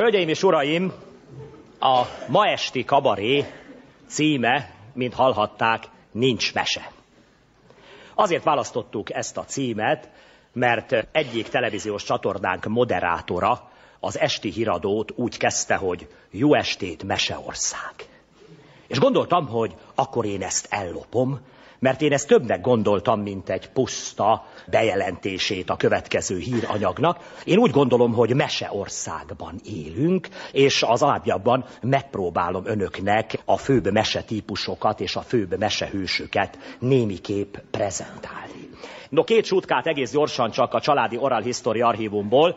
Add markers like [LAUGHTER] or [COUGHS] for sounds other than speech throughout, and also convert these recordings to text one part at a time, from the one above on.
Hölgyeim és uraim, a ma esti kabaré címe, mint hallhatták, nincs mese. Azért választottuk ezt a címet, mert egyik televíziós csatornánk moderátora az esti híradót úgy kezdte, hogy jó estét, Meseország. És gondoltam, hogy akkor én ezt ellopom, mert én ezt többnek gondoltam, mint egy puszta bejelentését a következő híranyagnak. Én úgy gondolom, hogy meseországban élünk, és az alábbiakban megpróbálom önöknek a főbb mesetípusokat és a főbb mesehősöket némiképp prezentálni. No, két sutkát egész gyorsan csak a családi oral history archívumból,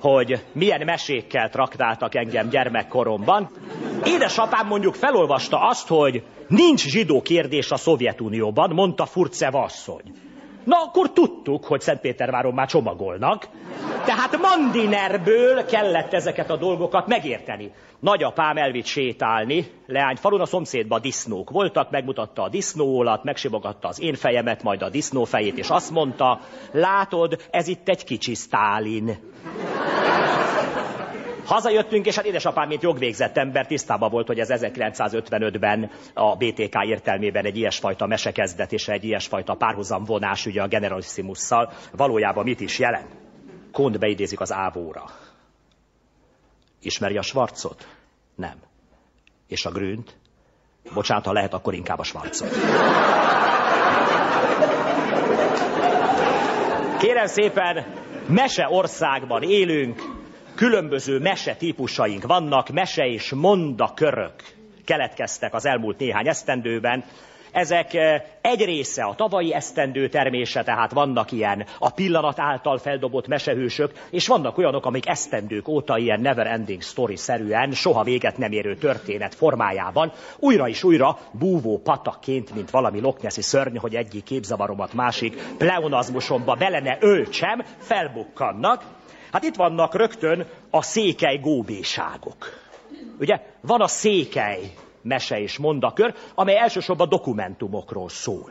hogy milyen mesékkel traktáltak engem gyermekkoromban. Édesapám mondjuk felolvasta azt, hogy nincs zsidó kérdés a Szovjetunióban, mondta Furceva asszony. Na, akkor tudtuk, hogy Szentpéterváron már csomagolnak. Tehát Mandinerből kellett ezeket a dolgokat megérteni. Nagyapám elvitt sétálni, falun a szomszédban disznók voltak, megmutatta a disznóolat, megsimogatta az én fejemet, majd a disznó fejét, és azt mondta, látod, ez itt egy kicsi Sztálin. Hazajöttünk, és hát édesapám, mint jogvégzett ember, tisztában volt, hogy ez 1955-ben a BTK értelmében egy ilyesfajta mesekezdet és egy ilyesfajta párhuzamvonás ugye a Generalissimusszal valójában mit is jelent. Kont beidézik az ávóra. Ismeri a Schwarzot? Nem. És a Grünt? Bocsánat, ha lehet, akkor inkább a Schwarzot. Kérem szépen, mese országban élünk, különböző mese típusaink vannak, mese és mondakörök keletkeztek az elmúlt néhány esztendőben. Ezek eh, egy része a tavalyi esztendő termése, tehát vannak ilyen a pillanat által feldobott mesehősök, és vannak olyanok, amik esztendők óta ilyen never ending story-szerűen, soha véget nem érő történet formájában, újra és újra búvó patakként, mint valami lokneszi szörny, hogy egyik képzavaromat másik pleonazmusomba bele ne felbukkannak, Hát itt vannak rögtön a székely góbéságok. Ugye van a székely mese és mondakör, amely elsősorban dokumentumokról szól.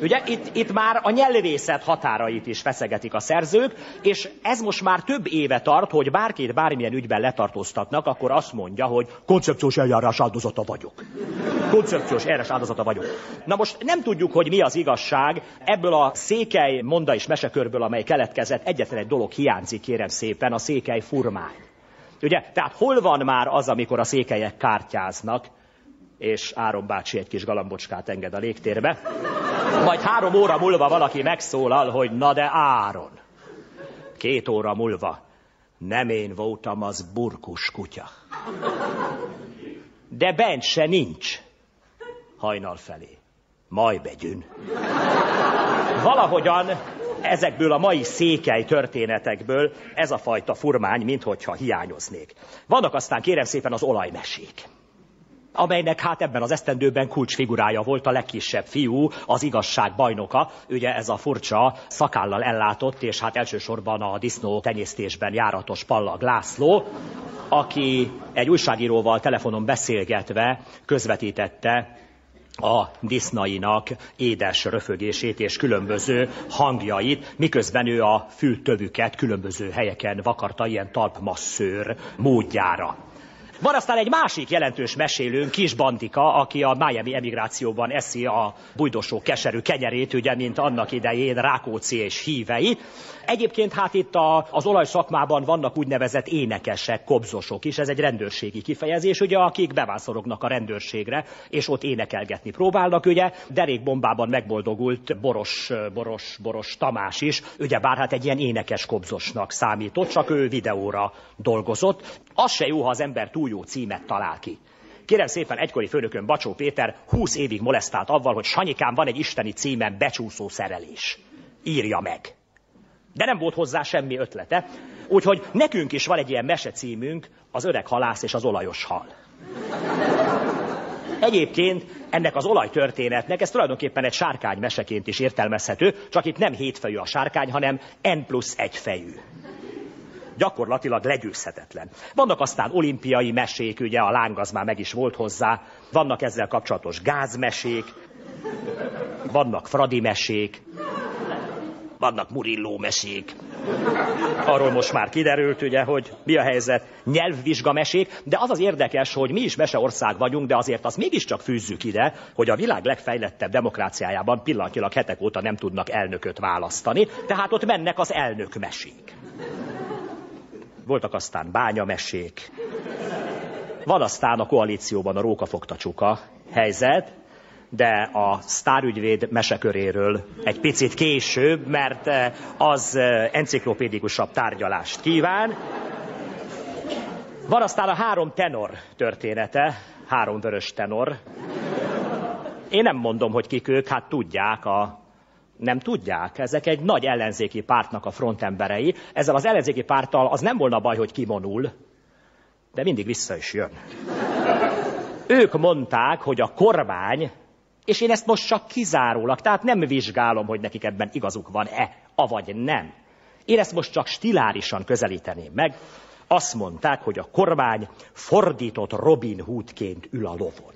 Ugye itt, itt már a nyelvészet határait is feszegetik a szerzők, és ez most már több éve tart, hogy bárkit bármilyen ügyben letartóztatnak, akkor azt mondja, hogy koncepciós eljárás áldozata vagyok. Koncepciós eljárás áldozata vagyok. Na most nem tudjuk, hogy mi az igazság. Ebből a székely monda és mesekörből, amely keletkezett, egyetlen egy dolog hiányzik, kérem szépen, a székely furmány. Ugye, tehát hol van már az, amikor a székelyek kártyáznak, és Áron bácsi egy kis galambocskát enged a légtérbe. Majd három óra múlva valaki megszólal, hogy na de Áron. Két óra múlva nem én voltam az burkus kutya. De bent se nincs. Hajnal felé. Majd begyün. Valahogyan ezekből a mai székely történetekből ez a fajta furmány, minthogyha hiányoznék. Vannak aztán kérem szépen az olajmesék amelynek hát ebben az esztendőben kulcsfigurája volt a legkisebb fiú, az igazság bajnoka, ugye ez a furcsa szakállal ellátott, és hát elsősorban a disznó tenyésztésben járatos Pallag László, aki egy újságíróval telefonon beszélgetve közvetítette a disznainak édes röfögését és különböző hangjait, miközben ő a fültövüket különböző helyeken vakarta ilyen talpmasszőr módjára. Van aztán egy másik jelentős mesélőnk, Kis Bandika, aki a Miami emigrációban eszi a bujdosó keserű kenyerét, ugye, mint annak idején Rákóczi és hívei. Egyébként hát itt a, az olajszakmában vannak úgynevezett énekesek, kobzosok is, ez egy rendőrségi kifejezés, ugye, akik bevászorognak a rendőrségre, és ott énekelgetni próbálnak, ugye. Derékbombában megboldogult Boros, Boros, Boros Tamás is, ugye bár hát egy ilyen énekes kobzosnak számított, csak ő videóra dolgozott. Az se jó, ha az ember túl jó címet talál ki. Kérem szépen, egykori főnökön Bacsó Péter 20 évig molesztált avval, hogy Sanyikám van egy isteni címen becsúszó szerelés. Írja meg. De nem volt hozzá semmi ötlete, úgyhogy nekünk is van egy ilyen mesecímünk, az öreg halász és az olajos hal. Egyébként ennek az olajtörténetnek, ez tulajdonképpen egy sárkány meseként is értelmezhető, csak itt nem hétfejű a sárkány, hanem N plusz egy fejű. Gyakorlatilag legyőzhetetlen. Vannak aztán olimpiai mesék, ugye a láng az már meg is volt hozzá, vannak ezzel kapcsolatos gázmesék, vannak fradi mesék, vannak Murilló mesék. Arról most már kiderült, ugye, hogy mi a helyzet, nyelvvizsga mesék, de az az érdekes, hogy mi is meseország vagyunk, de azért azt mégiscsak fűzzük ide, hogy a világ legfejlettebb demokráciájában pillanatilag hetek óta nem tudnak elnököt választani, tehát ott mennek az elnök mesék. Voltak aztán bányamesék. Van aztán a koalícióban a rókafogta csuka helyzet, de a sztárügyvéd meseköréről egy picit később, mert eh, az eh, enciklopédikusabb tárgyalást kíván. Van aztán a három tenor története, három vörös tenor. Én nem mondom, hogy kik ők, hát tudják a nem tudják. Ezek egy nagy ellenzéki pártnak a frontemberei. Ezzel az ellenzéki párttal az nem volna baj, hogy kimonul, de mindig vissza is jön. Ők mondták, hogy a kormány, és én ezt most csak kizárólag, tehát nem vizsgálom, hogy nekik ebben igazuk van-e, avagy nem. Én ezt most csak stilárisan közelíteném meg. Azt mondták, hogy a kormány fordított Robin Hoodként ül a lovon.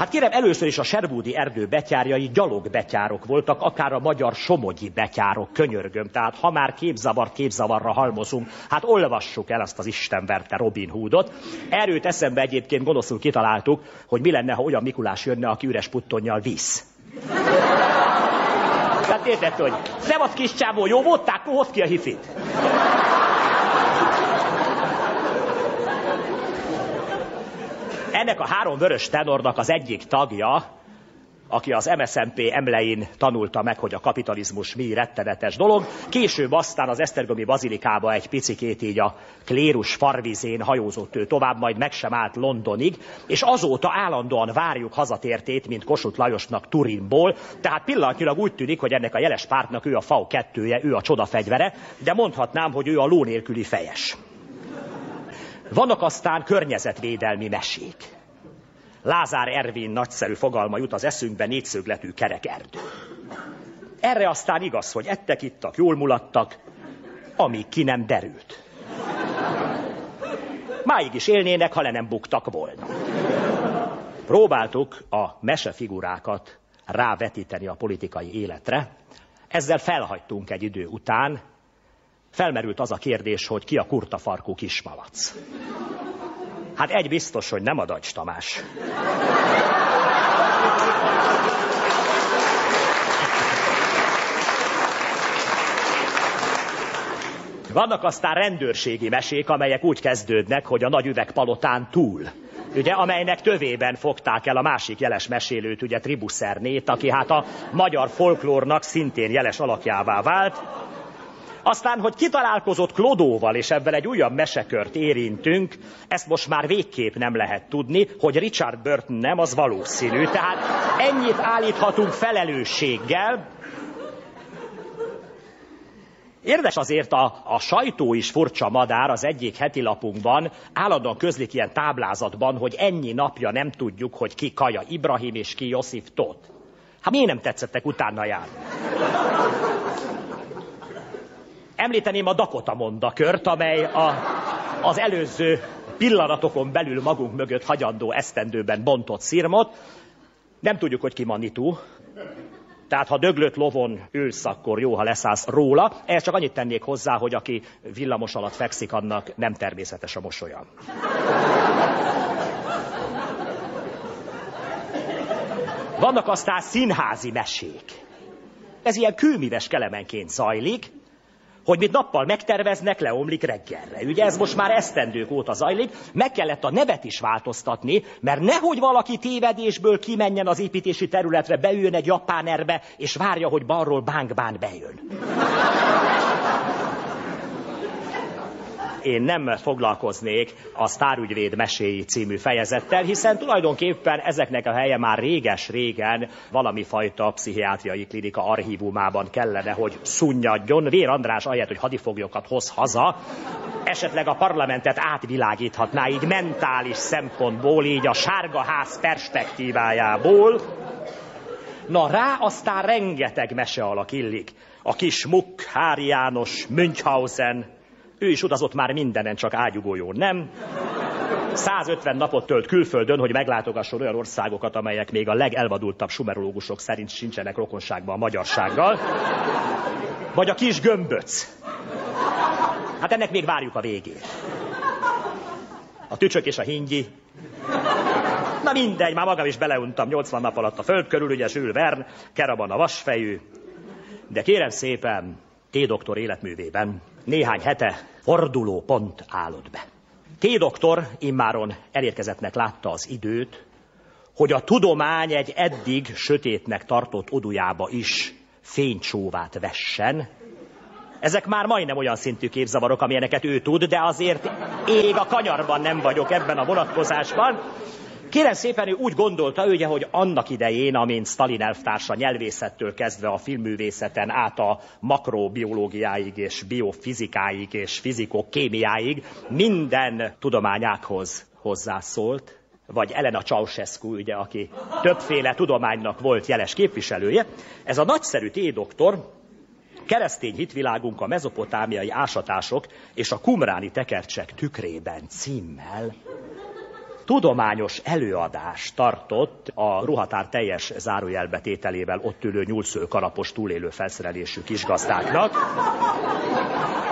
Hát kérem, először is a Serbúdi erdő betyárjai gyalog betyárok voltak, akár a magyar somogyi betyárok, könyörgöm. Tehát ha már képzavart képzavarra halmozunk, hát olvassuk el azt az istenverte Robin Hoodot. Erőt eszembe egyébként gonoszul kitaláltuk, hogy mi lenne, ha olyan Mikulás jönne, aki üres puttonnyal visz. Tehát érted, hogy szevasz kis csávó, jó voltál, hozd ki a hifit. Ennek a három vörös tenornak az egyik tagja, aki az MSZMP emlein tanulta meg, hogy a kapitalizmus mi rettenetes dolog. Később aztán az Esztergomi bazilikába egy picikét így a klérus farvizén hajózott ő tovább, majd meg sem állt Londonig, és azóta állandóan várjuk hazatértét, mint Kossuth Lajosnak Turinból, tehát pillanatnyilag úgy tűnik, hogy ennek a jeles pártnak ő a FAU kettője, ő a csodafegyvere, de mondhatnám, hogy ő a ló nélküli fejes. Vannak aztán környezetvédelmi mesék. Lázár Ervin nagyszerű fogalma jut az eszünkbe négyszögletű kerek erdő. Erre aztán igaz, hogy ettek, ittak, jól mulattak, amíg ki nem derült. Máig is élnének, ha le nem buktak volna. Próbáltuk a mesefigurákat rávetíteni a politikai életre, ezzel felhagytunk egy idő után, felmerült az a kérdés, hogy ki a kurtafarkú kismalac. Hát egy biztos, hogy nem a Dacs Tamás. Vannak aztán rendőrségi mesék, amelyek úgy kezdődnek, hogy a nagy üvegpalotán túl. Ugye, amelynek tövében fogták el a másik jeles mesélőt, ugye Tribusernét, aki hát a magyar folklórnak szintén jeles alakjává vált, aztán, hogy kitalálkozott Klodóval, és ebben egy újabb mesekört érintünk, ezt most már végképp nem lehet tudni, hogy Richard Burton nem, az valószínű. Tehát ennyit állíthatunk felelősséggel, Érdes azért a, a sajtó is furcsa madár az egyik heti lapunkban, állandóan közlik ilyen táblázatban, hogy ennyi napja nem tudjuk, hogy ki Kaja Ibrahim és ki Josif Tóth. Hát miért nem tetszettek utána járni? Említeném a Dakota mondakört, amely a, az előző pillanatokon belül magunk mögött hagyandó esztendőben bontott szirmot. Nem tudjuk, hogy ki Manitou, tehát ha döglött lovon ülsz, akkor jó, ha leszállsz róla. Ehhez csak annyit tennék hozzá, hogy aki villamos alatt fekszik, annak nem természetes a mosolya. Vannak aztán színházi mesék. Ez ilyen kőmíves kelemenként zajlik, hogy mit nappal megterveznek, leomlik reggelre. Ugye ez most már esztendők óta zajlik, meg kellett a nevet is változtatni, mert nehogy valaki tévedésből kimenjen az építési területre, beüljön egy japán erbe, és várja, hogy balról bánkbán bejön én nem foglalkoznék a Sztárügyvéd meséi című fejezettel, hiszen tulajdonképpen ezeknek a helye már réges-régen valami fajta pszichiátriai klinika archívumában kellene, hogy szunnyadjon. Vér András ahelyett, hogy hadifoglyokat hoz haza, esetleg a parlamentet átvilágíthatná így mentális szempontból, így a sárga ház perspektívájából. Na rá aztán rengeteg mese alak illik. A kis Muck, Hári János, Münchhausen, ő is utazott már mindenen, csak ágyugójó, nem? 150 napot tölt külföldön, hogy meglátogasson olyan országokat, amelyek még a legelvadultabb sumerológusok szerint sincsenek rokonságban a magyarsággal. Vagy a kis gömböc. Hát ennek még várjuk a végét. A tücsök és a hingyi. Na mindegy, már magam is beleuntam 80 nap alatt a föld körül, ugye Jules Verne, Keraban a vasfejű. De kérem szépen, T-doktor életművében néhány hete forduló pont állott be. T-doktor immáron elérkezettnek látta az időt, hogy a tudomány egy eddig sötétnek tartott odujába is fénycsóvát vessen. Ezek már majdnem olyan szintű képzavarok, amilyeneket ő tud, de azért ég a kanyarban nem vagyok ebben a vonatkozásban. Kérem szépen, ő úgy gondolta, ugye, hogy annak idején, amint Stalin elvtársa nyelvészettől kezdve a filmművészeten át a makrobiológiáig és biofizikáig és fizikok kémiáig minden tudományákhoz hozzászólt, vagy Elena Ceausescu, ugye, aki többféle tudománynak volt jeles képviselője. Ez a nagyszerű T-doktor keresztény hitvilágunk a mezopotámiai ásatások és a kumráni tekercsek tükrében címmel tudományos előadást tartott a ruhatár teljes zárójelbetételével ott ülő nyúlsző karapos túlélő felszerelésű kisgazdáknak.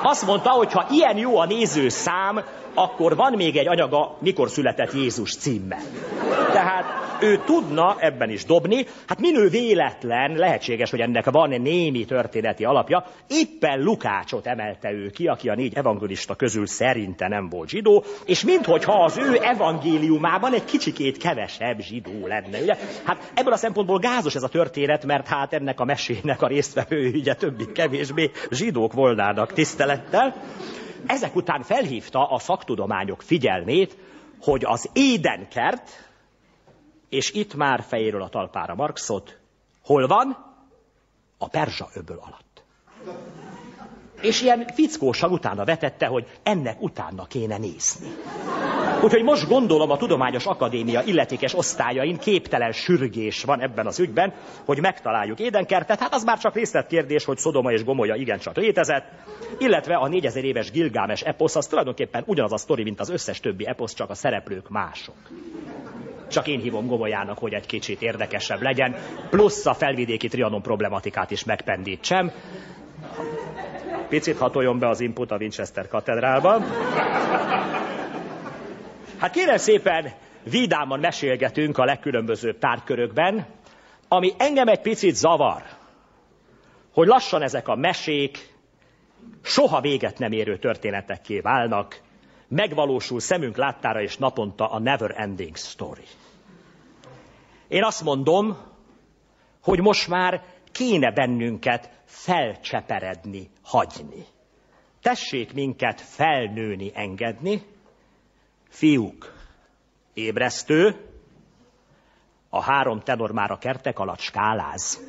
Azt mondta, hogy ha ilyen jó a néző szám, akkor van még egy anyaga, mikor született Jézus címmel. Tehát ő tudna ebben is dobni, hát minő véletlen, lehetséges, hogy ennek van némi történeti alapja, éppen Lukácsot emelte ő ki, aki a négy evangelista közül szerinte nem volt zsidó, és minthogyha az ő evangéliumában egy kicsikét kevesebb zsidó lenne. Ugye? Hát ebből a szempontból gázos ez a történet, mert hát ennek a mesének a résztvevői ugye többik-kevésbé zsidók volnának tisztelettel. Ezek után felhívta a szaktudományok figyelmét, hogy az édenkert, és itt már fejéről a talpára Marxot, hol van? A Perzsa öböl alatt. És ilyen fickósan utána vetette, hogy ennek utána kéne nézni. Úgyhogy most gondolom a Tudományos Akadémia illetékes osztályain képtelen sürgés van ebben az ügyben, hogy megtaláljuk Édenkertet. Hát az már csak részletkérdés, hogy Szodoma és Gomolya igencsak létezett, illetve a 4000 éves Gilgámes eposz az tulajdonképpen ugyanaz a sztori, mint az összes többi eposz, csak a szereplők mások. Csak én hívom Gomolyának, hogy egy kicsit érdekesebb legyen, plusz a felvidéki trianon problematikát is megpendítsem. Picit hatoljon be az input a Winchester katedrálba. Hát kérem szépen, vidáman mesélgetünk a legkülönbözőbb tárgykörökben, ami engem egy picit zavar, hogy lassan ezek a mesék soha véget nem érő történetekké válnak, megvalósul szemünk láttára és naponta a never ending story. Én azt mondom, hogy most már kéne bennünket felcseperedni, hagyni. Tessék minket felnőni, engedni. Fiúk, ébresztő, a három tenor már a kertek alatt skáláz.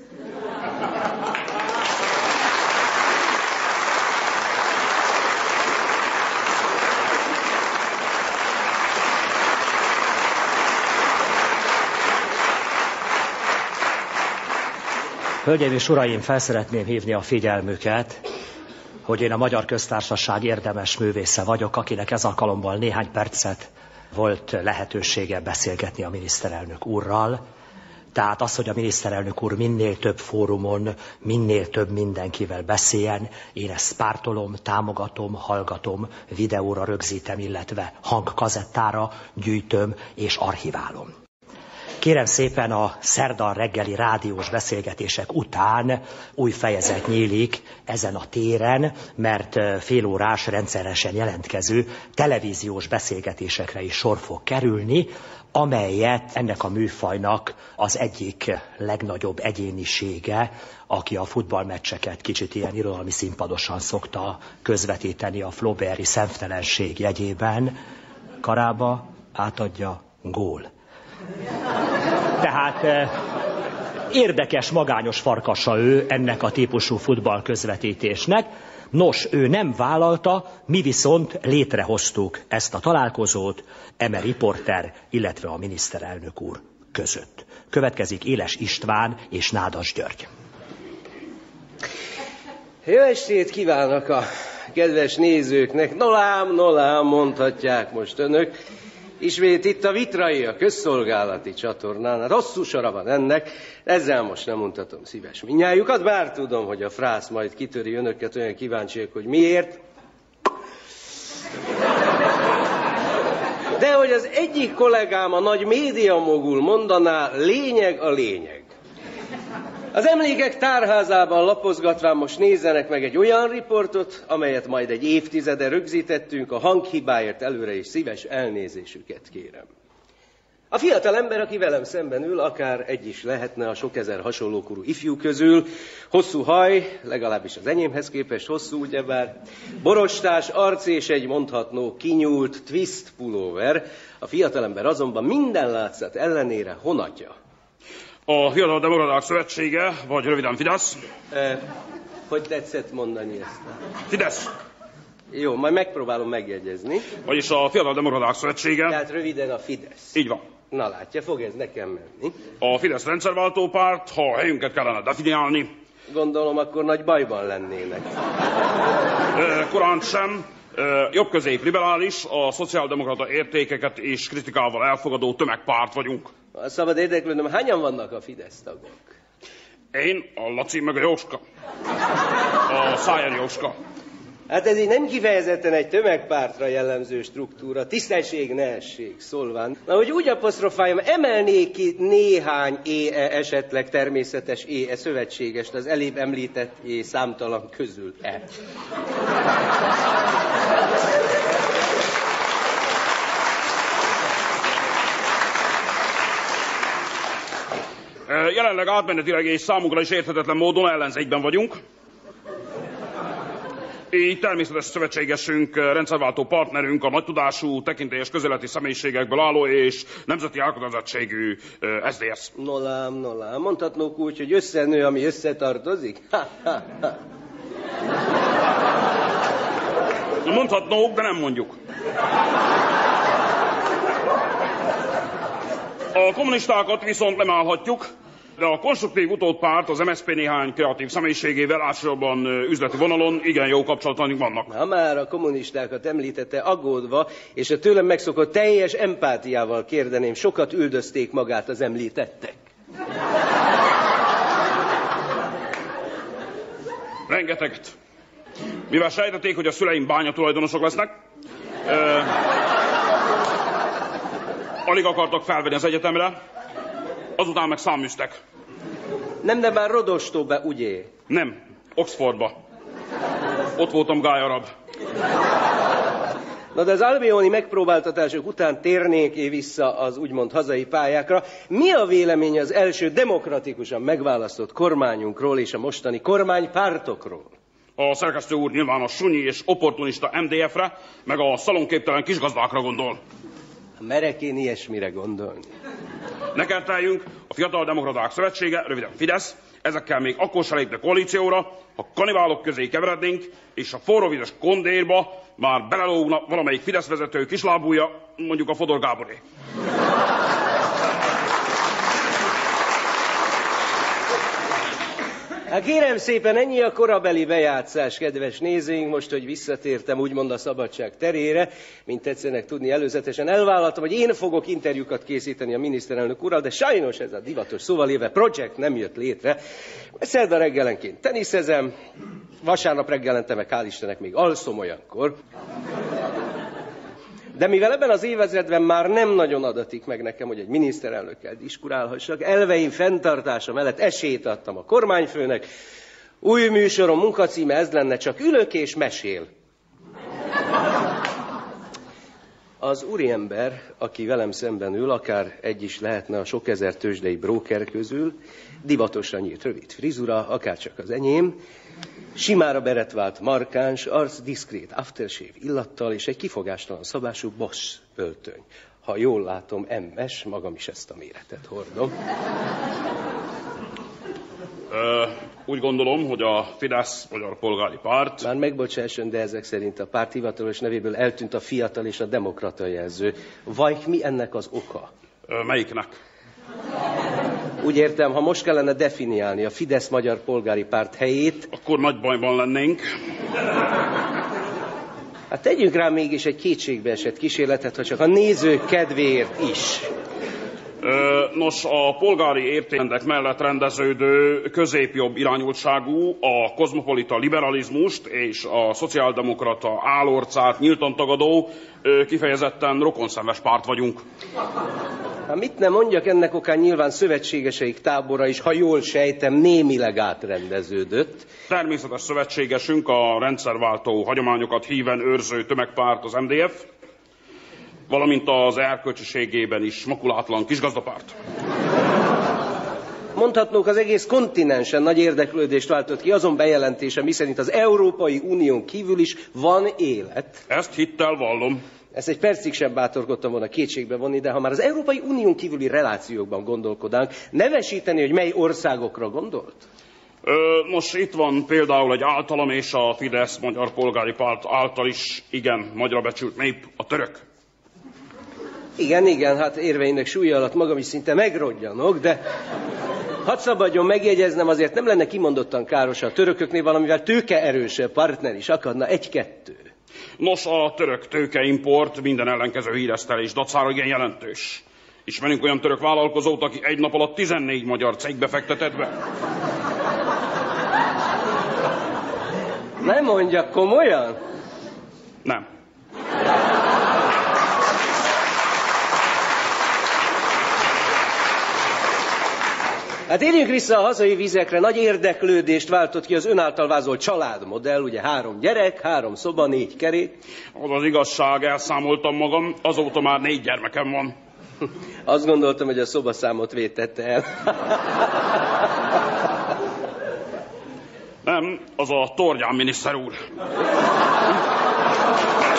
Hölgyeim és uraim, felszeretném hívni a figyelmüket, hogy én a Magyar Köztársaság érdemes művésze vagyok, akinek ez alkalommal néhány percet volt lehetősége beszélgetni a miniszterelnök úrral. Tehát az, hogy a miniszterelnök úr minél több fórumon, minél több mindenkivel beszéljen, én ezt pártolom, támogatom, hallgatom, videóra rögzítem, illetve hangkazettára gyűjtöm és archiválom. Kérem szépen a szerda reggeli rádiós beszélgetések után új fejezet nyílik ezen a téren, mert félórás rendszeresen jelentkező televíziós beszélgetésekre is sor fog kerülni, amelyet ennek a műfajnak az egyik legnagyobb egyénisége, aki a futballmeccseket kicsit ilyen irodalmi színpadosan szokta közvetíteni a Floberi szemtelenség jegyében, karába átadja gól. Tehát eh, érdekes, magányos farkasa ő ennek a típusú futball közvetítésnek. Nos, ő nem vállalta, mi viszont létrehoztuk ezt a találkozót, Eme riporter, illetve a miniszterelnök úr között. Következik Éles István és Nádas György. Jó estét kívánok a kedves nézőknek! Nolám, nolám, mondhatják most önök. Ismét itt a vitrai, a közszolgálati csatornán. Hosszú sora van ennek, ezzel most nem mutatom szíves minnyájukat, bár tudom, hogy a frász majd kitöri önöket olyan kíváncsiak, hogy miért. De hogy az egyik kollégám a nagy médiamogul mondaná, lényeg a lényeg. Az emlékek tárházában lapozgatván most nézzenek meg egy olyan riportot, amelyet majd egy évtizede rögzítettünk, a hanghibáért előre is szíves elnézésüket kérem. A fiatal ember, aki velem szemben ül, akár egy is lehetne a sok ezer hasonlókorú ifjú közül, hosszú haj, legalábbis az enyémhez képest hosszú, ugyebár, borostás arc és egy mondhatnó kinyúlt twist pulóver, a fiatalember azonban minden látszat ellenére honatja. A Fiatal Demokraták Szövetsége, vagy röviden Fidesz. E, hogy tetszett mondani ezt? Fidesz. Jó, majd megpróbálom megjegyezni. Vagyis a Fiatal Demokraták Szövetsége. Tehát röviden a Fidesz. Így van. Na látja, fog ez nekem menni. A Fidesz rendszerváltó párt, ha a helyünket kellene definiálni. Gondolom, akkor nagy bajban lennének. E, korán sem. E, jobb-közép liberális, a szociáldemokrata értékeket és kritikával elfogadó tömegpárt vagyunk. A szabad érdeklődöm, hányan vannak a Fidesz tagok? Én, a Laci, meg a Jóska. A Szájer Jóska. Hát ez így nem kifejezetten egy tömegpártra jellemző struktúra, tisztesség, nehesség, szólván. Na, hogy úgy apostrofáljam, emelnék ki néhány ée esetleg természetes ée szövetségest az elébb említett é számtalan közül. E. Jelenleg átmenetileg és számunkra is érthetetlen módon ellenzékben vagyunk. Így természetes szövetségesünk, rendszerváltó partnerünk a nagy tudású, tekintélyes közeleti személyiségekből álló és nemzeti elkötelezettségű SZDSZ. Nolám, nolám, mondhatnók úgy, hogy összenő, ami összetartozik? Ha, ha, ha. Mondhatnók, de nem mondjuk. A kommunistákat viszont nem állhatjuk, de a konstruktív utódpárt, az MSZP néhány kreatív személyiségével, elsősorban üzleti vonalon igen jó kapcsolataink vannak. Ha már a kommunistákat említette aggódva, és a tőlem megszokott teljes empátiával kérdeném, sokat üldözték magát az említettek. Rengeteget. Mivel sejtették, hogy a szüleim bánya tulajdonosok lesznek, alig akartak felvenni az egyetemre, azután meg száműztek. Nem, de már Rodostóba, ugye? Nem, Oxfordba. Ott voltam gályarab. Na de az albioni megpróbáltatások után térnék vissza az úgymond hazai pályákra. Mi a vélemény az első demokratikusan megválasztott kormányunkról és a mostani kormánypártokról? A szerkesztő úr nyilván a sunyi és opportunista MDF-re, meg a szalonképtelen kisgazdákra gondol. Merek én ilyesmire gondolni? Ne kerteljünk, a Fiatal Demokraták Szövetsége, röviden Fidesz, ezekkel még akkor se lépne koalícióra, ha kaniválok közé keverednénk, és a forróvizes kondérba már belelógna valamelyik Fidesz vezető kislábúja, mondjuk a Fodor Gáboré. Hát kérem szépen, ennyi a korabeli bejátszás, kedves nézőink, most, hogy visszatértem úgymond a szabadság terére, mint tetszenek tudni előzetesen, elvállaltam, hogy én fogok interjúkat készíteni a miniszterelnök ural, de sajnos ez a divatos szóval éve projekt nem jött létre. Szerda reggelenként teniszezem, vasárnap reggelente meg hál' Istennek még alszom olyankor. De mivel ebben az évezredben már nem nagyon adatik meg nekem, hogy egy miniszterelnökkel diskurálhassak, elveim fenntartása mellett esélyt adtam a kormányfőnek. Új műsorom munkacíme ez lenne, csak ülök és mesél. Az úriember, aki velem szemben ül, akár egy is lehetne a sok ezer tőzsdei bróker közül, divatosra nyílt rövid frizura, akár csak az enyém, Simára beretvált markáns, arc diszkrét aftershave illattal és egy kifogástalan szabású Bosch öltöny. Ha jól látom, MS, magam is ezt a méretet hordom. Úgy gondolom, hogy a Fidesz Magyar Polgári Párt... Már megbocsásson, de ezek szerint a párt hivatalos nevéből eltűnt a fiatal és a demokrata jelző. Vaj, mi ennek az oka? Melyiknek? Úgy értem, ha most kellene definiálni a Fidesz Magyar Polgári Párt helyét... Akkor nagy bajban lennénk. Hát tegyünk rá mégis egy kétségbeesett kísérletet, ha csak a nézők kedvéért is. Nos, a polgári értékendek mellett rendeződő középjobb irányultságú, a kozmopolita liberalizmust és a szociáldemokrata álorcát nyíltan tagadó, kifejezetten rokonszenves párt vagyunk. Hát mit nem mondjak, ennek okán nyilván szövetségeseik tábora is, ha jól sejtem, némileg átrendeződött. Természetes szövetségesünk a rendszerváltó hagyományokat híven őrző tömegpárt, az MDF, valamint az erkölcsiségében is makulátlan kisgazdapárt. Mondhatnók az egész kontinensen nagy érdeklődést váltott ki azon bejelentése, miszerint az Európai Unión kívül is van élet. Ezt hittel vallom. Ezt egy percig sem bátorkodtam volna kétségbe vonni, de ha már az Európai Unión kívüli relációkban gondolkodánk, nevesíteni, hogy mely országokra gondolt? Ö, nos, itt van például egy általam és a Fidesz Magyar Polgári Párt által is igen nagyra becsült nép, a török. Igen, igen, hát érveinek súlya alatt magam is szinte megrodjanok, de hadd szabadjon megjegyeznem, azért nem lenne kimondottan káros a törököknél valamivel tőkeerősebb partner is akadna egy-kettő. Nos, a török tőkeimport minden ellenkező híresztelés dacára igen jelentős. Ismerünk olyan török vállalkozót, aki egy nap alatt 14 magyar cégbe fektetett be? Nem mondjak komolyan? Nem. Hát érjünk vissza a hazai vizekre. Nagy érdeklődést váltott ki az ön által vázolt családmodell, ugye három gyerek, három szoba, négy kerék. Az az igazság, elszámoltam magam, azóta már négy gyermekem van. [LAUGHS] Azt gondoltam, hogy a szobaszámot vétette el. Nem, az a Torgyán miniszter úr. [LAUGHS]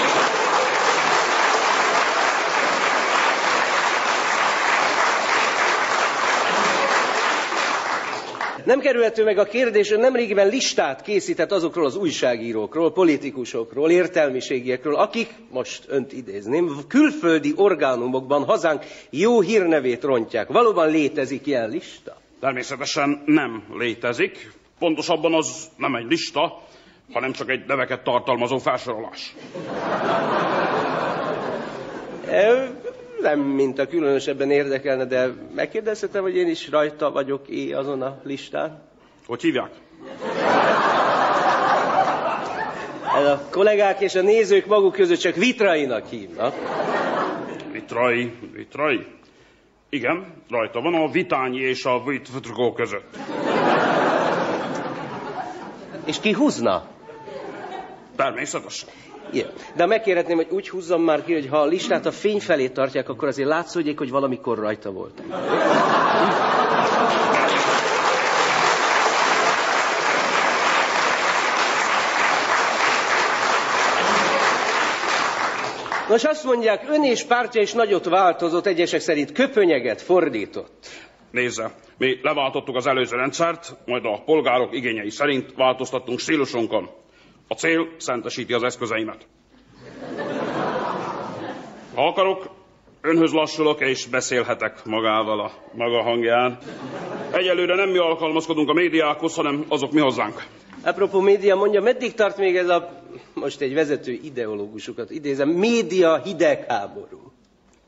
Nem kerülhető meg a kérdés, hogy nemrégiben listát készített azokról az újságírókról, politikusokról, értelmiségiekről, akik, most önt idézném, külföldi orgánumokban hazánk jó hírnevét rontják. Valóban létezik ilyen lista? Természetesen nem létezik. Pontosabban az nem egy lista, hanem csak egy neveket tartalmazó felsorolás. Nem, mint a különösebben érdekelne, de megkérdezhetem, hogy én is rajta vagyok é azon a listán? Hogy hívják? Ez a kollégák és a nézők maguk között csak vitrainak hívnak. Vitrai, vitrai. Igen, rajta van a vitányi és a vitrgó között. És ki húzna? Természetesen. Igen. De megkérhetném, hogy úgy húzzam már ki, hogy ha a listát a fény felé tartják, akkor azért látszódjék, hogy valamikor rajta voltam. Nos, azt mondják, ön és pártja is nagyot változott, egyesek szerint köpönyeget fordított. Nézze, mi leváltottuk az előző rendszert, majd a polgárok igényei szerint változtattunk stílusunkon. A cél szentesíti az eszközeimet. Ha akarok, önhöz lassulok, és beszélhetek magával a maga hangján. Egyelőre nem mi alkalmazkodunk a médiákhoz, hanem azok mi hozzánk. Apropó média, mondja, meddig tart még ez a, most egy vezető ideológusukat idézem, média hidegháború?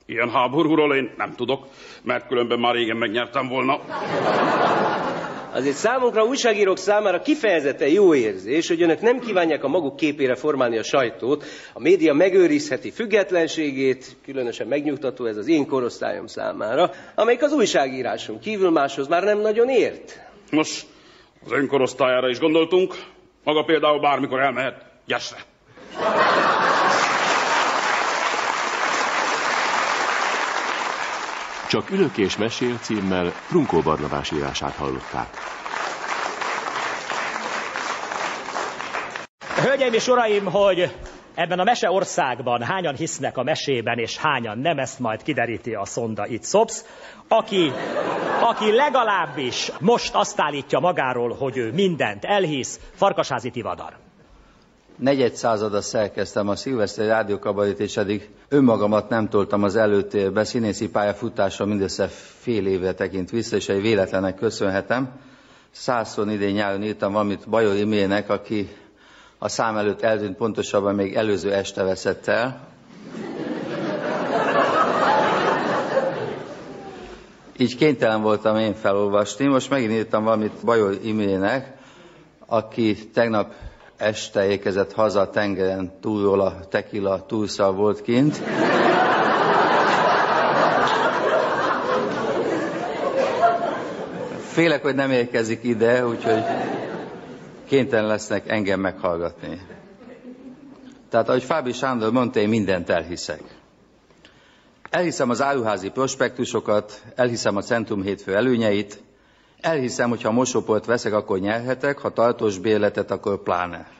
Ilyen háborúról én nem tudok, mert különben már régen megnyertem volna. Azért számunkra, újságírók számára kifejezetten jó érzés, hogy önök nem kívánják a maguk képére formálni a sajtót. A média megőrizheti függetlenségét, különösen megnyugtató ez az én korosztályom számára, amelyik az újságíráson kívül máshoz már nem nagyon ért. Most az önkorosztályára is gondoltunk, maga például bármikor elmehet Gyesre. Csak ülök és mesél címmel Prunkó Barnabás írását hallották. Hölgyeim és uraim, hogy ebben a mese országban hányan hisznek a mesében, és hányan nem, ezt majd kideríti a szonda itt szopsz. Aki, aki legalábbis most azt állítja magáról, hogy ő mindent elhisz, Farkasházi Tivadar negyed százada szerkeztem a szilveszteri rádiókabarit, és eddig önmagamat nem toltam az előtérbe. Színészi pályafutásra mindössze fél évre tekint vissza, és egy véletlenek köszönhetem. Százszor idén nyáron írtam valamit Bajor Imrének, aki a szám előtt eltűnt, pontosabban még előző este veszett el. Így kénytelen voltam én felolvasni. Most megint írtam valamit Bajor Imrének, aki tegnap este ékezett haza a tengeren túlról a tekila túlszal volt kint. Félek, hogy nem érkezik ide, úgyhogy kénytelen lesznek engem meghallgatni. Tehát, ahogy Fábi Sándor mondta, én mindent elhiszek. Elhiszem az áruházi prospektusokat, elhiszem a Centrum hétfő előnyeit, elhiszem, hogy ha mosóport veszek, akkor nyerhetek, ha tartós bérletet, akkor pláne.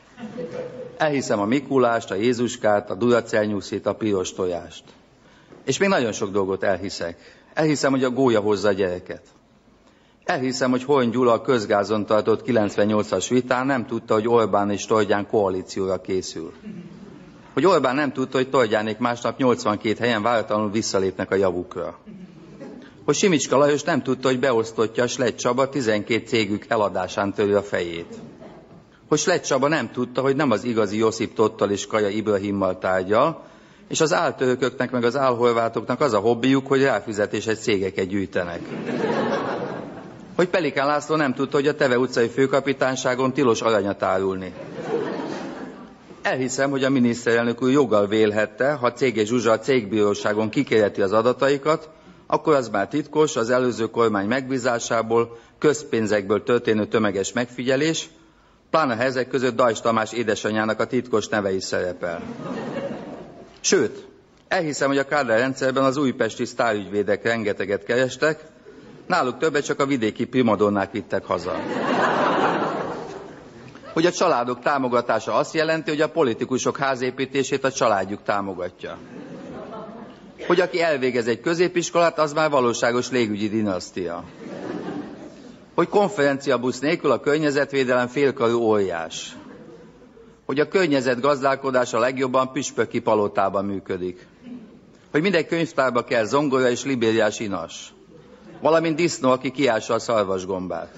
Elhiszem a Mikulást, a Jézuskát, a Duracelnyuszit, a piros tojást. És még nagyon sok dolgot elhiszek. Elhiszem, hogy a gólya hozza a gyereket. Elhiszem, hogy Horn Gyula a közgázon tartott 98-as vitán nem tudta, hogy Orbán és Tordján koalícióra készül. Hogy Orbán nem tudta, hogy Tordjánék másnap 82 helyen váratlanul visszalépnek a javukra. Hogy Simicska Lajos nem tudta, hogy beosztottja Sled Csaba 12 cégük eladásán törő a fejét. Hogy Sled Csaba nem tudta, hogy nem az igazi Josip Tottal és Kaja Ibrahimmal tárgyal, és az áltörököknek meg az álhorvátoknak az a hobbiuk, hogy ráfizetéses cégeket gyűjtenek hogy Pelikán László nem tudta, hogy a Teve utcai főkapitányságon tilos aranyat árulni. Elhiszem, hogy a miniszterelnök úr joggal vélhette, ha Cége Zsuzsa a cégbíróságon kikérheti az adataikat, akkor az már titkos, az előző kormány megbízásából, közpénzekből történő tömeges megfigyelés, pláne a ezek között Dajs Tamás édesanyjának a titkos neve is szerepel. Sőt, elhiszem, hogy a Kádár rendszerben az újpesti sztárügyvédek rengeteget kerestek, Náluk többet csak a vidéki primadonnák vittek haza. Hogy a családok támogatása azt jelenti, hogy a politikusok házépítését a családjuk támogatja. Hogy aki elvégez egy középiskolát, az már valóságos légügyi dinasztia. Hogy konferenciabusz nélkül a környezetvédelem félkarú óriás. Hogy a környezet gazdálkodása legjobban püspöki palotában működik. Hogy minden könyvtárba kell zongora és libériás inas valamint disznó, aki kiássa a szarvasgombát.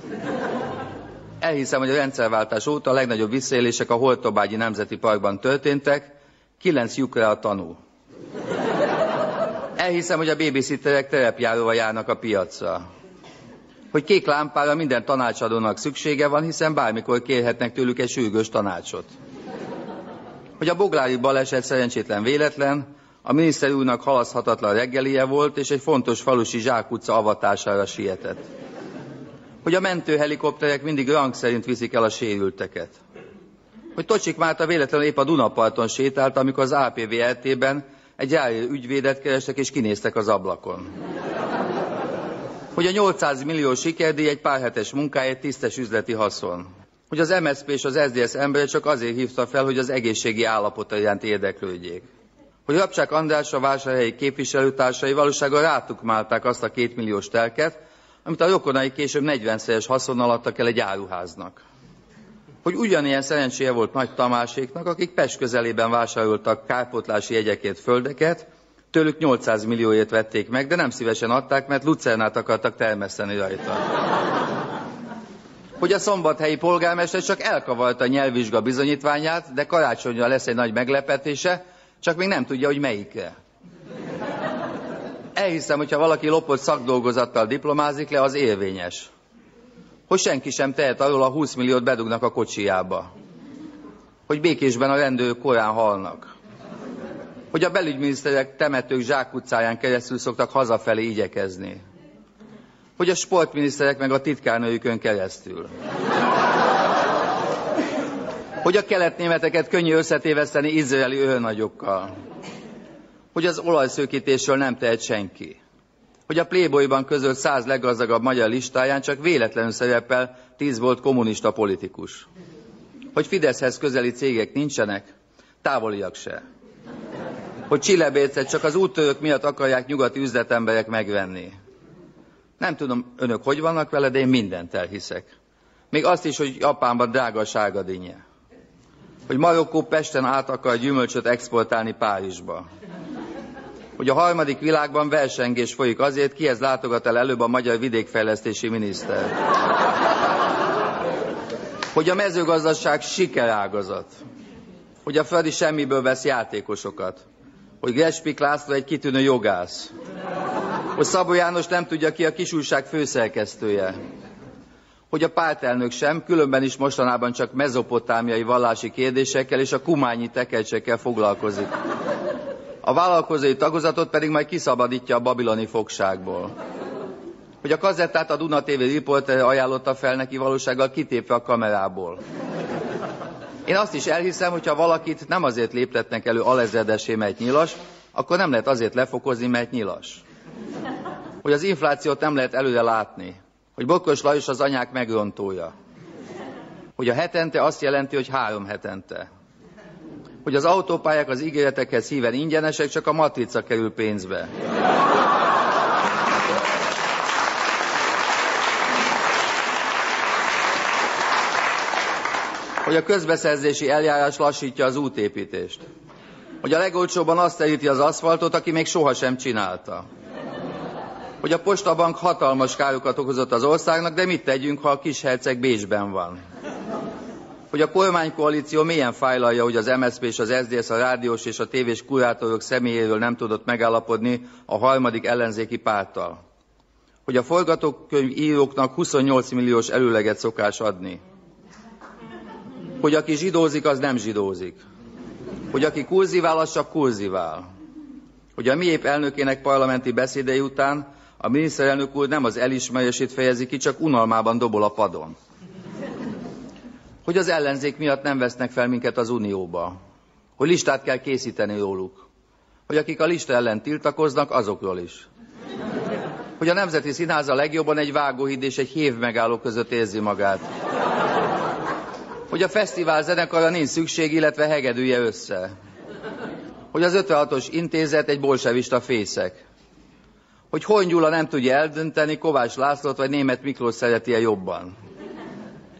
Elhiszem, hogy a rendszerváltás óta a legnagyobb visszaélések a Holtobágyi Nemzeti Parkban történtek, kilenc lyukra a tanú. Elhiszem, hogy a babysitterek terepjáróval járnak a piacra. Hogy kék lámpára minden tanácsadónak szüksége van, hiszen bármikor kérhetnek tőlük egy sürgős tanácsot. Hogy a boglári baleset szerencsétlen véletlen, a miniszter úrnak halaszthatatlan reggelie volt, és egy fontos falusi zsákutca avatására sietett. Hogy a mentőhelikopterek mindig rang szerint viszik el a sérülteket. Hogy Tocsik Márta véletlenül épp a Dunaparton sétált, amikor az APV RT-ben egy ügyvédet kerestek és kinéztek az ablakon. Hogy a 800 millió sikerdíj egy pár hetes munkáért tisztes üzleti haszon. Hogy az MSZP és az SZDSZ embere csak azért hívta fel, hogy az egészségi állapota iránt érdeklődjék hogy Rapcsák András a vásárhelyi képviselőtársai valósággal rátukmálták azt a kétmilliós telket, amit a rokonai később 40-szeres haszonnal adtak el egy áruháznak. Hogy ugyanilyen szerencséje volt Nagy Tamáséknak, akik Pest közelében vásároltak kárpótlási jegyekért földeket, tőlük 800 millióért vették meg, de nem szívesen adták, mert lucernát akartak termeszteni rajta. Hogy a szombathelyi polgármester csak elkavarta a nyelvvizsga bizonyítványát, de karácsonyra lesz egy nagy meglepetése, csak még nem tudja, hogy melyikre. Elhiszem, hogyha valaki lopott szakdolgozattal diplomázik le, az érvényes. Hogy senki sem tehet arról, a 20 milliót bedugnak a kocsijába. Hogy békésben a rendőrök korán halnak. Hogy a belügyminiszterek temetők zsákutcáján keresztül szoktak hazafelé igyekezni. Hogy a sportminiszterek meg a titkárnőjükön keresztül hogy a keletnémeteket könnyű összetéveszteni izraeli őrnagyokkal, hogy az olajszőkítésről nem tehet senki, hogy a Playboyban közölt száz leggazdagabb magyar listáján csak véletlenül szerepel tíz volt kommunista politikus, hogy Fideszhez közeli cégek nincsenek, távoliak se, hogy Csillebércet csak az úttörők miatt akarják nyugati üzletemberek megvenni. Nem tudom, önök hogy vannak vele, de én mindent elhiszek. Még azt is, hogy Japánban drága a sárga dinnye hogy Marokkó Pesten át akar gyümölcsöt exportálni Párizsba. Hogy a harmadik világban versengés folyik azért, kihez látogat el előbb a magyar vidékfejlesztési miniszter. hogy a mezőgazdaság sikerágazat, hogy a Fradi semmiből vesz játékosokat, hogy Gespik László egy kitűnő jogász, hogy Szabó János nem tudja ki a kisújság főszerkesztője, hogy a pártelnök sem, különben is mostanában csak mezopotámiai vallási kérdésekkel és a kumányi tekercsekkel foglalkozik. A vállalkozói tagozatot pedig majd kiszabadítja a babiloni fogságból. Hogy a kazettát a Duna TV riporter ajánlotta fel neki valósággal kitépve a kamerából. Én azt is elhiszem, hogy ha valakit nem azért léptetnek elő alezredesé, mert nyilas, akkor nem lehet azért lefokozni, mert nyilas. Hogy az inflációt nem lehet előre látni. Hogy Bokkos Lajos az anyák megrontója. Hogy a hetente azt jelenti, hogy három hetente. Hogy az autópályák az ígéretekhez híven ingyenesek, csak a matrica kerül pénzbe. hogy a közbeszerzési eljárás lassítja az útépítést. Hogy a legolcsóbban azt teríti az aszfaltot, aki még sohasem csinálta. Hogy a postabank hatalmas károkat okozott az országnak, de mit tegyünk, ha a kis herceg Bécsben van? Hogy a kormánykoalíció milyen fájlalja, hogy az MSZP és az SZDSZ a rádiós és a tévés kurátorok személyéről nem tudott megállapodni a harmadik ellenzéki párttal. Hogy a forgatókönyv íróknak 28 milliós előleget szokás adni hogy aki zsidózik, az nem zsidózik. Hogy aki kurzivál, az csak kurzivál. Hogy a mi épp elnökének parlamenti beszédei után a miniszterelnök úr nem az elismerését fejezi ki, csak unalmában dobol a padon. Hogy az ellenzék miatt nem vesznek fel minket az Unióba. Hogy listát kell készíteni róluk. Hogy akik a lista ellen tiltakoznak, azokról is. Hogy a Nemzeti Színház a legjobban egy vágóhíd és egy hév megálló között érzi magát hogy a fesztivál zenekarra nincs szükség, illetve hegedűje össze. Hogy az 56-os intézet egy bolsevista fészek. Hogy Hongyula nem tudja eldönteni, Kovács Lászlót vagy német Miklós szereti-e jobban.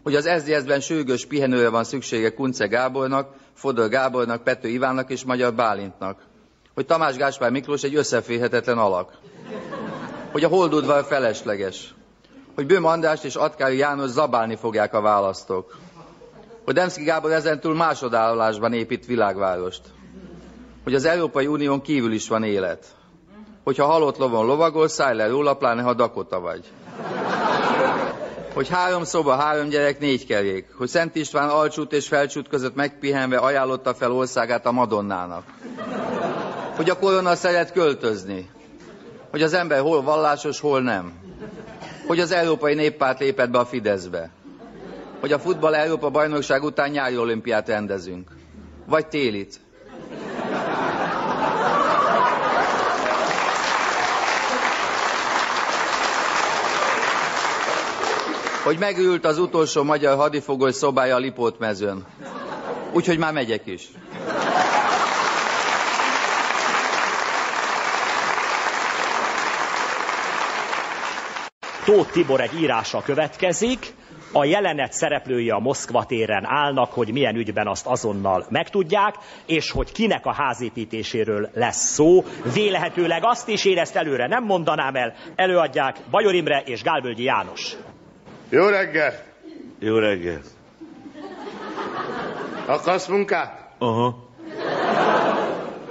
Hogy az SZDSZ-ben sürgős pihenőre van szüksége Kunce Gábornak, Fodor Gábornak, Pető Ivánnak és Magyar Bálintnak. Hogy Tamás Gáspár Miklós egy összeférhetetlen alak. Hogy a holdudvar felesleges. Hogy Böhm Andrást és Atkári János zabálni fogják a választók hogy Demszki Gábor ezentúl másodállásban épít világvárost. Hogy az Európai Unión kívül is van élet. Hogyha halott lovon lovagol, szállj le róla, pláne ha Dakota vagy. Hogy három szoba, három gyerek, négy kerék. Hogy Szent István alcsút és felcsút között megpihenve ajánlotta fel országát a Madonnának. Hogy a korona szeret költözni. Hogy az ember hol vallásos, hol nem. Hogy az Európai Néppárt lépett be a Fideszbe hogy a futball Európa bajnokság után nyári olimpiát rendezünk. Vagy télit. Hogy megült az utolsó magyar hadifogoly szobája a Lipót mezőn. Úgyhogy már megyek is. Tóth Tibor egy írása következik, a jelenet szereplői a Moszkva téren állnak, hogy milyen ügyben azt azonnal megtudják, és hogy kinek a házépítéséről lesz szó. Vélehetőleg azt is érezt előre, nem mondanám el, előadják Bajor Imre és Gálvölgyi János. Jó reggel! Jó reggel! Akarsz munkát? Aha.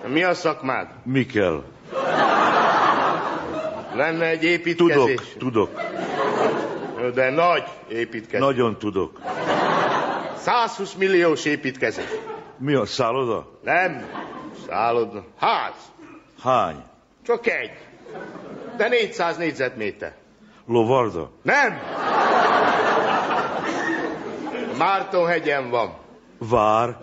Mi a szakmád? Mi kell? Lenne egy építkezés. Tudok, tudok. De nagy építkezés. Nagyon tudok. 120 milliós építkezés. Mi a szálloda? Nem. Szálloda. Ház. Hány? Csak egy. De 400 négyzetméter. Lovarda? Nem. Mártonhegyen van. Vár?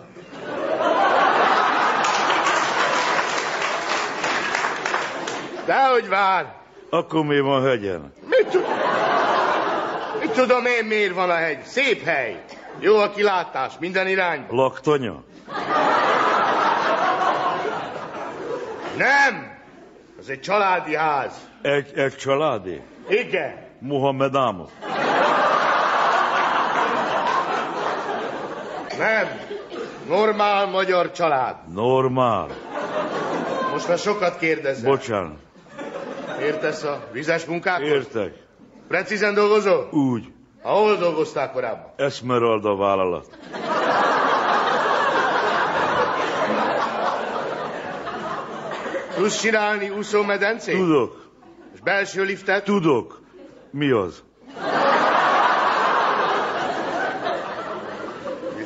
Dehogy vár. Akkor mi van hegyen? Mit, tud... Mit tudom én, miért van a hegy? Szép hely. Jó a kilátás, minden irányba. Laktanya? Nem. Ez egy családi ház. Egy, egy családi? Igen. Mohamed Amos? Nem. Normál magyar család. Normál. Most már sokat kérdezem. Bocsánat. Értesz a vizes munkákhoz? Értek. Precízen dolgozol? Úgy. Ahol dolgoztál korábban? Esmeralda vállalat. Tudsz csinálni úszómedencét? Tudok, És belső liftet? tudok. Mi az?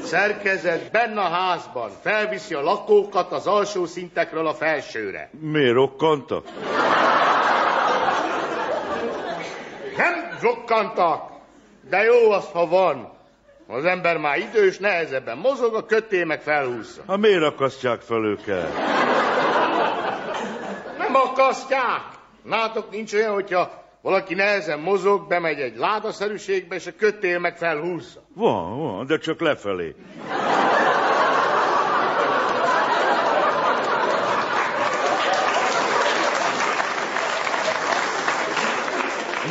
Szerkezet benne a házban felviszi a lakókat az alsó szintekről a felsőre. Miért rokkantak? Nem zsokkantak, de jó az, ha van. Az ember már idős, nehezebben mozog, a kötél meg felhúzza. Hát miért akasztják fel őket? Nem akasztják! Nátok nincs olyan, hogyha valaki nehezen mozog, bemegy egy ládaszerűségbe, és a kötél meg felhúzza. Van, van, de csak lefelé.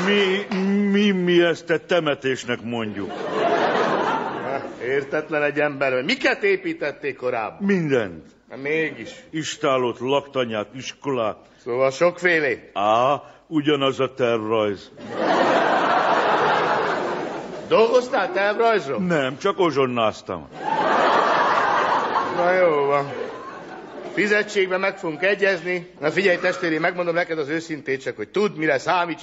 Mi, mi, mi ezt a temetésnek mondjuk? Értetlen egy ember, hogy miket építették korábban? Mindent. Na, mégis. Istálót, laktanyát, iskolát. Szóval sokfélé. Á, ugyanaz a tervrajz. Dolgoztál tervrajzról? Nem, csak ozsonnáztam. Na jó van. Fizetségben meg fogunk egyezni. Na figyelj testvéré, megmondom neked az őszintét csak, hogy tudd, mire számíts.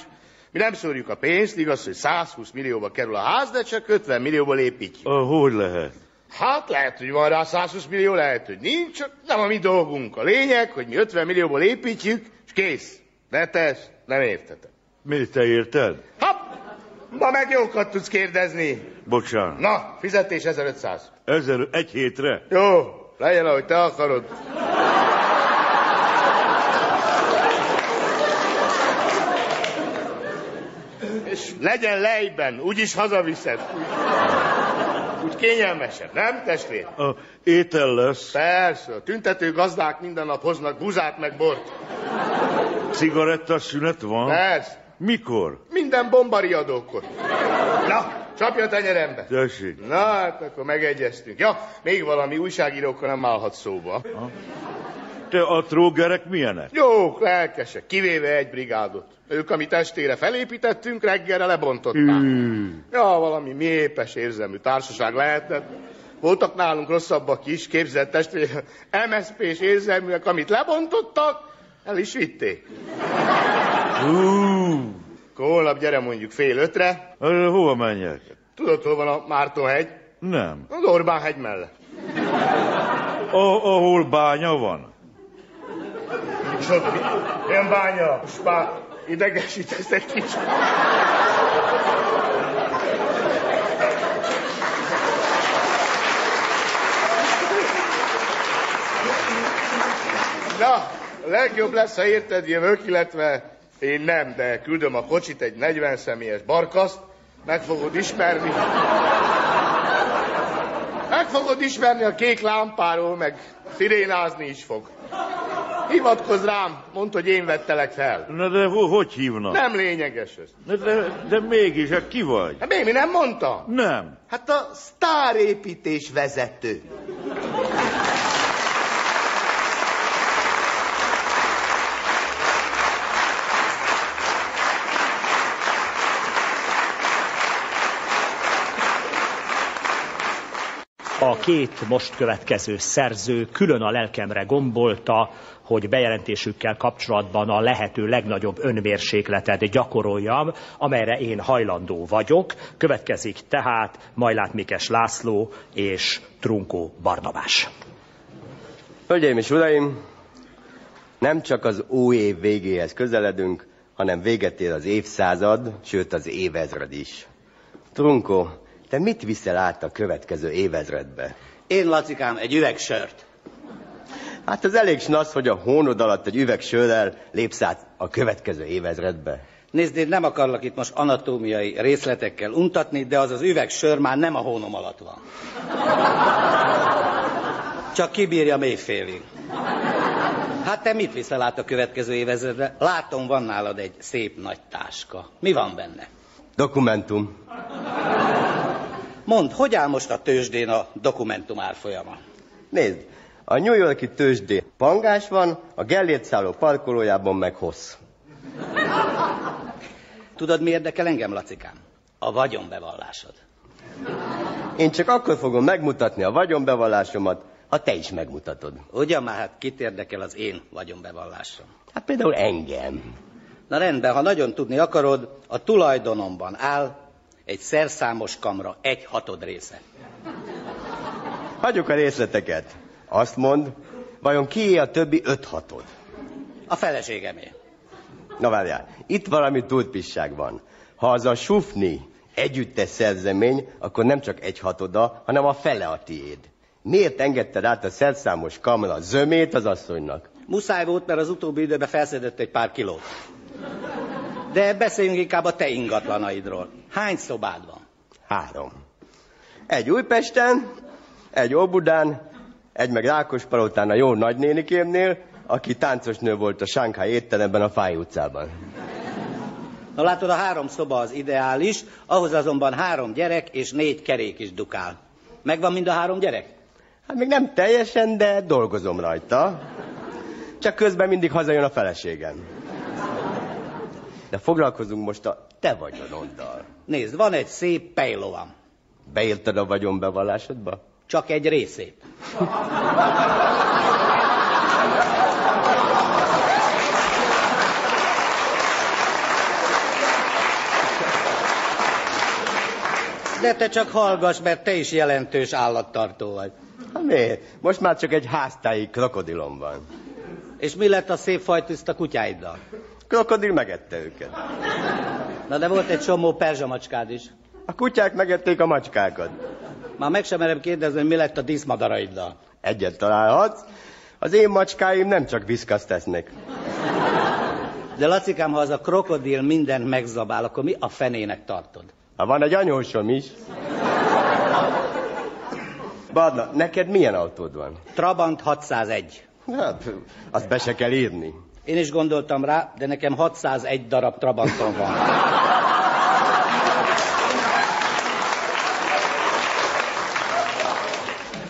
Mi nem szórjuk a pénzt, igaz, hogy 120 millióba kerül a ház, de csak 50 millióból építjük. Ah, hogy lehet? Hát lehet, hogy van rá 120 millió, lehet, hogy nincs, csak nem a mi dolgunk. A lényeg, hogy mi 50 millióból építjük, és kész. Ne tesz, nem értetek. Miért te érted? Hát, ma meg jókat tudsz kérdezni. Bocsánat. Na, fizetés 1500. Ezer, egy hétre? Jó, legyen, ahogy te akarod. És legyen lejben, úgyis hazaviszed. Úgy kényelmesebb, nem testvér? A étel lesz, Persze, a tüntető gazdák minden nap hoznak buzát meg bort. Cigaretta szünet van? Persze, Mikor? minden bombariadókor. Na, csapja a tenyerembe. Tessék. Na, hát akkor megegyeztünk. Ja, még valami újságírókkal nem állhat szóba. Te a trógerek milyenek? Jók, lelkesek, kivéve egy brigádot. Ők, amit estére felépítettünk, reggelre lebontották. Hű. Ja, valami mépes érzelmű társaság lehetett. Voltak nálunk rosszabbak is, képzett testvér, MSZP-s érzelműek, amit lebontottak, el is vitték. Hú. Akkor holnap gyere mondjuk fél ötre. Ö, Hova menjek? Tudod, hol van a Mártonhegy? Nem. Az Orbán hegy mellett. A, ahol bánya van? Micsoda? Milyen bánya? Most már idegesítesz egy kicsit. Na, legjobb lesz, ha érted, jövök, illetve én nem, de küldöm a kocsit, egy 40 személyes barkaszt, meg fogod ismerni. Meg fogod ismerni a kék lámpáról, meg szirénázni is fog. Hivatkozz rám, mondd, hogy én vettelek fel. Na de ho, hogy hívnak? Nem lényeges ez. De, de, de mégis, hát ki vagy? Hát mi, mi nem mondta? Nem. Hát a sztárépítés vezető. Két most következő szerző külön a lelkemre gombolta, hogy bejelentésükkel kapcsolatban a lehető legnagyobb önmérsékletet gyakoroljam, amelyre én hajlandó vagyok. Következik tehát Majlát Mikes László és Trunkó Barnabás. Hölgyeim és uraim, nem csak az új év végéhez közeledünk, hanem véget ér az évszázad, sőt az évezred is. Trunko, te mit viszel át a következő évezredbe? Én, Lacikám, egy üveg sört. Hát az elég snasz, hogy a hónod alatt egy üveg sörrel lépsz át a következő évezredbe. Nézd, én nem akarlak itt most anatómiai részletekkel untatni, de az az üveg sör már nem a hónom alatt van. Csak kibírja mélyfélig. Hát te mit viszel át a következő évezredre? Látom, van nálad egy szép nagy táska. Mi van benne? Dokumentum. Mondd, hogy áll most a tőzsdén a dokumentum árfolyama? Nézd, a New Yorki tőzsdén pangás van, a Gellért szálló parkolójában meg hossz. Tudod, mi érdekel engem, Lacikám? A vagyonbevallásod. Én csak akkor fogom megmutatni a vagyonbevallásomat, ha te is megmutatod. Ugyan már, hát kit érdekel az én vagyonbevallásom? Hát például engem. Na rendben, ha nagyon tudni akarod, a tulajdonomban áll egy szerszámos kamra, egy hatod része. Hagyjuk a részleteket. Azt mond, vajon kié a többi öt hatod? A feleségemé. Na várjál, itt valami túlpisság van. Ha az a sufni együttes szerzemény, akkor nem csak egy hatoda, hanem a fele a tiéd. Miért engedted át a szerszámos kamra zömét az asszonynak? Muszáj volt, mert az utóbbi időben felszedett egy pár kilót. De beszéljünk inkább a te ingatlanaidról. Hány szobád van? Három. Egy Újpesten, egy Óbudán, egy meg Rákospalotán a jó nagynénikémnél, aki táncosnő volt a Sánkhái étteremben a Fáj utcában. Na látod, a három szoba az ideális, ahhoz azonban három gyerek és négy kerék is dukál. Megvan mind a három gyerek? Hát még nem teljesen, de dolgozom rajta. Csak közben mindig hazajön a feleségem. De foglalkozunk most a te vagyonoddal. Nézd, van egy szép pejloam. Beírtad a vagyonbevallásodba? Csak egy részét. De te csak hallgass, mert te is jelentős állattartó vagy. Hát miért? Most már csak egy háztáji krokodilom van. És mi lett a szép fajtiszta kutyáiddal? Krokodil megette őket. Na de volt egy csomó perzsamacskád is. A kutyák megették a macskákat. Már meg sem merem kérdezni, hogy mi lett a díszmadaraiddal. Egyet találhatsz. Az én macskáim nem csak viszkaszt tesznek. De Lacikám, ha az a krokodil mindent megzabál, akkor mi a fenének tartod? Ha van egy anyósom is. Barna, neked milyen autód van? Trabant 601. Hát, azt be se kell írni. Én is gondoltam rá, de nekem 601 darab Trabanton van.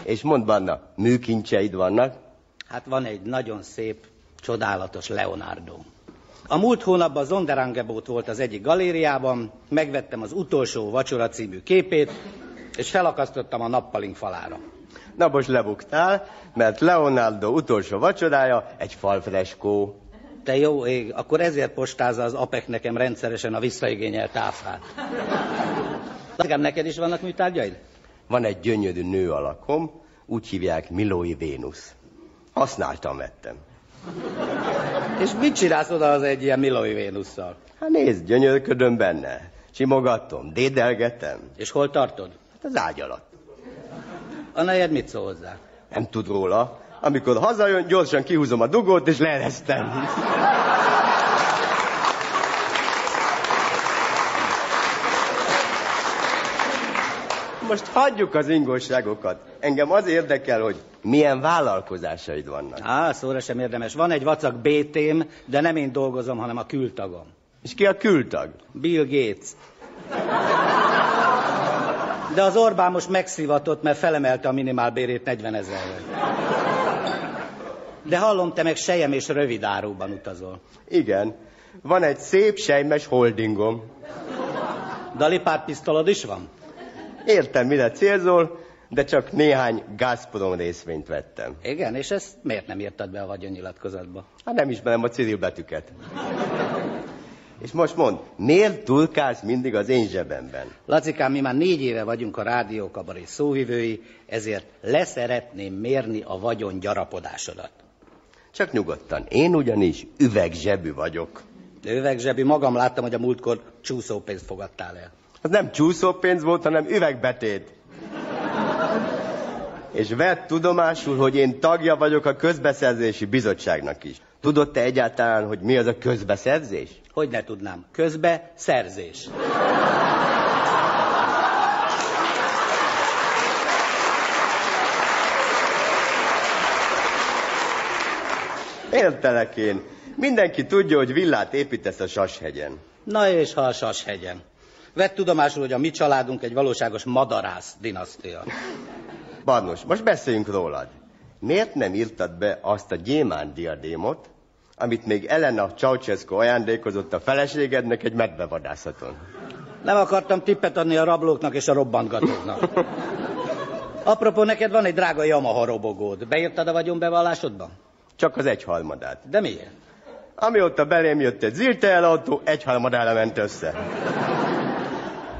És mondd, Barna, műkincseid vannak? Hát van egy nagyon szép, csodálatos Leonardo. A múlt hónapban Zonderangebót volt az egyik galériában, megvettem az utolsó vacsora című képét, és felakasztottam a nappalink falára. Na most lebuktál, mert Leonardo utolsó vacsorája egy falfreskó. Te jó ég, akkor ezért postázza az APEC nekem rendszeresen a visszaigényelt áfát. Nekem neked is vannak műtárgyaid? Van egy gyönyörű nő alakom, úgy hívják Milói Vénusz. Használtam vettem. És mit csinálsz oda az egy ilyen Milói Vénusszal? Hát nézd, gyönyörködöm benne. Simogatom, dédelgetem. És hol tartod? Hát az ágy alatt. A nejed mit szól hozzá? Nem tud róla. Amikor hazajön, gyorsan kihúzom a dugót, és leeresztem. Most hagyjuk az ingosságokat. Engem az érdekel, hogy milyen vállalkozásaid vannak. Á, szóra sem érdemes. Van egy vacak BT-m, de nem én dolgozom, hanem a kültagom. És ki a kültag? Bill Gates. De az Orbán most megszivatott, mert felemelte a minimálbérét 40 ezerre. De hallom, te meg sejem és rövid áruban utazol. Igen. Van egy szép sejmes holdingom. Dalipárpisztolod is van? Értem, mire célzol, de csak néhány Gazprom részvényt vettem. Igen, és ezt miért nem írtad be a vagyonnyilatkozatba? Hát nem ismerem a Cyril betűket. És most mond, miért turkálsz mindig az én zsebemben? Lacikám, mi már négy éve vagyunk a rádiókabaré szóvivői, ezért leszeretném mérni a vagyon gyarapodásodat. Csak nyugodtan, én ugyanis üvegzsebű vagyok. De üvegzsebű, magam láttam, hogy a múltkor csúszópénzt fogadtál el. Az nem csúszópénz volt, hanem üvegbetét. És vett tudomásul, hogy én tagja vagyok a közbeszerzési bizottságnak is. Tudod te egyáltalán, hogy mi az a közbeszerzés? Hogy ne tudnám. Közbe szerzés. Értelek én. Mindenki tudja, hogy villát építesz a Sashegyen. Na és ha a Sashegyen. Vett tudomásul, hogy a mi családunk egy valóságos madarász dinasztia. Barnos, most beszéljünk rólad. Miért nem írtad be azt a gyémán diadémot, amit még Elena Ceausescu ajándékozott a feleségednek egy medvevadászaton? Nem akartam tippet adni a rablóknak és a robbantgatóknak. Apropó, neked van egy drága Yamaha robogód. Beírtad a vagyonbevallásodba? Csak az egyharmadát. De miért? Amióta belém jött egy zirtel autó, egyharmadára ment össze.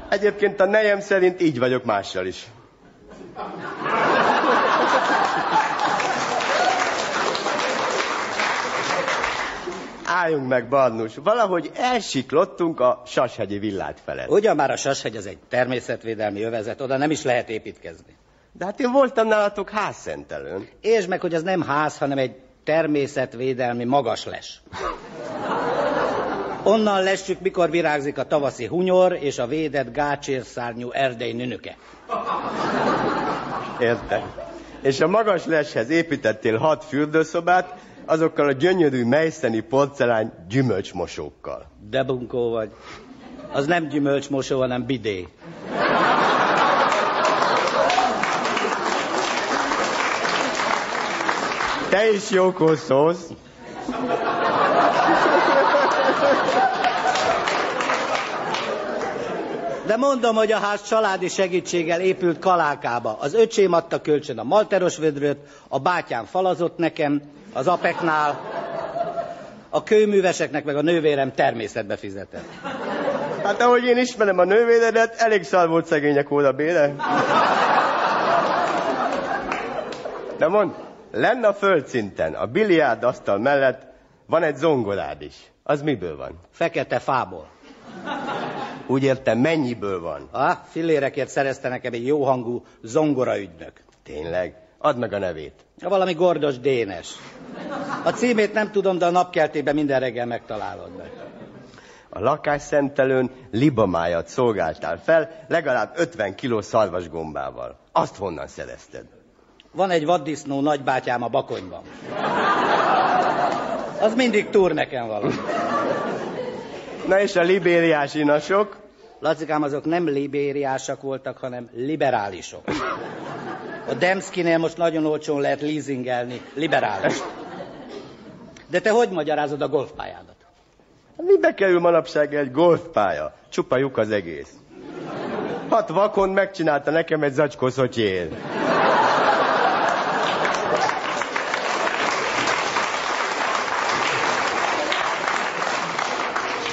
Egyébként a nejem szerint így vagyok mással is. Álljunk meg, Barnus. Valahogy elsiklottunk a Sashegyi villát felett. Ugyan már a Sashegy az egy természetvédelmi övezet, oda nem is lehet építkezni. De hát én voltam nálatok házszentelőn. És meg, hogy az nem ház, hanem egy természetvédelmi magas les. Onnan lessük, mikor virágzik a tavaszi hunyor és a védett gácsérszárnyú erdei nünüke. Érted? És a magas leshez építettél hat fürdőszobát, azokkal a gyönyörű mejszeni porcelán gyümölcsmosókkal. De bunkó vagy. Az nem gyümölcsmosó, hanem bidé. Te is jókor szólsz. De mondom, hogy a ház családi segítséggel épült Kalákába. Az öcsém adta kölcsön a malteros vödröt, a bátyám falazott nekem, az apeknál, a kőműveseknek meg a nővérem természetbe fizetett. Hát ahogy én ismerem a nővéredet, elég szar volt szegények óra bére. De mond, lenne a földszinten, a biliárd asztal mellett van egy zongorád is. Az miből van? Fekete fából. Úgy értem, mennyiből van? Ah, fillérekért szerezte nekem egy jó hangú zongoraügynök. Tényleg? Add meg a nevét. Valami gordos Dénes. A címét nem tudom, de a napkeltében minden reggel megtalálod meg. A lakásszentelőn libamájat szolgáltál fel, legalább 50 kiló szarvasgombával. Azt honnan szerezted? Van egy vaddisznó nagybátyám a bakonyban. Az mindig túr nekem valami. Na és a libériás inasok? Lacikám, azok nem libériásak voltak, hanem liberálisok. A Demszkinél most nagyon olcsón lehet leasingelni liberális. De te hogy magyarázod a golfpályádat? Mibe kerül manapság egy golfpálya? Csupa lyuk az egész. Hat vakon megcsinálta nekem egy zacskó szotyér.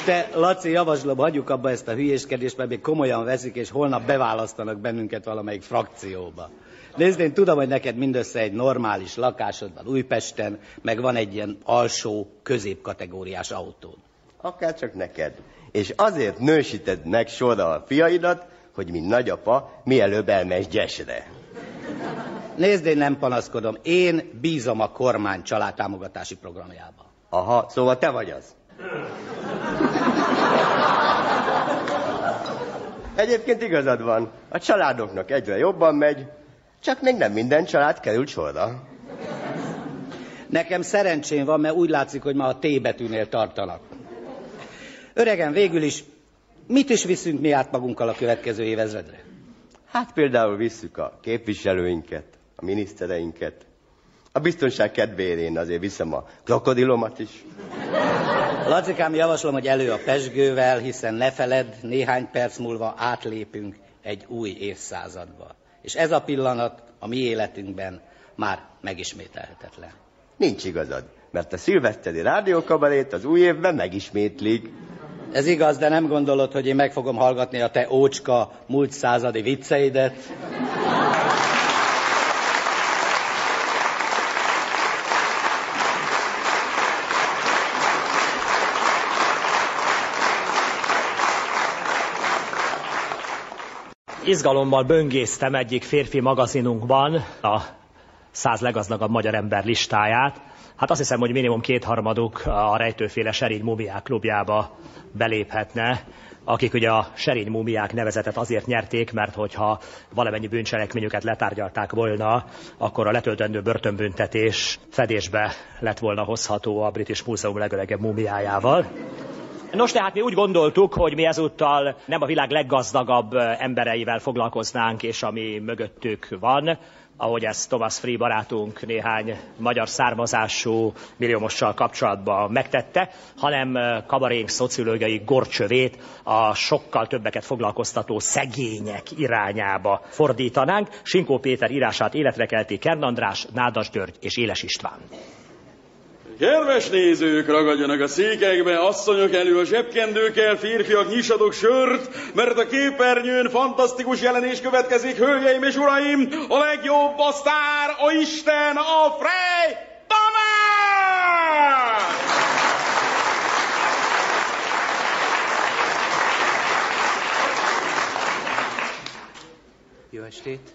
Te, Laci, javaslom, hagyjuk abba ezt a hülyéskedést, mert még komolyan veszik, és holnap beválasztanak bennünket valamelyik frakcióba. Nézd, én tudom, hogy neked mindössze egy normális lakásod van Újpesten, meg van egy ilyen alsó, középkategóriás autód. Akár csak neked. És azért nősíted meg sorra a fiaidat, hogy mint nagyapa mielőbb elmegy gyesre. Nézd, én nem panaszkodom. Én bízom a kormány családtámogatási programjába. Aha, szóval te vagy az. Egyébként igazad van. A családoknak egyre jobban megy, csak még nem minden család került sorra. Nekem szerencsém van, mert úgy látszik, hogy ma a T betűnél tartanak. Öregen, végül is, mit is viszünk mi át magunkkal a következő évezredre? Hát például visszük a képviselőinket, a minisztereinket. A biztonság kedvéért én azért viszem a krokodilomat is. Lacikám, javaslom, hogy elő a pesgővel, hiszen ne feledd, néhány perc múlva átlépünk egy új évszázadba. És ez a pillanat a mi életünkben már megismételhetetlen. Nincs igazad, mert a szilveszteri rádiókabarét az új évben megismétlik. Ez igaz, de nem gondolod, hogy én meg fogom hallgatni a te ócska múlt századi vicceidet? Izgalommal böngésztem egyik férfi magazinunkban a száz leggazdagabb magyar ember listáját. Hát azt hiszem, hogy minimum kétharmaduk a rejtőféle serény mumiák klubjába beléphetne, akik ugye a serény mumiák nevezetet azért nyerték, mert hogyha valamennyi bűncselekményüket letárgyalták volna, akkor a letöltendő börtönbüntetés fedésbe lett volna hozható a British Múzeum legölegebb mumiájával. Nos, tehát mi úgy gondoltuk, hogy mi ezúttal nem a világ leggazdagabb embereivel foglalkoznánk, és ami mögöttük van, ahogy ezt Thomas Free barátunk néhány magyar származású milliómossal kapcsolatban megtette, hanem kabarénk szociológiai gorcsövét a sokkal többeket foglalkoztató szegények irányába fordítanánk. Sinkó Péter írását életre kelti Kern András, Nádas György és Éles István. Kedves nézők, ragadjanak a székekbe, asszonyok elő a zsebkendőkkel, férfiak nyissatok sört, mert a képernyőn fantasztikus jelenés következik, hölgyeim és uraim, a legjobb a sztár, a Isten, a Frey Tamás! Jó estét!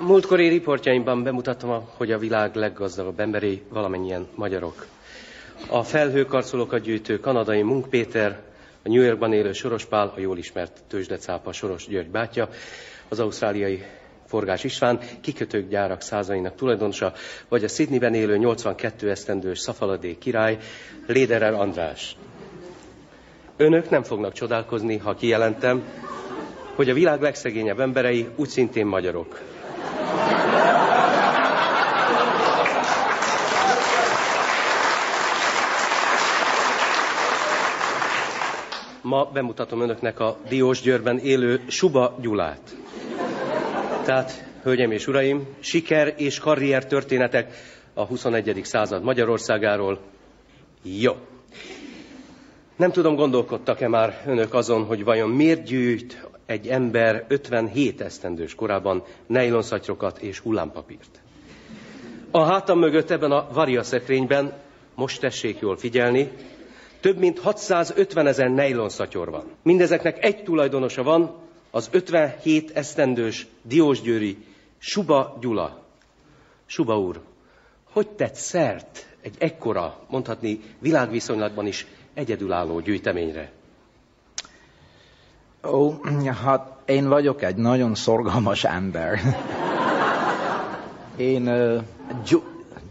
Múltkori riportjaimban bemutattam, hogy a világ leggazdagabb emberei valamennyien magyarok. A felhőkarcolókat gyűjtő kanadai Munk Péter, a New Yorkban élő Soros Pál, a jól ismert tőzsdecápa Soros György bátyja, az ausztráliai Forgás István, kikötők gyárak százainak tulajdonosa, vagy a Sydneyben élő 82 esztendős szafaladé király, Léderer András. Önök nem fognak csodálkozni, ha kijelentem, hogy a világ legszegényebb emberei úgy szintén magyarok. Ma bemutatom önöknek a Diós Győrben élő Suba Gyulát. Tehát, hölgyeim és uraim, siker és karrier történetek a 21. század Magyarországáról. Jó. Nem tudom, gondolkodtak-e már önök azon, hogy vajon miért gyűjt egy ember 57 esztendős korában nejlonszatyrokat és hullámpapírt. A hátam mögött ebben a variaszekrényben, most tessék jól figyelni, több mint 650 ezer nejlonszatyor van. Mindezeknek egy tulajdonosa van, az 57 esztendős Diósgyőri Suba Gyula. Suba úr, hogy tett szert egy ekkora, mondhatni világviszonylatban is egyedülálló gyűjteményre? Ó, hát én vagyok egy nagyon szorgalmas ember. Én uh,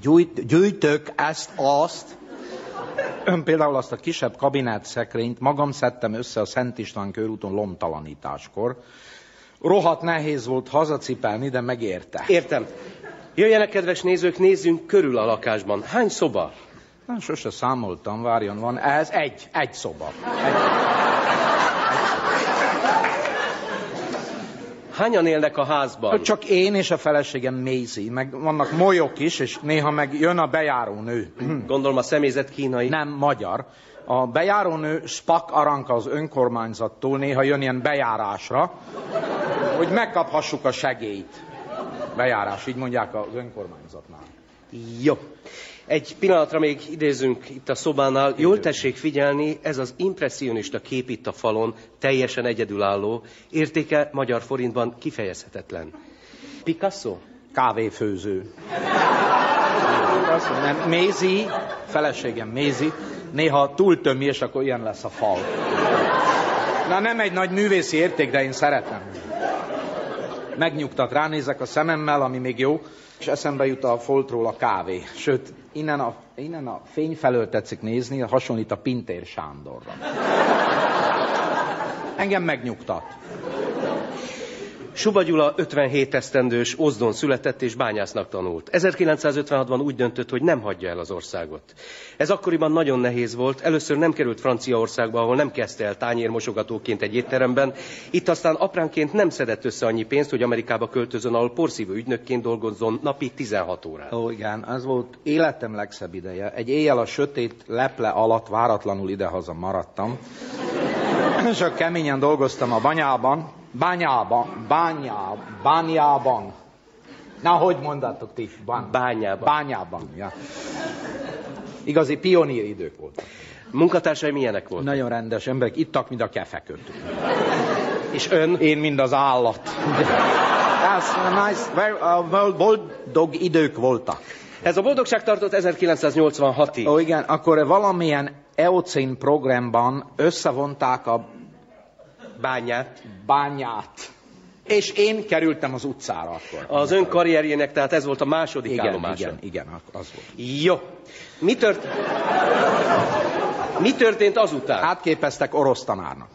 gyújt, gyűjtök ezt-azt, Ön például azt a kisebb kabinett szekrényt magam szedtem össze a Szent István körúton lomtalanításkor. Rohadt nehéz volt hazacipelni, de megérte. Értem. Jöjjenek, kedves nézők, nézzünk körül a lakásban. Hány szoba? Na, sose számoltam, várjon, van. Ez egy, egy szoba. Egy. Hányan élnek a házban? Csak én és a feleségem Maisie, meg vannak molyok is, és néha meg jön a bejáró nő. Gondolom a személyzet kínai. Nem, magyar. A bejárónő Spak Aranka az önkormányzattól néha jön ilyen bejárásra, hogy megkaphassuk a segélyt. Bejárás, így mondják az önkormányzatnál. Jó. Egy pillanatra még idézünk itt a szobánál. Jól tessék figyelni, ez az impressionista kép itt a falon, teljesen egyedülálló, értéke magyar forintban kifejezhetetlen. Picasso? Kávéfőző. Nem, Mézi, feleségem Mézi, néha túltömi, és akkor ilyen lesz a fal. Na nem egy nagy művészi érték, de én szeretem. Megnyugtat, ránézek a szememmel, ami még jó, és eszembe jut a foltról a kávé. Sőt, innen a, innen a fény felől tetszik nézni, hasonlít a Pintér Sándorra. Engem megnyugtat. Suba Gyula 57 esztendős Ozdon született és bányásznak tanult. 1956-ban úgy döntött, hogy nem hagyja el az országot. Ez akkoriban nagyon nehéz volt. Először nem került Franciaországba, ahol nem kezdte el tányérmosogatóként egy étteremben. Itt aztán apránként nem szedett össze annyi pénzt, hogy Amerikába költözön, ahol porszívó ügynökként dolgozzon napi 16 órát. Ó, igen, az volt életem legszebb ideje. Egy éjjel a sötét leple alatt váratlanul idehaza maradtam. [LAUGHS] Csak keményen dolgoztam a banyában, bányában, bányá, bányában. Na, hogy mondatok ti? Bán... Bányában. Bányában, ja. Igazi pionír idők voltak. Munkatársai milyenek voltak? Nagyon rendes emberek, ittak, mint a kefeköt. És ön? Én, mind az állat. Ez nice, very, uh, boldog idők voltak. Ez a boldogság tartott 1986-ig. Ó, igen, akkor valamilyen EOCIN programban összevonták a bányát. Bányát. És én kerültem az utcára akkor. Az ön karrierjének, tehát ez volt a második igen, állomása. Igen, igen, az volt. Jó. Mi, tört... Mi történt azután? Átképeztek orosz tanárnak.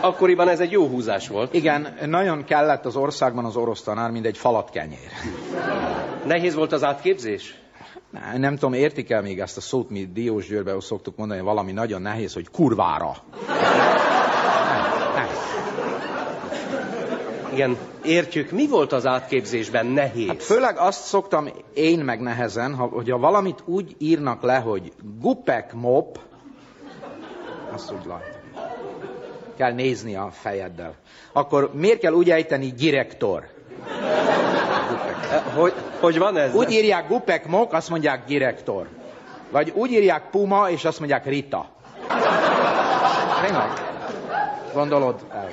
akkoriban ez egy jó húzás volt. Igen, nagyon kellett az országban az orosz tanár, mint egy falat kenyér. Nehéz volt az átképzés? Nem, tudom, értik el még ezt a szót, mi Diós Győrbe szoktuk mondani, hogy valami nagyon nehéz, hogy kurvára. Igen, értjük. Mi volt az átképzésben nehéz? Hát főleg azt szoktam én meg nehezen, ha, hogyha valamit úgy írnak le, hogy gupek mop, azt úgy lehet. Kell nézni a fejeddel. Akkor miért kell úgy ejteni direktor? Hogy, hogy van ez? Úgy írják gupek mok, azt mondják direktor. Vagy úgy írják puma, és azt mondják Rita. Tényleg? Gondolod el?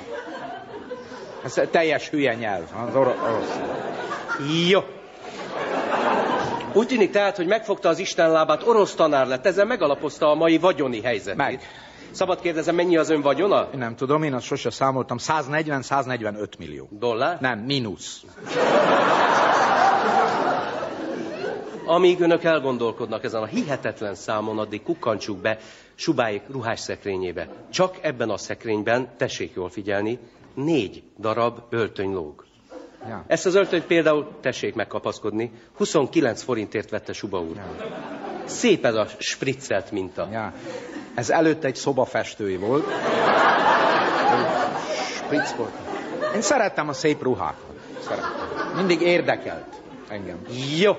Ez teljes hülye nyelv, az oro- orosz. Jó. Úgy tűnik tehát, hogy megfogta az Isten lábát, orosz tanár lett, ezzel megalapozta a mai vagyoni helyzetét. Meg. Szabad kérdezem, mennyi az ön vagyona? Nem tudom, én azt sose számoltam. 140-145 millió. Dollár? Nem, mínusz. Amíg önök elgondolkodnak ezen a hihetetlen számon, addig kukkantsuk be Subáik ruhás szekrényébe. Csak ebben a szekrényben, tessék jól figyelni, négy darab öltöny lóg. Ja. Ezt az öltönyt például, tessék megkapaszkodni, 29 forintért vette Suba úr. Szép ez a spriccelt minta. Ja. Ez előtt egy szobafestői volt. Spritz volt. Én szerettem a szép ruhákat. Szerettem. Mindig érdekelt engem. Jó.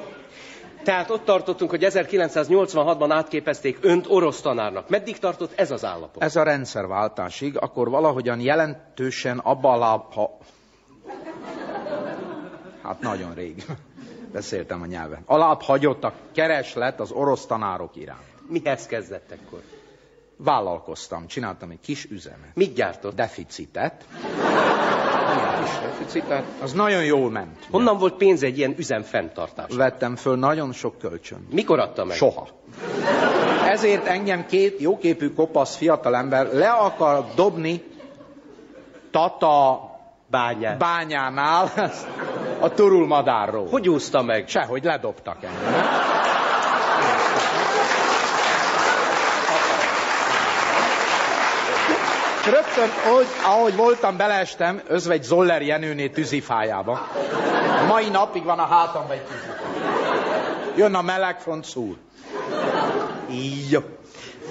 Tehát ott tartottunk, hogy 1986-ban átképezték önt orosz tanárnak. Meddig tartott ez az állapot? Ez a rendszerváltásig, akkor valahogyan jelentősen abba a láb... Ha... Hát nagyon rég. Beszéltem a nyelven. Alább hagyott a kereslet az orosz tanárok iránt. Mihez kezdett ekkor? Vállalkoztam, csináltam egy kis üzemet. Mit gyártott? Deficitet. Milyen kis deficitet? Az nagyon jól ment. Honnan volt pénz egy ilyen üzem fenntartásra? Vettem föl nagyon sok kölcsön. Mikor adta meg? Soha. Ezért engem két jóképű kopasz fiatalember le akar dobni Tata Bányát. bányánál [LAUGHS] a turulmadárról. Hogy úszta meg? Sehogy ledobtak engem. Rögtön, ahogy, ahogy voltam, beleestem, özvegy Zoller Jenőné tűzifájába. Mai napig van a hátamban egy tűzifá. Jön a melegfront szúr. Jó.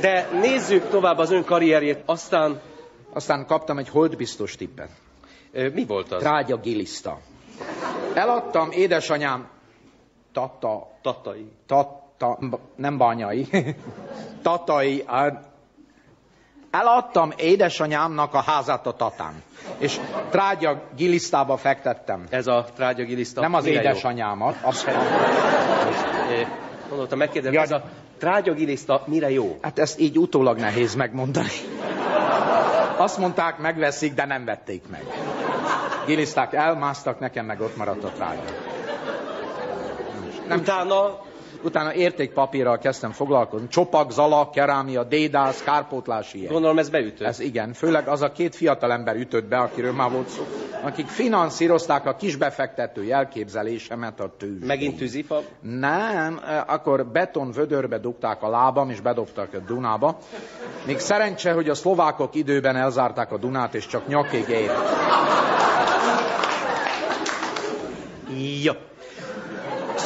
De nézzük tovább az ön karrierjét, aztán... Aztán kaptam egy holdbiztos tippet. Ö, mi volt az? Trágya giliszta. Eladtam édesanyám tata, Tatai. tata, nem bányai, [LAUGHS] tatai, eladtam édesanyámnak a házát a tatán. És trágya gilisztába fektettem. Ez a trágyagiliszta. Nem az édesanyámat, azt Ö, Gondoltam, megkérdezem, Ja. ez a trágyagiliszta mire jó? Hát ezt így utólag nehéz megmondani. Azt mondták, megveszik, de nem vették meg. Giliszták elmásztak, nekem meg ott maradt a trágya. Nem Utána Utána értékpapírral kezdtem foglalkozni. Csopak, zala, kerámia, dédász, kárpótlás, ilyen. gondolom ez beütött. Ez igen, főleg az a két fiatal ember ütött be, akiről már volt szó, akik finanszírozták a kisbefektető elképzelésemet a tőzsdén. Megint tűzifa? Nem, eh, akkor beton vödörbe dugták a lábam, és bedobtak a Dunába. Még szerencse, hogy a szlovákok időben elzárták a Dunát, és csak nyakig ért. Jó.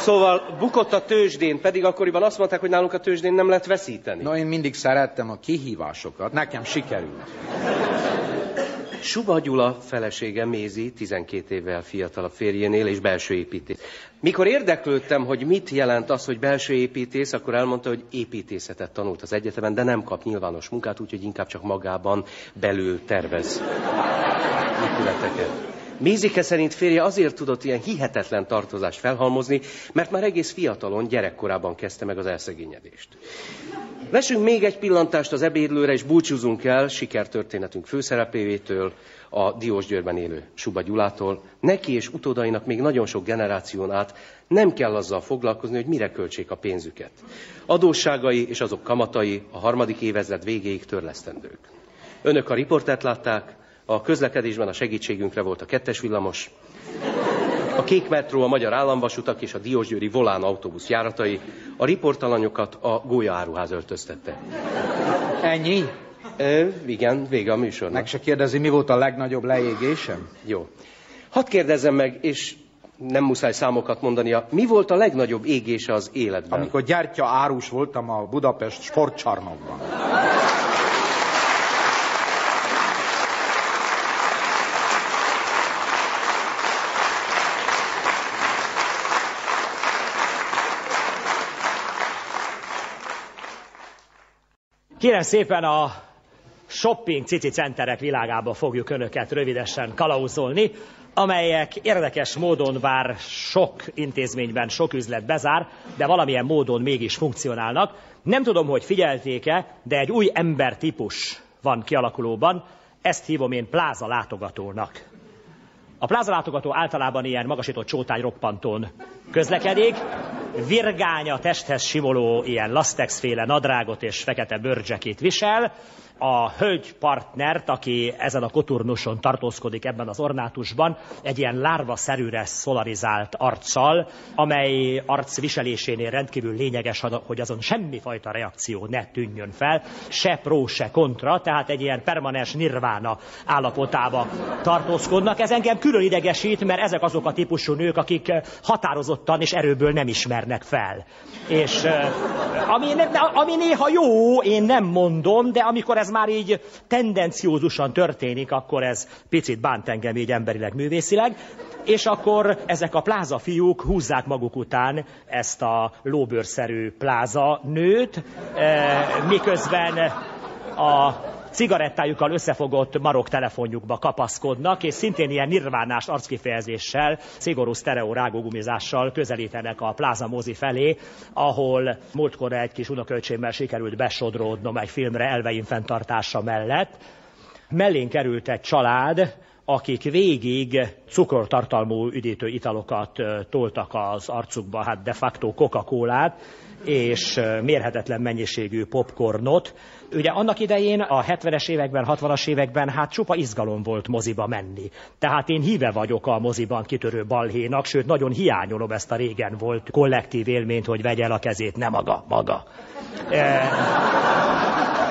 Szóval bukott a tőzsdén, pedig akkoriban azt mondták, hogy nálunk a tőzsdén nem lehet veszíteni. No, én mindig szerettem a kihívásokat, nekem sikerült. Suba Gyula felesége Mézi, 12 évvel fiatalabb férjénél és belső építész. Mikor érdeklődtem, hogy mit jelent az, hogy belső építész, akkor elmondta, hogy építészetet tanult az egyetemen, de nem kap nyilvános munkát, úgyhogy inkább csak magában belül tervez épületeket. Mézike szerint férje azért tudott ilyen hihetetlen tartozást felhalmozni, mert már egész fiatalon, gyerekkorában kezdte meg az elszegényedést. Vessünk még egy pillantást az ebédlőre, és búcsúzunk el sikertörténetünk főszereplévétől, a Diósgyőrben élő Suba Gyulától. Neki és utódainak még nagyon sok generáción át nem kell azzal foglalkozni, hogy mire költsék a pénzüket. Adósságai és azok kamatai a harmadik évezred végéig törlesztendők. Önök a riportát látták, a közlekedésben a segítségünkre volt a kettes villamos, a Kék Metró, a Magyar Államvasutak és a Diósgyőri Volán autóbusz járatai, a riportalanyokat a Gólya áruház öltöztette. Ennyi? Ö, igen, vége a műsornak. Meg se kérdezi, mi volt a legnagyobb leégésem? Jó. Hadd kérdezzem meg, és nem muszáj számokat mondania, mi volt a legnagyobb égése az életben? Amikor gyertya árus voltam a Budapest sportcsarnokban. Kérem szépen a shopping cici centerek világába fogjuk önöket rövidesen kalauzolni, amelyek érdekes módon bár sok intézményben sok üzlet bezár, de valamilyen módon mégis funkcionálnak. Nem tudom, hogy figyelték-e, de egy új embertípus van kialakulóban, ezt hívom én pláza látogatónak. A pláza látogató általában ilyen magasított csótány roppantón közlekedik, virgánya testhez simoló ilyen lasztexféle nadrágot és fekete bőrcsekét visel, a hölgy partnert, aki ezen a koturnuson tartózkodik ebben az ornátusban, egy ilyen lárva-szerűre szolarizált arccal, amely arc viselésénél rendkívül lényeges, hogy azon semmifajta reakció ne tűnjön fel, se pró, se kontra, tehát egy ilyen permanens nirvána állapotába tartózkodnak. Ez engem külön idegesít, mert ezek azok a típusú nők, akik határozottan és erőből nem ismernek fel. És ami, ami néha jó, én nem mondom, de amikor ez ez már így tendenciózusan történik, akkor ez picit bánt engem így emberileg, művészileg, és akkor ezek a pláza fiúk húzzák maguk után ezt a lóbőrszerű pláza nőt, eh, miközben a cigarettájukkal összefogott marok telefonjukba kapaszkodnak, és szintén ilyen nirvánás arckifejezéssel, szigorú sztereó rágógumizással közelítenek a pláza mozi felé, ahol múltkor egy kis unokölcsémmel sikerült besodródnom egy filmre elveim fenntartása mellett. Mellén került egy család, akik végig cukortartalmú üdítő italokat toltak az arcukba, hát de facto Coca-Colát, és mérhetetlen mennyiségű popcornot. Ugye annak idején a 70-es években, 60-as években hát csupa izgalom volt moziba menni. Tehát én híve vagyok a moziban kitörő balhénak, sőt nagyon hiányolom ezt a régen volt kollektív élményt, hogy vegye el a kezét, ne maga, maga. E,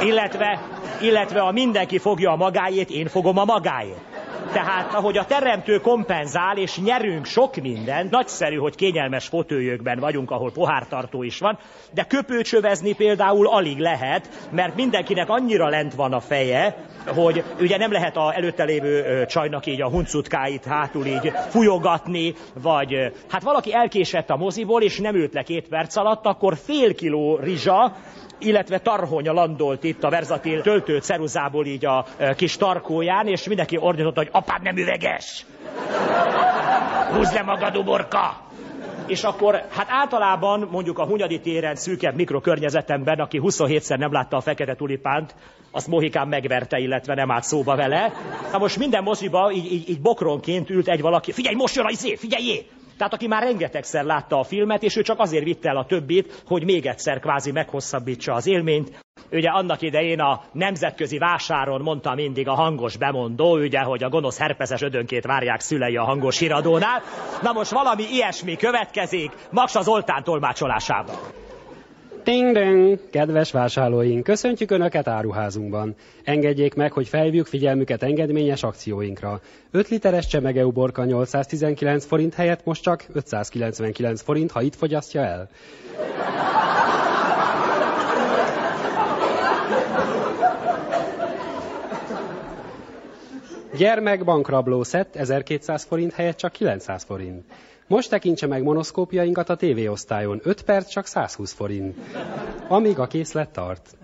illetve, illetve a mindenki fogja a magáét, én fogom a magáét. Tehát ahogy a teremtő kompenzál, és nyerünk sok mindent, nagyszerű, hogy kényelmes fotójökben vagyunk, ahol pohártartó is van, de köpőcsövezni például alig lehet, mert mindenkinek annyira lent van a feje, hogy ugye nem lehet a előtte lévő csajnak így a huncutkáit hátul így fújogatni, vagy hát valaki elkésett a moziból, és nem ült le két perc alatt, akkor fél kiló rizsa, illetve tarhonya landolt itt a verzatil töltő ceruzából így a e, kis tarkóján, és mindenki ordította, hogy apám nem üveges! Húzd le magad, uborka! És akkor, hát általában mondjuk a Hunyadi téren szűkebb mikrokörnyezetemben, aki 27-szer nem látta a fekete tulipánt, azt Mohikán megverte, illetve nem állt szóba vele. Na most minden moziba így, így, így bokronként ült egy valaki, figyelj, most jön a izé, figyeljé! Tehát aki már rengetegszer látta a filmet, és ő csak azért vitte el a többit, hogy még egyszer kvázi meghosszabbítsa az élményt. Ugye annak idején a nemzetközi vásáron mondta mindig a hangos bemondó, ugye, hogy a gonosz herpeszes ödönkét várják szülei a hangos híradónál. Na most valami ilyesmi következik Maksa Zoltán tolmácsolásában. Ding -ding! Kedves vásárlóink, köszöntjük Önöket áruházunkban. Engedjék meg, hogy felhívjuk figyelmüket engedményes akcióinkra. 5 literes csemege uborka 819 forint helyett most csak 599 forint, ha itt fogyasztja el. Gyermekbankrabló szett 1200 forint helyett csak 900 forint. Most tekintse meg monoszkópjainkat a tévéosztályon. 5 perc csak 120 forint. Amíg a készlet tart.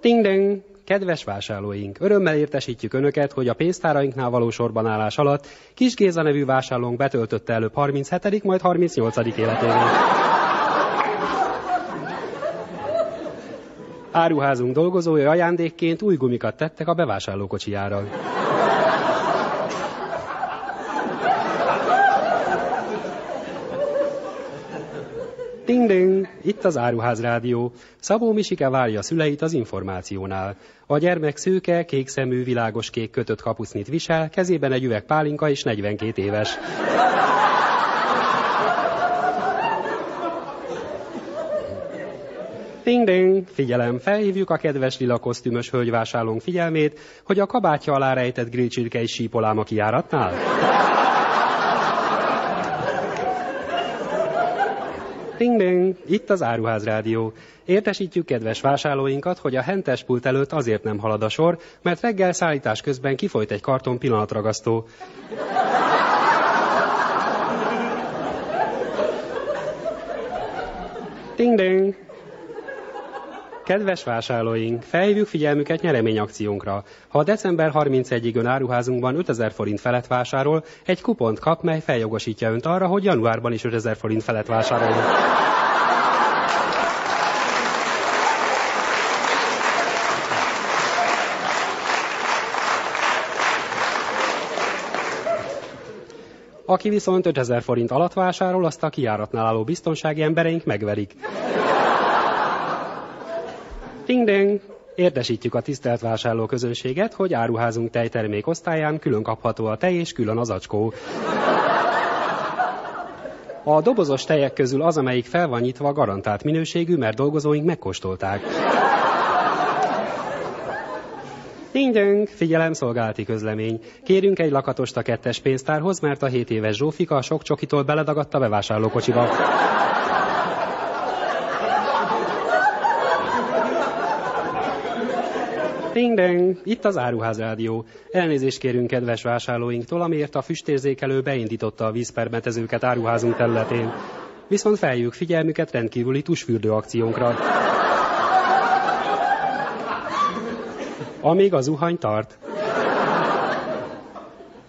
Ding ding! Kedves vásárlóink, örömmel értesítjük Önöket, hogy a pénztárainknál való sorbanállás alatt Kis Géza nevű vásárlónk betöltötte előbb 37. majd 38. életévét. Áruházunk dolgozói ajándékként új gumikat tettek a bevásárlókocsijára. Ding ding! Itt az Áruház Rádió. Szabó Misike várja szüleit az információnál. A gyermek szőke, kék szemű, világos kék kötött kapucnit visel, kezében egy üveg pálinka és 42 éves. Ding ding, figyelem, felhívjuk a kedves lila kosztümös hölgyvásárlónk figyelmét, hogy a kabátja alá rejtett grillcsirke is sípolám a kijáratnál. Ding ding, itt az Áruház Rádió. Értesítjük kedves vásárlóinkat, hogy a hentes pult előtt azért nem halad a sor, mert reggel szállítás közben kifolyt egy karton pillanatragasztó. Ding ding! Kedves vásárlóink, felhívjuk figyelmüket nyereményakciónkra. Ha a december 31-ig ön áruházunkban 5000 forint felett vásárol, egy kupont kap, mely feljogosítja önt arra, hogy januárban is 5000 forint felett vásároljon. Aki viszont 5000 forint alatt vásárol, azt a kiáratnál álló biztonsági embereink megverik. Ding ding! Értesítjük a tisztelt vásárló közönséget, hogy áruházunk tejtermék osztályán külön kapható a tej és külön az acskó. A dobozos tejek közül az, amelyik fel van nyitva, garantált minőségű, mert dolgozóink megkóstolták. Ding ding, figyelem szolgálati közlemény. Kérünk egy lakatost a kettes pénztárhoz, mert a 7 éves Zsófika a sok csokitól beledagadt a bevásárlókocsiba. Ding ding, itt az Áruház Rádió. Elnézést kérünk kedves vásárlóinktól, amiért a füstérzékelő beindította a vízpermetezőket áruházunk területén. Viszont feljük figyelmüket rendkívüli tusfürdő akciónkra. Amíg a zuhany tart.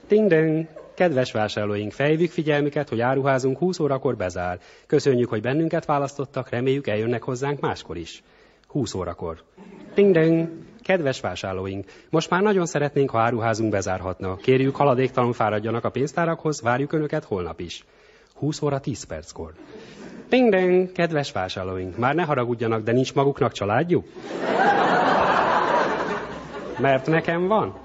Ding ding, Kedves vásárlóink, fejvük figyelmüket, hogy áruházunk 20 órakor bezár. Köszönjük, hogy bennünket választottak, reméljük eljönnek hozzánk máskor is. 20 órakor. Ding ding! Kedves vásárlóink, most már nagyon szeretnénk, ha áruházunk bezárhatna. Kérjük, haladéktalan fáradjanak a pénztárakhoz, várjuk Önöket holnap is. 20 óra 10 perckor. Ding! Kedves vásárlóink, már ne haragudjanak, de nincs maguknak családjuk? Mert nekem van.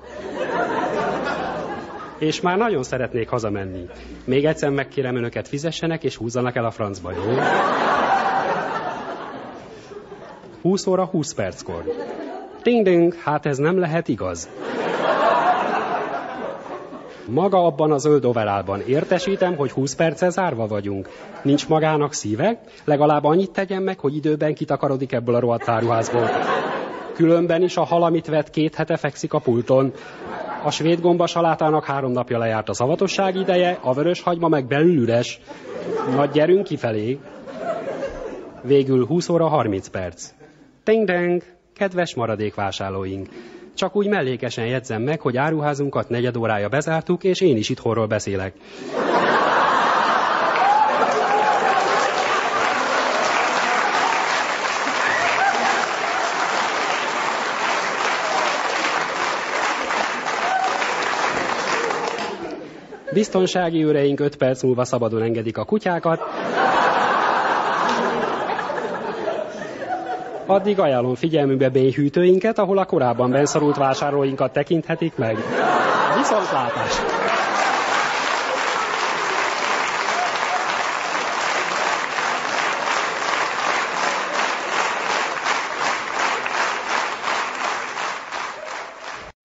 És már nagyon szeretnék hazamenni. Még egyszer megkérem önöket fizessenek, és húzzanak el a francba, jó? 20 óra 20 perckor. Ding ding, hát ez nem lehet igaz. Maga abban a zöld overálban értesítem, hogy 20 perccel zárva vagyunk. Nincs magának szíve? Legalább annyit tegyen meg, hogy időben kitakarodik ebből a rohadt áruházból. Különben is a hal, amit vett, két hete fekszik a pulton. A svéd gomba salátának három napja lejárt a szavatosság ideje, a vörös hagyma meg belül üres. Nagy gyerünk kifelé. Végül 20 óra 30 perc. Ding ding, kedves maradékvásárlóink! Csak úgy mellékesen jegyzem meg, hogy áruházunkat negyed órája bezártuk, és én is itthonról beszélek. Biztonsági őreink 5 perc múlva szabadon engedik a kutyákat. Addig ajánlom figyelmünkbe bélyhűtőinket, ahol a korábban benszorult vásárlóinkat tekinthetik meg. Viszontlátás!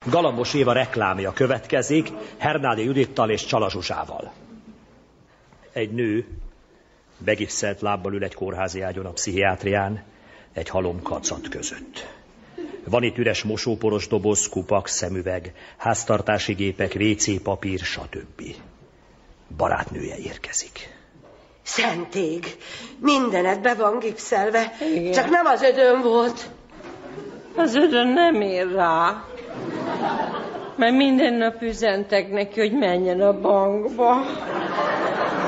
Galambos Éva reklámja következik, Hernádi Judittal és Csalazsuzsával. Egy nő begipszelt lábbal ül egy kórházi ágyon a pszichiátrián, egy halom kacat között. Van itt üres mosóporos doboz, kupak, szemüveg, háztartási gépek, WC papír, stb. Barátnője érkezik. Szentég, mindened be van gipszelve, Igen. csak nem az ödön volt. Az ödön nem ér rá. Mert minden nap üzentek neki, hogy menjen a bankba.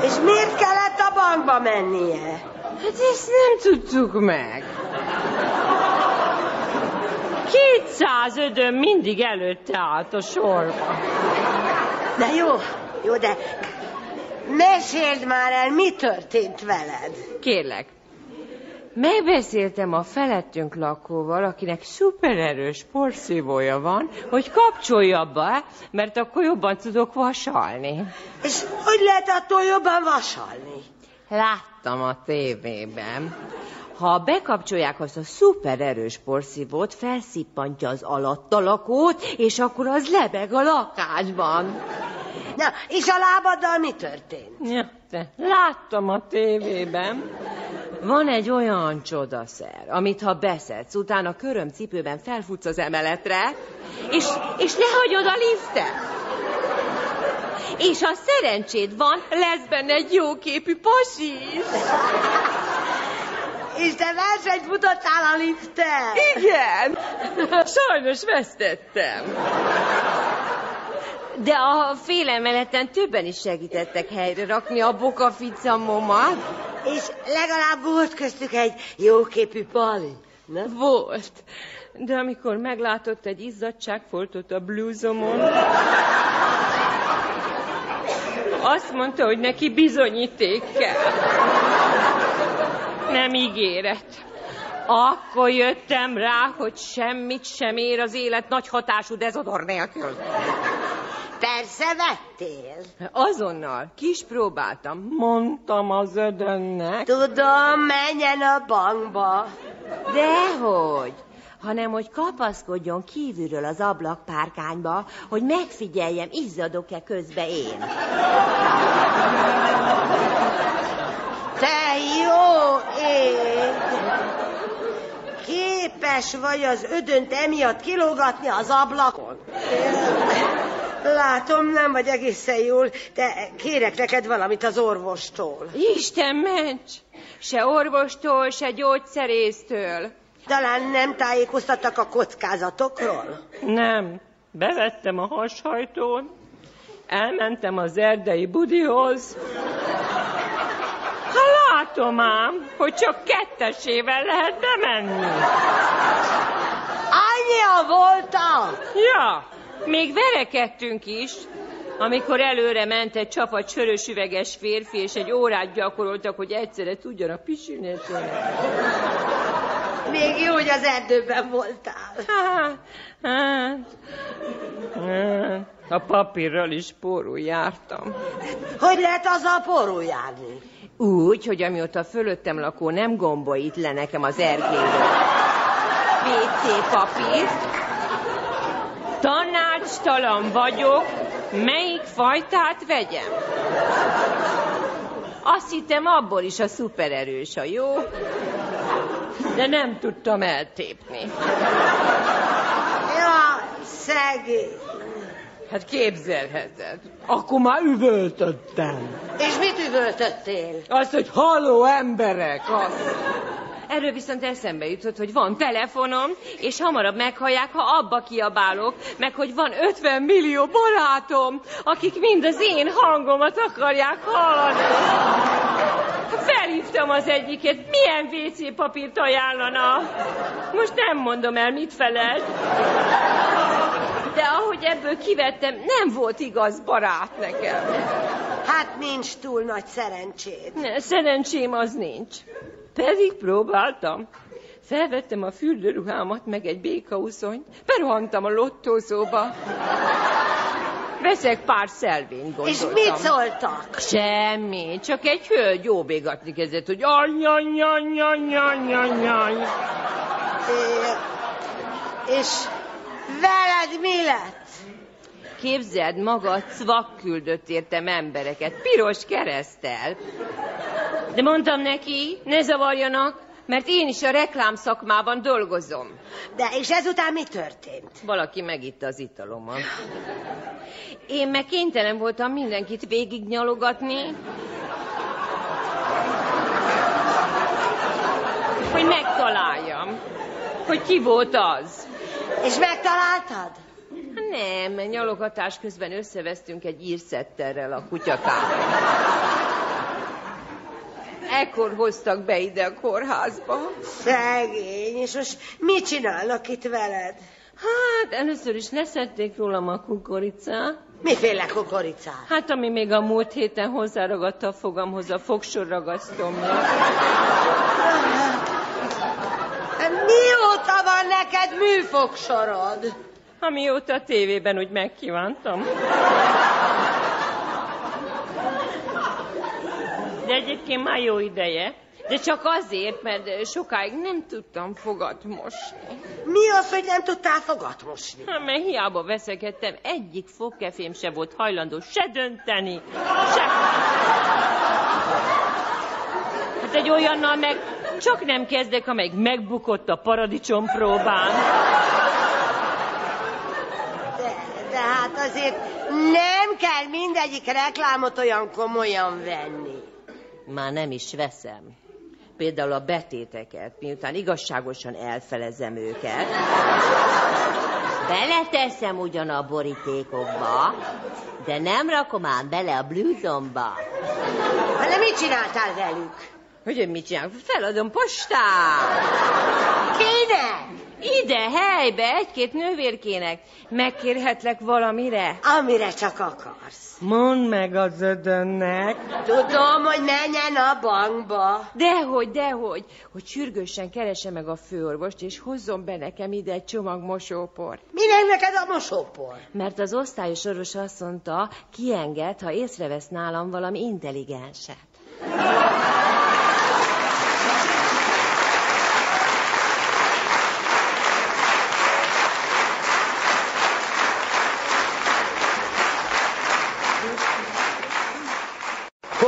És miért kellett a bankba mennie? Hát ezt nem tudtuk meg. 200 ödön mindig előtte állt a sorba. Na jó, jó, de meséld már el, mi történt veled? Kérlek, megbeszéltem a felettünk lakóval, akinek szupererős porszívója van, hogy kapcsolja be, mert akkor jobban tudok vasalni. És hogy lehet attól jobban vasalni? Láttam a tévében, Ha bekapcsolják azt a szupererős porszívót, felszippantja az alatta lakót, és akkor az lebeg a lakásban. Na, és a lábaddal mi történt? Ja, te, láttam a tévében. Van egy olyan csodaszer, amit ha beszedsz, utána körömcipőben felfutsz az emeletre, és, és lehagyod a liftet. És ha szerencséd van, lesz benne egy jóképű pasi is. És te versenyt futottál a liften? Igen. Sajnos vesztettem. De a félemeleten többen is segítettek helyre rakni a bokaficamomat. És legalább volt köztük egy jóképű pali. Na? Volt. De amikor meglátott egy izzadságfoltot a blúzomon, azt mondta, hogy neki bizonyíték kell. Nem ígéret. Akkor jöttem rá, hogy semmit sem ér az élet nagy hatású dezodor nélkül. Persze vettél. Azonnal kis próbáltam, mondtam az ödönnek. Tudom, menjen a bankba. Dehogy, hanem hogy kapaszkodjon kívülről az ablakpárkányba, hogy megfigyeljem, izzadok-e közbe én. Te jó ég! Képes vagy az ödönt emiatt kilógatni az ablakon? Látom, nem vagy egészen jól, de kérek neked valamit az orvostól. Isten ments! Se orvostól, se gyógyszerésztől. Talán nem tájékoztattak a kockázatokról? Nem. Bevettem a hashajtón, elmentem az erdei budihoz. Ha látom ám, hogy csak kettesével lehet bemenni. Annyian voltak? Ja, még verekedtünk is, amikor előre ment egy csapat sörös üveges férfi, és egy órát gyakoroltak, hogy egyszerre tudjanak pisilni. Még jó, hogy az erdőben voltál. Hát, hát, hát, a papírral is porul jártam. Hogy lehet azzal porul járni? Úgy, hogy amióta fölöttem lakó nem gombolít le nekem az erkélyről. WC papír. Tanácstalan vagyok, melyik fajtát vegyem. Azt hittem, abból is a szupererős a jó, de nem tudtam eltépni. Ja, szegény. Hát képzelheted. Akkor már üvöltöttem. És mit üvöltöttél? Azt, hogy halló emberek, azt. Erről viszont eszembe jutott, hogy van telefonom, és hamarabb meghallják, ha abba kiabálok, meg hogy van 50 millió barátom, akik mind az én hangomat akarják hallani. Felhívtam az egyiket, milyen WC papírt ajánlana. Most nem mondom el, mit felelt. De ahogy ebből kivettem, nem volt igaz barát nekem. Hát nincs túl nagy szerencsét. Ne, szerencsém az nincs. Pedig próbáltam. Felvettem a fürdőruhámat, meg egy békauszonyt, berohantam a lottózóba. Veszek pár szelvényt, gondoltam. És mit szóltak? Semmi, csak egy hölgy óbégatni kezdett, hogy anyanyanyanyanyanyany. És veled mi lett? Képzeld magad, cvak küldött értem embereket, piros keresztel. De mondtam neki, ne zavarjanak, mert én is a reklám szakmában dolgozom. De és ezután mi történt? Valaki megitta az italomat. Én meg kénytelen voltam mindenkit végignyalogatni, hogy megtaláljam, hogy ki volt az. És megtaláltad? Nem, nyalogatás közben összevesztünk egy írszetterrel a kutyakán. Ekkor hoztak be ide a kórházba. Szegény, és most mit csinálnak itt veled? Hát, először is leszették rólam a kukoricát. Miféle kukoricát? Hát, ami még a múlt héten hozzáragadta a fogamhoz a fogsorragasztomra. Mióta van neked műfogsorod? Amióta a tévében úgy megkívántam. De egyébként már jó ideje. De csak azért, mert sokáig nem tudtam fogat mosni. Mi az, hogy nem tudtál fogat mosni? Hát, mert hiába veszekedtem, egyik fogkefém se volt hajlandó se dönteni, se... Hát egy olyannal meg csak nem kezdek, amelyik megbukott a paradicsom próbán. Hát azért nem kell mindegyik reklámot olyan komolyan venni. Már nem is veszem. Például a betéteket, miután igazságosan elfelezem őket, beleteszem ugyan a borítékokba, de nem rakom ám bele a blúzomba. De mit csináltál velük? Hogy mit csinálok? Feladom postán. Kinek? Ide, helybe, egy-két nővérkének. Megkérhetlek valamire? Amire csak akarsz. Mondd meg az ödönnek. Tudom, hogy menjen a bankba. Dehogy, dehogy, hogy sürgősen keresse meg a főorvost, és hozzon be nekem ide egy csomag mosópor. Minek neked a mosópor? Mert az osztályos orvos azt mondta, kienged, ha észrevesz nálam valami intelligenset.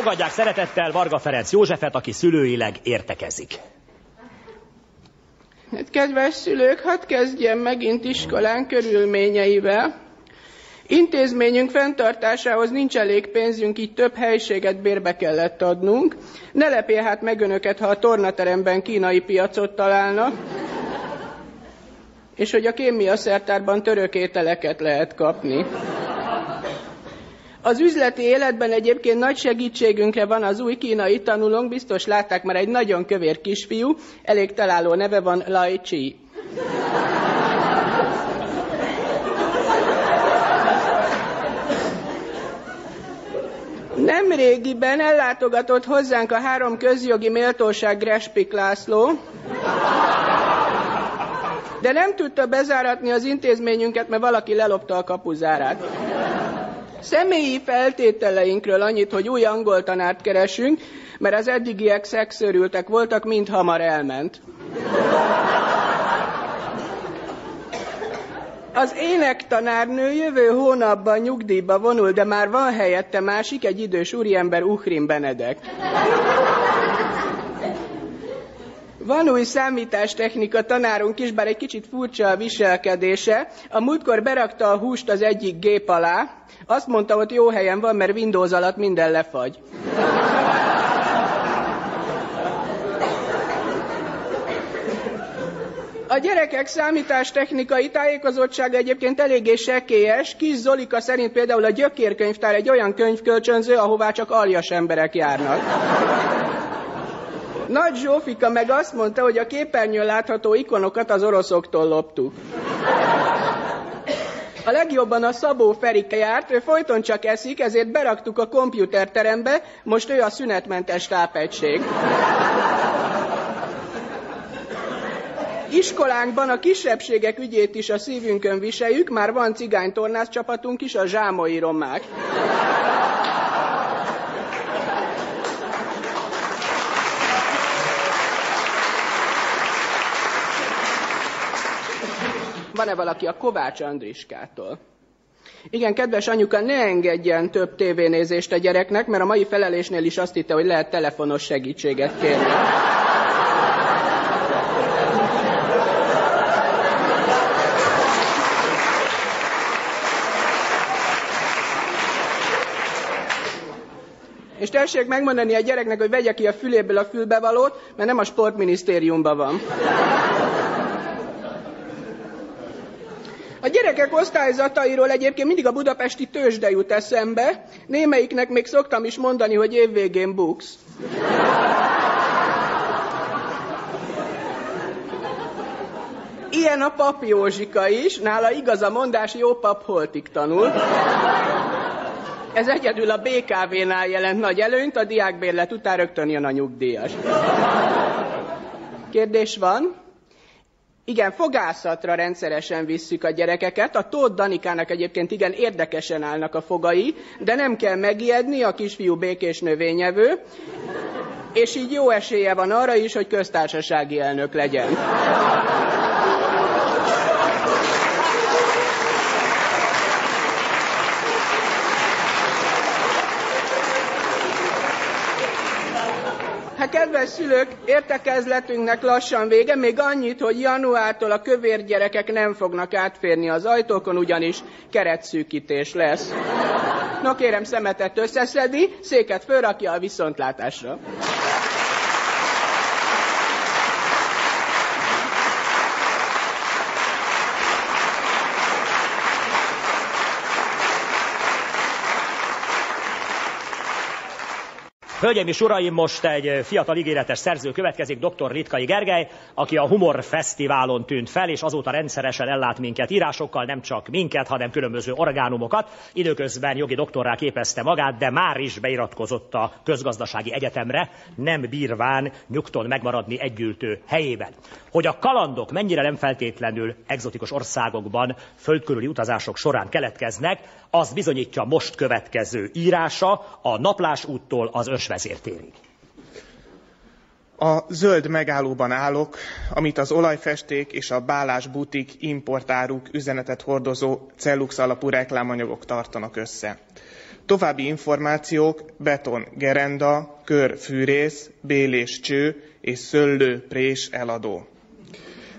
Fogadják szeretettel Varga Ferenc Józsefet, aki szülőileg értekezik. Hát, kedves szülők, hadd kezdjem megint iskolán körülményeivel. Intézményünk fenntartásához nincs elég pénzünk, így több helységet bérbe kellett adnunk. Ne lepje hát meg önöket, ha a tornateremben kínai piacot találnak, és hogy a kémia szertárban török ételeket lehet kapni. Az üzleti életben egyébként nagy segítségünkre van az új kínai tanulónk, biztos látták már egy nagyon kövér kisfiú, elég találó neve van Lai Chi. Nem régiben ellátogatott hozzánk a három közjogi méltóság Grespik László, de nem tudta bezáratni az intézményünket, mert valaki lelopta a kapuzárát. Személyi feltételeinkről annyit, hogy új angol tanárt keresünk, mert az eddigiek szexörültek voltak, mind hamar elment. Az énektanárnő jövő hónapban nyugdíjba vonul, de már van helyette másik, egy idős úriember Uhrin Benedek. Van új számítástechnika tanárunk is, bár egy kicsit furcsa a viselkedése. A múltkor berakta a húst az egyik gép alá, azt mondta, hogy jó helyen van, mert Windows alatt minden lefagy. A gyerekek számítástechnikai tájékozottsága egyébként eléggé sekélyes. Kis Zolika szerint például a gyökérkönyvtár egy olyan könyvkölcsönző, ahová csak aljas emberek járnak. Nagy Zsófika meg azt mondta, hogy a képernyőn látható ikonokat az oroszoktól loptuk. A legjobban a Szabó Ferike járt, ő folyton csak eszik, ezért beraktuk a kompjúterterembe, most ő a szünetmentes tápegység. Iskolánkban a kisebbségek ügyét is a szívünkön viseljük, már van cigánytornász csapatunk is, a zsámoi romák. Van-e valaki a Kovács Andriskától? Igen, kedves anyuka, ne engedjen több tévénézést a gyereknek, mert a mai felelésnél is azt hitte, hogy lehet telefonos segítséget kérni. És tessék megmondani a gyereknek, hogy vegye ki a füléből a fülbevalót, mert nem a sportminisztériumban van. A gyerekek osztályzatairól egyébként mindig a budapesti tőzsde jut eszembe. Némelyiknek még szoktam is mondani, hogy évvégén buksz. Ilyen a pap Józsika is, nála igaz a mondás, jó pap holtig tanul. Ez egyedül a BKV-nál jelent nagy előnyt, a diákbérlet után rögtön jön a nyugdíjas. Kérdés van? Igen, fogászatra rendszeresen visszük a gyerekeket. A Tóth Danikának egyébként igen érdekesen állnak a fogai, de nem kell megijedni, a kisfiú békés növényevő. és így jó esélye van arra is, hogy köztársasági elnök legyen. Hát kedves szülők, értekezletünknek lassan vége, még annyit, hogy januártól a kövér gyerekek nem fognak átférni az ajtókon, ugyanis keretszűkítés lesz. Na kérem szemetet összeszedi, széket fölrakja a viszontlátásra. Hölgyeim és uraim, most egy fiatal ígéretes szerző következik, dr. Ritkai Gergely, aki a Humor Fesztiválon tűnt fel, és azóta rendszeresen ellát minket írásokkal, nem csak minket, hanem különböző orgánumokat. Időközben jogi doktorrá képezte magát, de már is beiratkozott a közgazdasági egyetemre, nem bírván nyugton megmaradni együltő helyében. Hogy a kalandok mennyire nem feltétlenül egzotikus országokban földkörüli utazások során keletkeznek, az bizonyítja most következő írása a Naplás úttól az Ösvezértérig. A zöld megállóban állok, amit az olajfesték és a bálás butik importáruk üzenetet hordozó cellux alapú reklámanyagok tartanak össze. További információk beton gerenda, kör fűrész, bélés cső és szöllő prés eladó.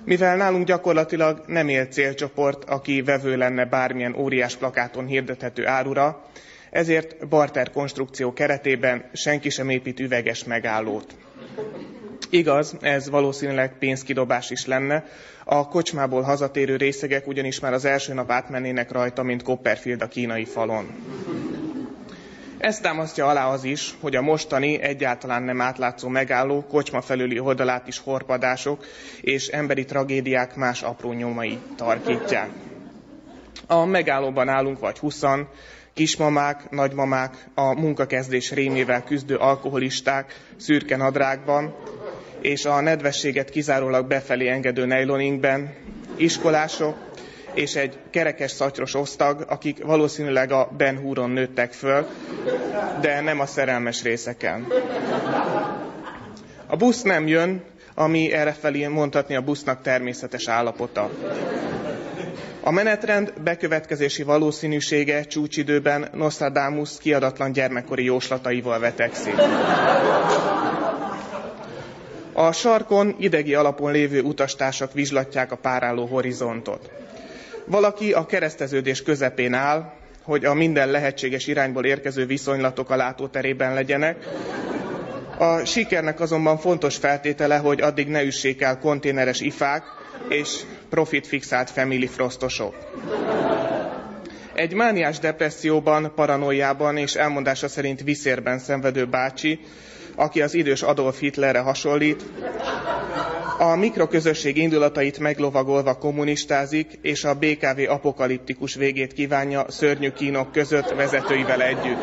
Mivel nálunk gyakorlatilag nem él célcsoport, aki vevő lenne bármilyen óriás plakáton hirdethető árura, ezért barter konstrukció keretében senki sem épít üveges megállót. Igaz, ez valószínűleg pénzkidobás is lenne, a kocsmából hazatérő részegek ugyanis már az első nap átmennének rajta, mint Copperfield a kínai falon. Ezt támasztja alá az is, hogy a mostani egyáltalán nem átlátszó megálló kocsma felüli oldalát is horpadások és emberi tragédiák más apró nyomai tarkítják. A megállóban állunk vagy huszan, kismamák, nagymamák, a munkakezdés rémével küzdő alkoholisták szürke nadrágban, és a nedvességet kizárólag befelé engedő nejloninkben, iskolások, és egy kerekes szatyros osztag, akik valószínűleg a Ben Huron nőttek föl, de nem a szerelmes részeken. A busz nem jön, ami errefelé mondhatni a busznak természetes állapota. A menetrend bekövetkezési valószínűsége csúcsidőben Nostradamus kiadatlan gyermekkori jóslataival vetekszik. A sarkon idegi alapon lévő utastársak vizslatják a párálló horizontot. Valaki a kereszteződés közepén áll, hogy a minden lehetséges irányból érkező viszonylatok a látóterében legyenek. A sikernek azonban fontos feltétele, hogy addig ne üssék el konténeres ifák és profitfixált family frostosok. Egy mániás depresszióban, paranoiában és elmondása szerint viszérben szenvedő bácsi, aki az idős Adolf Hitlerre hasonlít, a mikroközösség indulatait meglovagolva kommunistázik, és a BKV apokaliptikus végét kívánja szörnyű kínok között vezetőivel együtt.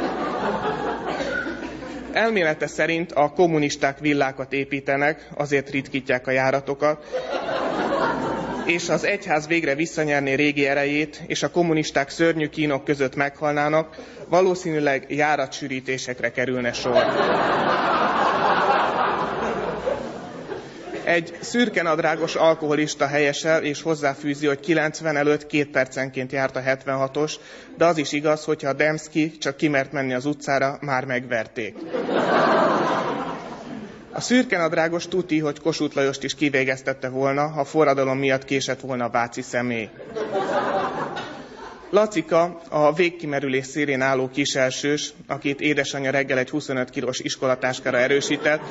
Elmélete szerint a kommunisták villákat építenek, azért ritkítják a járatokat, és az egyház végre visszanyerné régi erejét, és a kommunisták szörnyű kínok között meghalnának, valószínűleg járatsűrítésekre kerülne sor. Egy szürkenadrágos alkoholista helyesel és hozzáfűzi, hogy 90 előtt két percenként járt a 76-os, de az is igaz, hogyha a Demszki csak kimert menni az utcára, már megverték. A szürkenadrágos tuti, hogy Kossuth Lajost is kivégeztette volna, ha forradalom miatt késett volna a váci személy. Lacika, a végkimerülés szélén álló kiselsős, akit édesanyja reggel egy 25 kilós iskolatáskára erősített,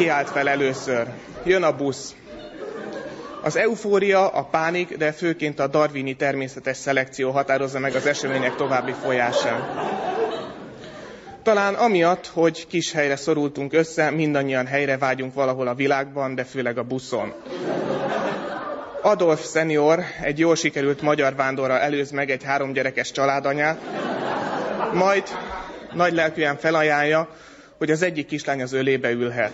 kiállt fel először. Jön a busz. Az eufória, a pánik, de főként a darwini természetes szelekció határozza meg az események további folyásán. Talán amiatt, hogy kis helyre szorultunk össze, mindannyian helyre vágyunk valahol a világban, de főleg a buszon. Adolf senior egy jól sikerült magyar vándorra előz meg egy három gyerekes családanyát, majd nagy lelkűen felajánlja, hogy az egyik kislány az ölébe ülhet.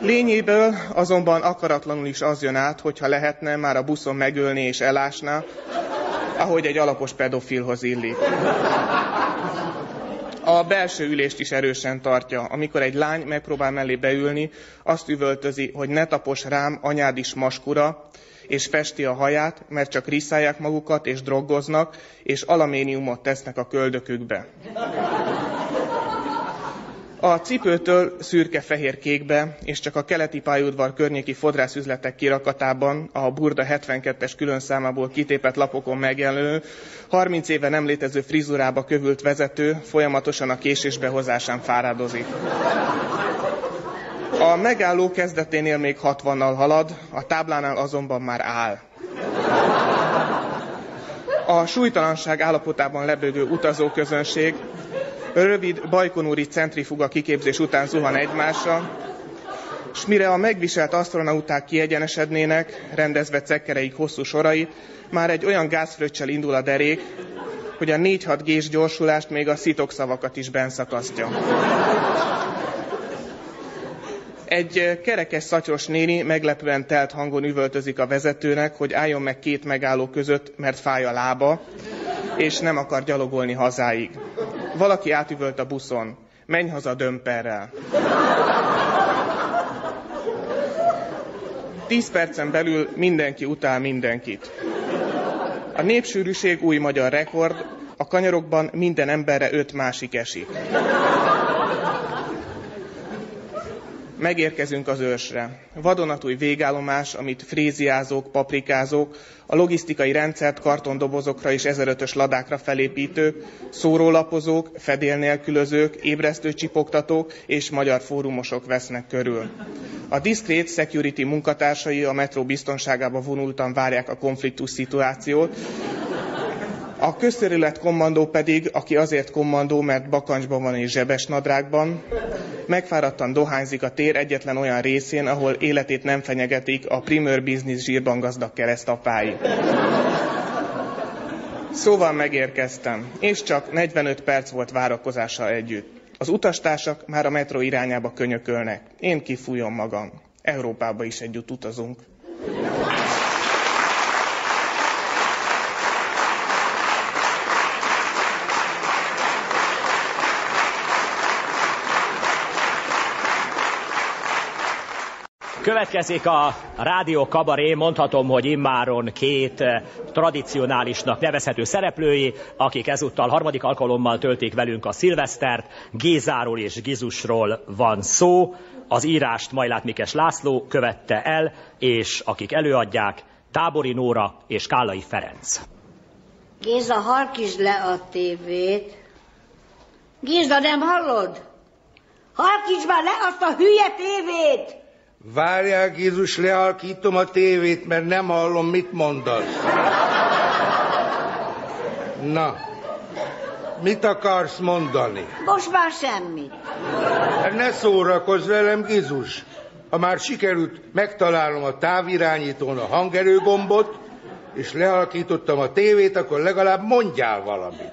Lényéből azonban akaratlanul is az jön át, hogyha lehetne, már a buszon megölni és elásná, ahogy egy alapos pedofilhoz illik. A belső ülést is erősen tartja. Amikor egy lány megpróbál mellé beülni, azt üvöltözi, hogy ne tapos rám, anyád is maskura, és festi a haját, mert csak riszálják magukat, és droggoznak, és alaméniumot tesznek a köldökükbe. A cipőtől szürke-fehér-kékbe, és csak a keleti pályaudvar környéki fodrászüzletek kirakatában, a Burda 72-es külön számából kitépett lapokon megjelenő, 30 éve nem létező frizurába kövült vezető folyamatosan a késésbehozásán fáradozik. A megálló kezdeténél még 60-nal halad, a táblánál azonban már áll. A súlytalanság állapotában lebegő utazóközönség rövid bajkonúri centrifuga kiképzés után zuhan egymásra, s mire a megviselt asztronauták kiegyenesednének, rendezve cekkereik hosszú sorai, már egy olyan gázfröccsel indul a derék, hogy a 4-6 gés gyorsulást még a szitokszavakat is benszakasztja. Egy kerekes szatyros néni meglepően telt hangon üvöltözik a vezetőnek, hogy álljon meg két megálló között, mert fáj a lába, és nem akar gyalogolni hazáig. Valaki átüvölt a buszon. Menj haza dömperrel. Tíz percen belül mindenki utál mindenkit. A népsűrűség új magyar rekord, a kanyarokban minden emberre öt másik esik. Megérkezünk az ősre. Vadonatúj végállomás, amit fréziázók, paprikázók, a logisztikai rendszert kartondobozokra és 1005-ös ladákra felépítők, szórólapozók, fedélnélkülözők, ébresztő csipogtatók és magyar fórumosok vesznek körül. A diszkrét security munkatársai a metró biztonságába vonultan várják a konfliktus szituációt, a közterület kommandó pedig, aki azért kommandó, mert bakancsban van és zsebes nadrágban, megfáradtan dohányzik a tér egyetlen olyan részén, ahol életét nem fenyegetik a Primeur Business zsírban gazdag keresztapái. Szóval megérkeztem, és csak 45 perc volt várakozással együtt. Az utastársak már a metró irányába könyökölnek. Én kifújom magam. Európába is együtt utazunk. Következik a Rádió Kabaré, mondhatom, hogy immáron két eh, tradicionálisnak nevezhető szereplői, akik ezúttal harmadik alkalommal töltik velünk a szilvesztert. Gézáról és Gizusról van szó. Az írást Majlát Mikes László követte el, és akik előadják, Tábori Nóra és Kállai Ferenc. Géza, harkítsd le a tévét. Géza, nem hallod? Harkítsd már le azt a hülye tévét! Várjál, Jézus, lealkítom a tévét, mert nem hallom, mit mondasz. Na, mit akarsz mondani? Most már semmit. Hát ne szórakozz velem, Gizus. Ha már sikerült megtalálnom a távirányítón a hangerőgombot, és lealkítottam a tévét, akkor legalább mondjál valamit.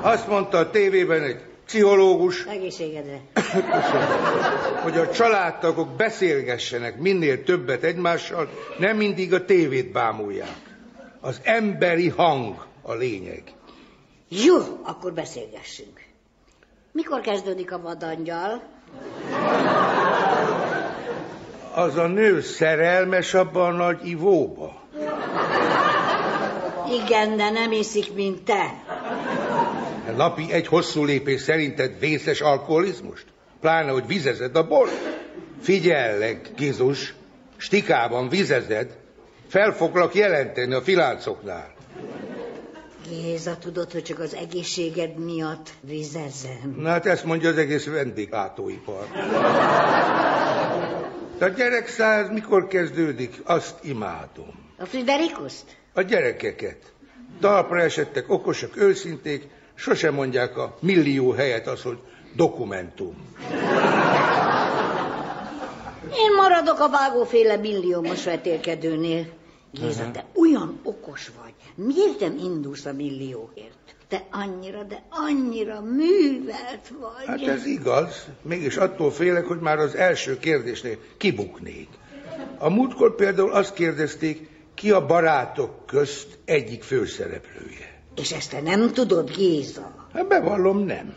Azt mondta a tévében egy pszichológus, Egészségedre. [COUGHS] hogy a családtagok beszélgessenek minél többet egymással, nem mindig a tévét bámulják. Az emberi hang a lényeg. Jó, akkor beszélgessünk. Mikor kezdődik a vadangyal? Az a nő szerelmes abban a nagy ivóba. Igen, de nem iszik, mint te. Napi egy hosszú lépés szerinted vészes alkoholizmust? Pláne, hogy vizezed a bor? Figyellek, Gizus, stikában vizezed, fel foglak jelenteni a filáncoknál. Géza, tudod, hogy csak az egészséged miatt vizezem. Na hát ezt mondja az egész vendéglátóipar. A gyerekszáz mikor kezdődik? Azt imádom. A Friderikuszt? A gyerekeket. Talpra esettek, okosak, őszinték, sosem mondják a millió helyet az, hogy dokumentum. Én maradok a vágóféle milliómos vetélkedőnél. Géza, Aha. te olyan okos vagy. Miért nem indulsz a millióért? Te annyira, de annyira művelt vagy. Hát ez igaz, mégis attól félek, hogy már az első kérdésnél kibuknék. A múltkor például azt kérdezték, ki a barátok közt egyik főszereplője. És ezt te nem tudod, Géza? Hát bevallom, nem.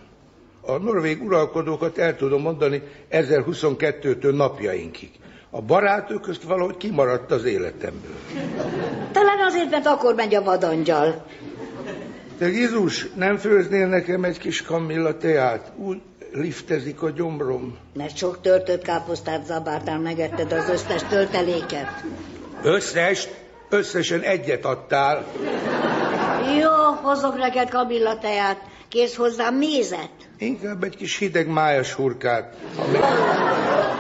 A norvég uralkodókat el tudom mondani 1022-től napjainkig. A barátok közt valahogy kimaradt az életemből. Talán azért, mert akkor megy a vadangyal. Te Gizus, nem főznél nekem egy kis kamilla teát? Úgy liftezik a gyomrom. Mert sok törtött káposztát zabártál, megetted az összes tölteléket. Összes? Összesen egyet adtál. Jó, hozok neked kamilla teát. Kész hozzá mézet? Inkább egy kis hideg májas hurkát, ha még,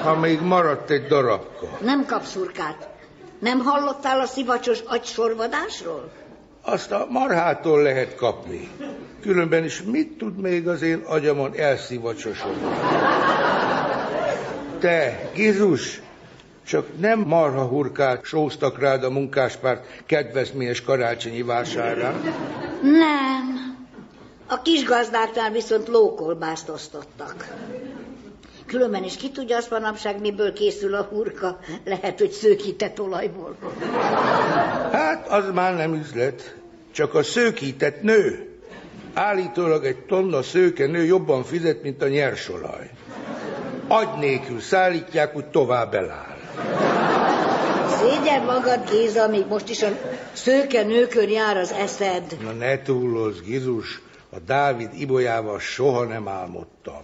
ha még maradt egy darabka. Nem kapsz hurkát. Nem hallottál a szivacsos agysorvadásról? Azt a marhától lehet kapni. Különben is mit tud még az én agyamon elszivacsosodni? Te, Gizus, csak nem marha hurkát sóztak rád a munkáspárt kedvezményes karácsonyi vásárán. Nem. A kis gazdáknál viszont lókolbászt osztottak. Különben is ki tudja azt manapság, miből készül a hurka. Lehet, hogy szőkített olajból. Hát, az már nem üzlet. Csak a szőkített nő. Állítólag egy tonna szőke nő jobban fizet, mint a nyersolaj. Agy nélkül szállítják, úgy tovább eláll. Szégyen magad, Géza, még most is a szőke nőkön jár az eszed. Na ne túlozz, Gizus. A Dávid ibolyával soha nem álmodtam.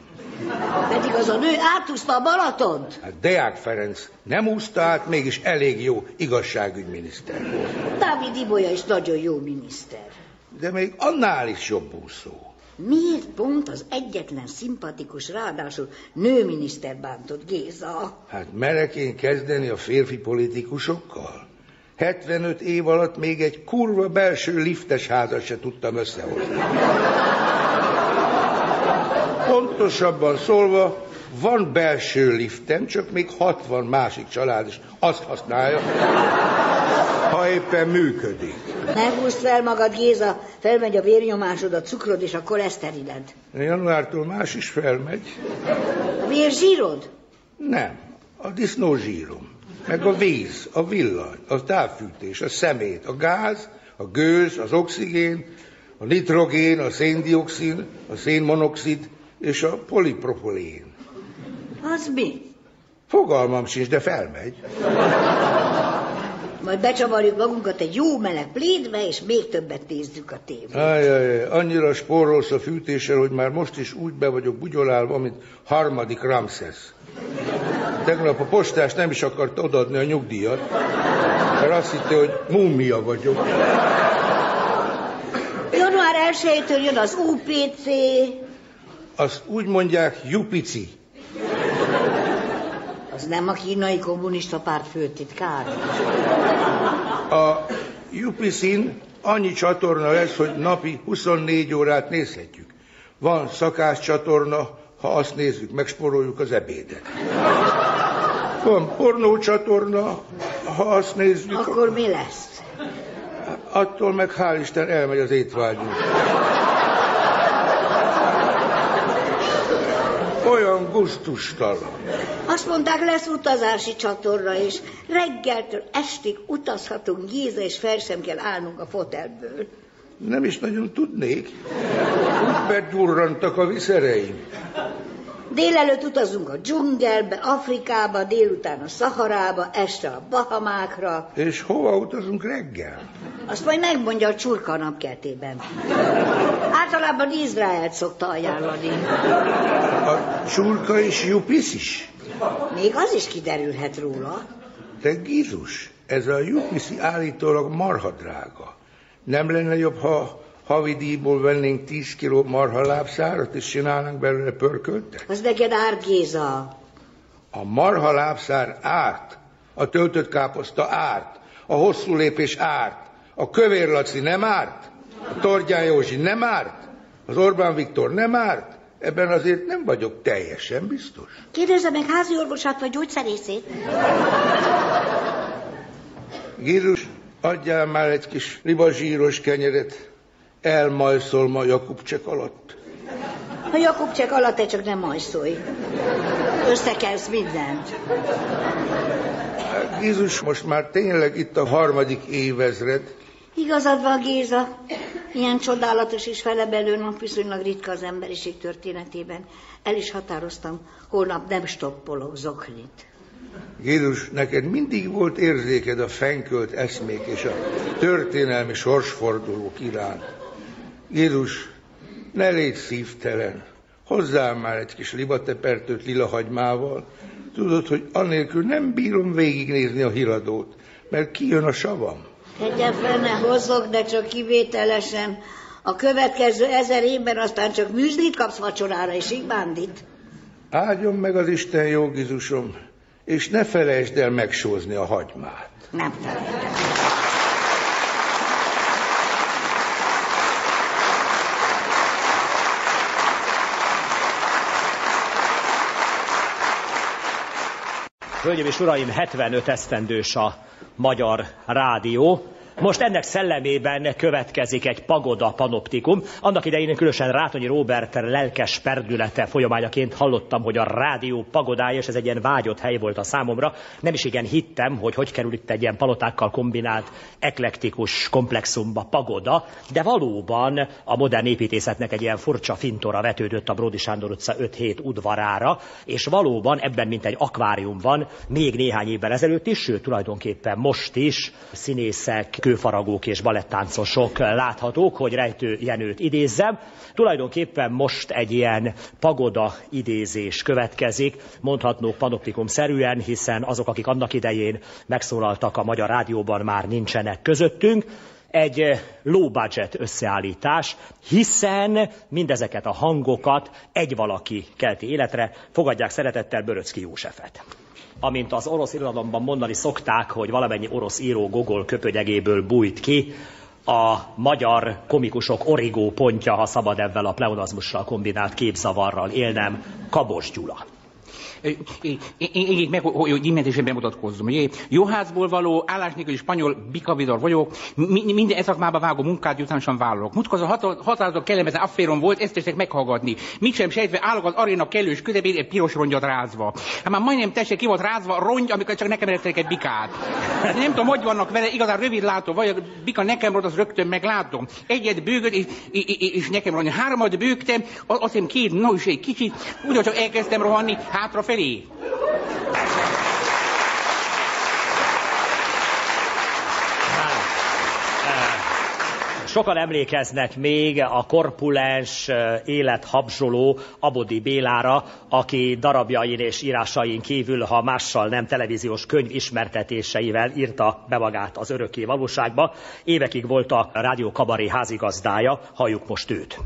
Pedig az a nő átúszta a Balatont. Hát Deák Ferenc nem úszta át, mégis elég jó igazságügyminiszter volt. Dávid Ibolya is nagyon jó miniszter. De még annál is jobb úszó. Miért pont az egyetlen szimpatikus, ráadásul nőminiszter bántott Géza? Hát merek én kezdeni a férfi politikusokkal? 75 év alatt még egy kurva belső liftes házat se tudtam összehozni. Pontosabban szólva, van belső liftem, csak még 60 másik család is azt használja, ha éppen működik. Ne húzd fel magad, Géza, felmegy a vérnyomásod, a cukrod és a koleszterined. Januártól más is felmegy. A vérzsírod? Nem, a disznózsírom. Meg a víz, a villany, a távfűtés, a szemét, a gáz, a gőz, az oxigén, a nitrogén, a széndiokszid, a szénmonoxid és a polipropolén. Az mi? Fogalmam sincs, de felmegy. Majd becsavarjuk magunkat egy jó meleg plédbe, és még többet nézzük a tévét. Ajaj, annyira spórolsz a fűtéssel, hogy már most is úgy be vagyok bugyolálva, mint harmadik Ramses. Tegnap a postás nem is akart odaadni a nyugdíjat, mert azt hitte, hogy múmia vagyok. Január 1-től jön az UPC. Azt úgy mondják, jupici. Az nem a kínai kommunista párt főtitkár. A UPC-n annyi csatorna lesz, hogy napi 24 órát nézhetjük. Van szakás csatorna, ha azt nézzük, megsporoljuk az ebédet. Van pornó csatorna, ha azt nézzük... Akkor mi lesz? Attól meg hál' Isten elmegy az étvágyunk. Olyan guztustalan. Azt mondták, lesz utazási csatorna, és reggeltől estig utazhatunk Géza, és fel sem kell állnunk a fotelből. Nem is nagyon tudnék. Úgy begyurrantak a viszereim. Délelőtt utazunk a dzsungelbe, Afrikába, délután a Szaharába, este a Bahamákra. És hova utazunk reggel? Azt majd megmondja a csurka a napkertében. Általában Izraelt szokta ajánlani. A csurka és jupisz is? Még az is kiderülhet róla. Te Gizus, ez a jupiszi állítólag marha drága. Nem lenne jobb, ha havi díjból vennénk 10 kiló marha lábszárat, és csinálnánk belőle pörköltet? Az neked árt, Géza. A marha lábszár árt, a töltött káposzta árt, a hosszú lépés árt, a kövér Laci nem árt, a Tordján Józsi nem árt, az Orbán Viktor nem árt, ebben azért nem vagyok teljesen biztos. Kérdezze meg házi orvosát vagy gyógyszerészét. Gírus, adjál már egy kis libazsíros kenyeret, elmajszolom a Jakubcsek alatt. A Jakubcsek alatt te csak nem majszolj. Összekelsz mindent. Jézus, most már tényleg itt a harmadik évezred. Igazad van, Géza. Ilyen csodálatos és felebelő nap viszonylag ritka az emberiség történetében. El is határoztam, holnap nem stoppolok zoknit. Jézus, neked mindig volt érzéked a fenkölt eszmék és a történelmi sorsfordulók iránt. Jézus, ne légy szívtelen. Hozzál már egy kis libatepertőt lila hagymával. Tudod, hogy anélkül nem bírom végignézni a híradót, mert kijön a savam. Ne hozzok, de csak kivételesen. A következő ezer évben aztán csak műzlit kapsz vacsorára, és így bándit. Áldjon meg az Isten jó Gizusom, és ne felejtsd el megsózni a hagymát. Nem felejtem. Hölgyeim és uraim, 75 esztendős a magyar rádió. Most ennek szellemében következik egy pagoda panoptikum. Annak idején én különösen Rátonyi Robert lelkes perdülete folyamányaként hallottam, hogy a rádió pagodája, és ez egy ilyen vágyott hely volt a számomra. Nem is igen hittem, hogy hogy kerül itt egy ilyen palotákkal kombinált, eklektikus komplexumba pagoda, de valóban a modern építészetnek egy ilyen furcsa fintora vetődött a Bródi Sándor utca 5-7 udvarára, és valóban ebben, mint egy akvárium van, még néhány évvel ezelőtt is, sőt tulajdonképpen most is színészek, kőfaragók és balettáncosok láthatók, hogy Rejtő Jenőt idézzem. Tulajdonképpen most egy ilyen pagoda idézés következik, mondhatnók panoptikum szerűen, hiszen azok, akik annak idején megszólaltak a Magyar Rádióban, már nincsenek közöttünk egy low budget összeállítás, hiszen mindezeket a hangokat egy valaki kelti életre. Fogadják szeretettel Böröcki Józsefet amint az orosz irodalomban mondani szokták, hogy valamennyi orosz író Gogol köpönyegéből bújt ki, a magyar komikusok origó pontja, ha szabad ebben a pleonazmussal kombinált képzavarral élnem, Kabos Gyula. Én meg, hogy immentesen bemutatkozzom. Ugye, Jóházból való, állás nélküli spanyol bikavidor vagyok, mi, minden szakmába vágó munkát jutánosan vállalok. Mutkor az a határozott kellemetlen afféron volt, ezt tessék meghallgatni. Mit sem sejtve állok az aréna kellős közepén egy piros rongyot rázva. Hát már majdnem tessék ki volt rázva rongy, amikor csak nekem eredtek egy bikát. Nem tudom, hogy vannak vele, igazán rövid látó, vagy bika nekem volt, az rögtön meglátom. Egyet bőgött, és, és, és nekem rongy. Háromat bőgtem, azt hiszem két, no is egy kicsit, úgy, csak elkezdtem rohanni hátrafelé. Peraí. Sokan emlékeznek még a korpulens, élethabzsoló Abodi Bélára, aki darabjain és írásain kívül, ha mással nem televíziós könyv ismertetéseivel írta be magát az örökké valóságba. Évekig volt a Rádió Kabaré házigazdája, halljuk most őt.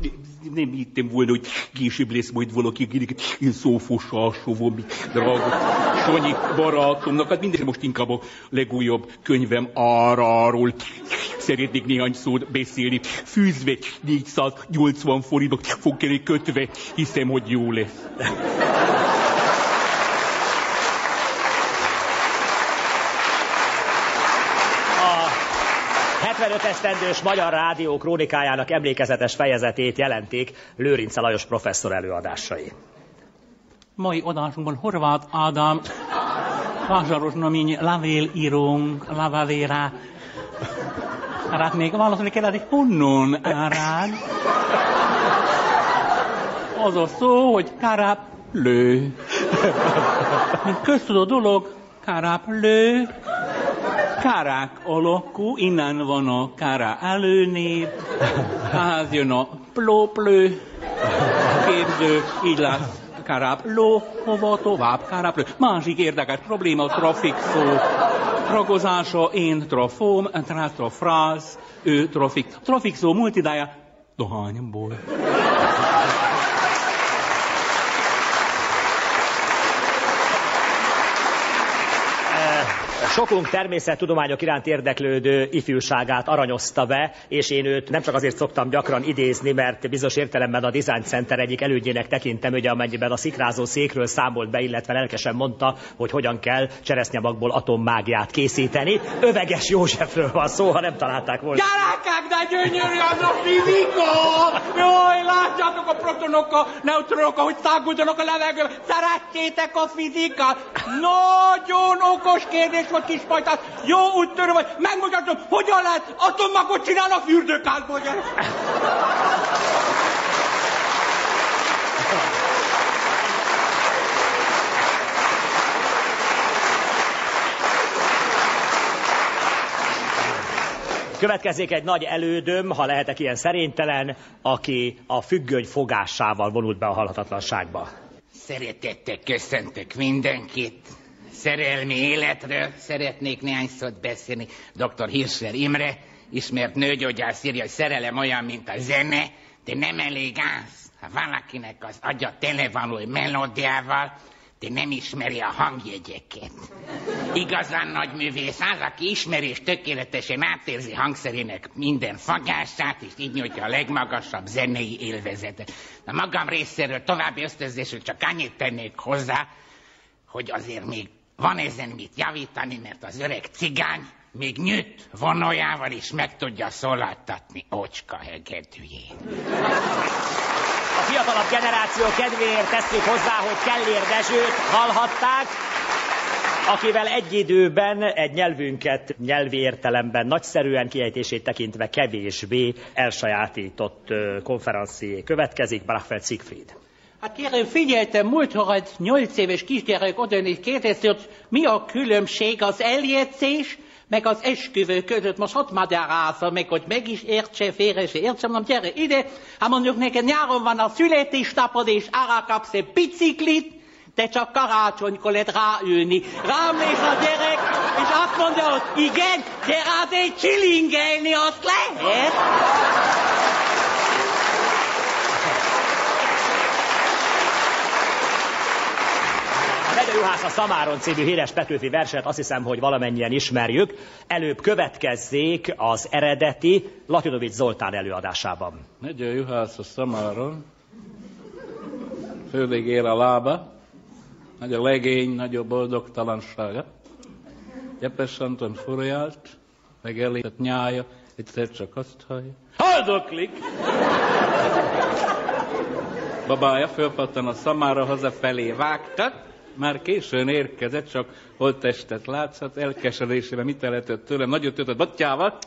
Nem hittem volna, hogy később lesz majd valaki, akinek én szófossal sovom, drága Sanyi barátomnak. Hát minden most inkább a legújabb könyvem arról szeretnék néhány szót beszélni. Fűzve 480 forintot fog elé kötve, hiszem, hogy jó lesz. 75 esztendős Magyar Rádió krónikájának emlékezetes fejezetét jelentik Lőrince Lajos professzor előadásai. Mai adásunkban Horváth Ádám vásáros namény levélírónk, levelére. Hát még válaszolni kellett, hogy honnan árád? Az a szó, hogy lő. Mint köztudó dolog, lő. Kárák alakú, innen van a kára előnév, hát jön a plóplő, képző, így lesz ló, hova tovább káráplő. Másik érdekes probléma trafik szó. Ragozása én trafóm, trafráz, ő trafik. Trafik szó multidája dohányból. Sokunk természettudományok iránt érdeklődő ifjúságát aranyozta be, és én őt nem csak azért szoktam gyakran idézni, mert bizonyos értelemben a Design Center egyik elődjének tekintem, hogy amennyiben a szikrázó székről számolt be, illetve lelkesen mondta, hogy hogyan kell cseresznyemagból atommágiát készíteni. Öveges Józsefről van szó, ha nem találták volna. Gyerekek, de gyönyörű az a fizika! Jaj, látjátok a protonokkal, neutronokkal, hogy száguldanak a levegőben. Szeretjétek a fizikát? Nagyon okos kérdés, vagy kispajtás, jó úttörő vagy, megmutatom, hogyan lehet atommagot csinálni a fürdőkádból, gyere. Következzék egy nagy elődöm, ha lehetek ilyen szerénytelen, aki a függöny fogásával vonult be a halhatatlanságba. Szeretettel köszöntök mindenkit. Szerelmi életről szeretnék néhány szót beszélni. Dr. Hirscher Imre, ismert nőgyógyász írja, hogy szerelem olyan, mint a zene, de nem elég az. Ha valakinek az agya tele van új melódiával, de nem ismeri a hangjegyeket. Igazán nagy művész az, aki ismeri és tökéletesen átérzi hangszerének minden fagását, és így nyújtja a legmagasabb zenei élvezetet. A magam részéről további ösztönzésről csak annyit tennék hozzá, hogy azért még van ezen mit javítani, mert az öreg cigány még nyűt vonójával is meg tudja szólaltatni ócska hegedűjét. A fiatalabb generáció kedvéért teszik hozzá, hogy Kellér Dezsőt hallhatták, akivel egy időben egy nyelvünket nyelvi értelemben nagyszerűen kiejtését tekintve kevésbé elsajátított konferencié következik, Brachfeld Siegfried. Hát kérem, figyeltem, múltkor egy nyolc éves kisgyerek oda kérdezte, hogy mi a különbség az eljegyzés, meg az esküvő között. Most ott magyarázza meg, hogy meg is értse, félre se értse, mondom, gyere ide, hát mondjuk neked nyáron van a születésnapod, és arra kapsz egy biciklit, de csak karácsonykor lehet ráülni. Rám néz a gyerek, és azt mondja, hogy igen, de azért csilingelni azt lehet. Megyő Juhász a Szamáron című híres Petőfi verset azt hiszem, hogy valamennyien ismerjük. Előbb következzék az eredeti Latinovics Zoltán előadásában. Megy a juhász a szamáron, főleg ér a lába, nagy a legény, nagy a boldogtalansága. Gyepes Anton furjált, meg elített nyája, egyszer csak azt hallja. Haldoklik! Babája fölpattan a szamára hazafelé vágtak, már későn érkezett, csak holttestet látszat, elkeseredésére mit lehetett tőle, nagyot ütött battyával,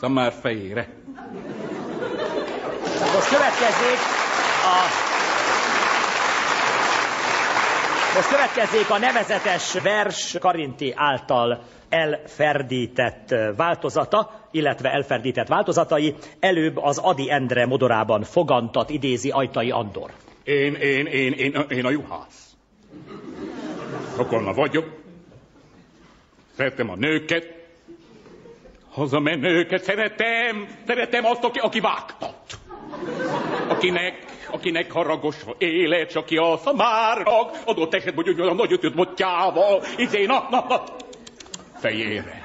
szamár fejére. Most következzék a... Most következzék a nevezetes vers Karinti által elferdített változata, illetve elferdített változatai. Előbb az Adi Endre modorában fogantat idézi Ajtai Andor. Én, én, én, én, én a juhász. Rokolna vagyok. Szeretem a nőket. Hazamenőket szeretem. Szeretem azt, aki, aki vágtat. Akinek, akinek haragos a élet, csak aki a szamárnak adott esetben, hogy olyan nagy ötöt bottyával, izé, na, na, na, fejére.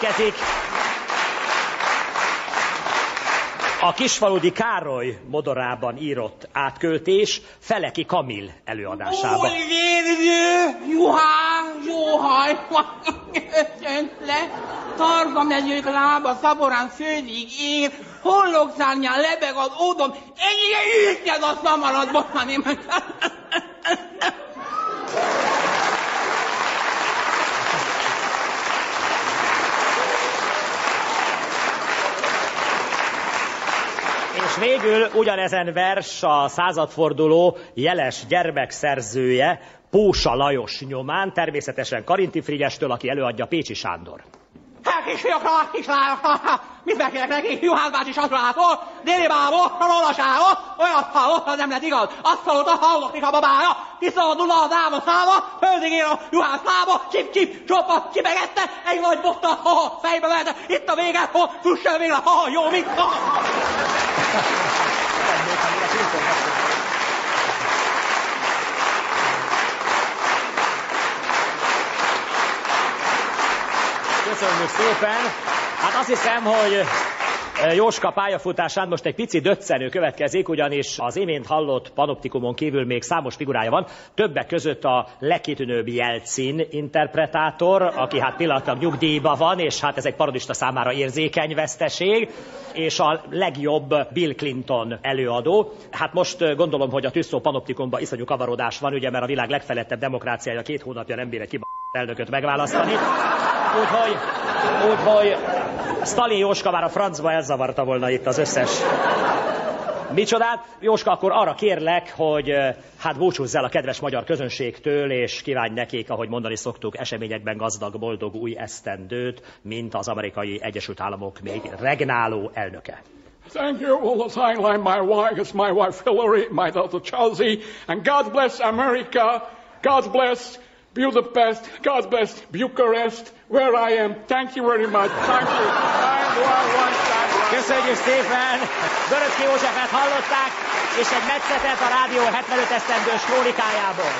Következik a Kisfaludi Károly modorában írott átköltés Feleki Kamil előadásában. Olvérő, juhá, jóhaj, le, targa mezők lába, szaborán főzik ér, hollogszárnyán lebeg az ódom, ennyire ütked a szamarat, bocsánat, És végül ugyanezen vers a századforduló jeles gyermekszerzője Pósa Lajos nyomán, természetesen Karinti Frigyestől, aki előadja Pécsi Sándor. Hát kisfiakra, kislányokra, mit beszélek neki, Juhász bácsi satrától, déli bából, rólasáról, olyat hallott, az nem lett igaz. Azt hallott, hallottik a babája, kiszabadul a dáma száma, földig ér a Juhász lába, csip, csip, csopa, csipegette, egy nagy botta, ha, ha, fejbe verte, itt a vége, ha, fussa végre, ha, ha, jó, mit, ha. Köszönjük szépen. Hát azt hiszem, hogy Jóska pályafutásán most egy pici döccenő következik, ugyanis az imént hallott panoptikumon kívül még számos figurája van, többek között a legkitűnőbb Jelcin interpretátor, aki hát pillanatnyilag nyugdíjba van, és hát ez egy parodista számára érzékeny veszteség, és a legjobb Bill Clinton előadó. Hát most gondolom, hogy a Tüsszó panoptikumban iszonyú kavarodás van, ugye, mert a világ legfelettebb demokráciája két hónapja nem bír ki elnököt megválasztani. Úgyhogy, úgyhogy Stalin Jóska már a francba elzavarta volna itt az összes Micsodát? Jóska, akkor arra kérlek, hogy hát búcsúzz el a kedves magyar közönségtől, és kívánj nekik, ahogy mondani szoktuk, eseményekben gazdag, boldog új esztendőt, mint az amerikai Egyesült Államok még regnáló elnöke. Thank you. I line my wife, is my wife Hillary, my daughter Chelsea, and God bless America. God bless Budapest, God bless Bucharest, where I am. Thank you very much. Thank you. Köszönjük szépen! Böröcki Józsefet hallották, és egy metszetet a Rádió 75 esztendős krónikájából.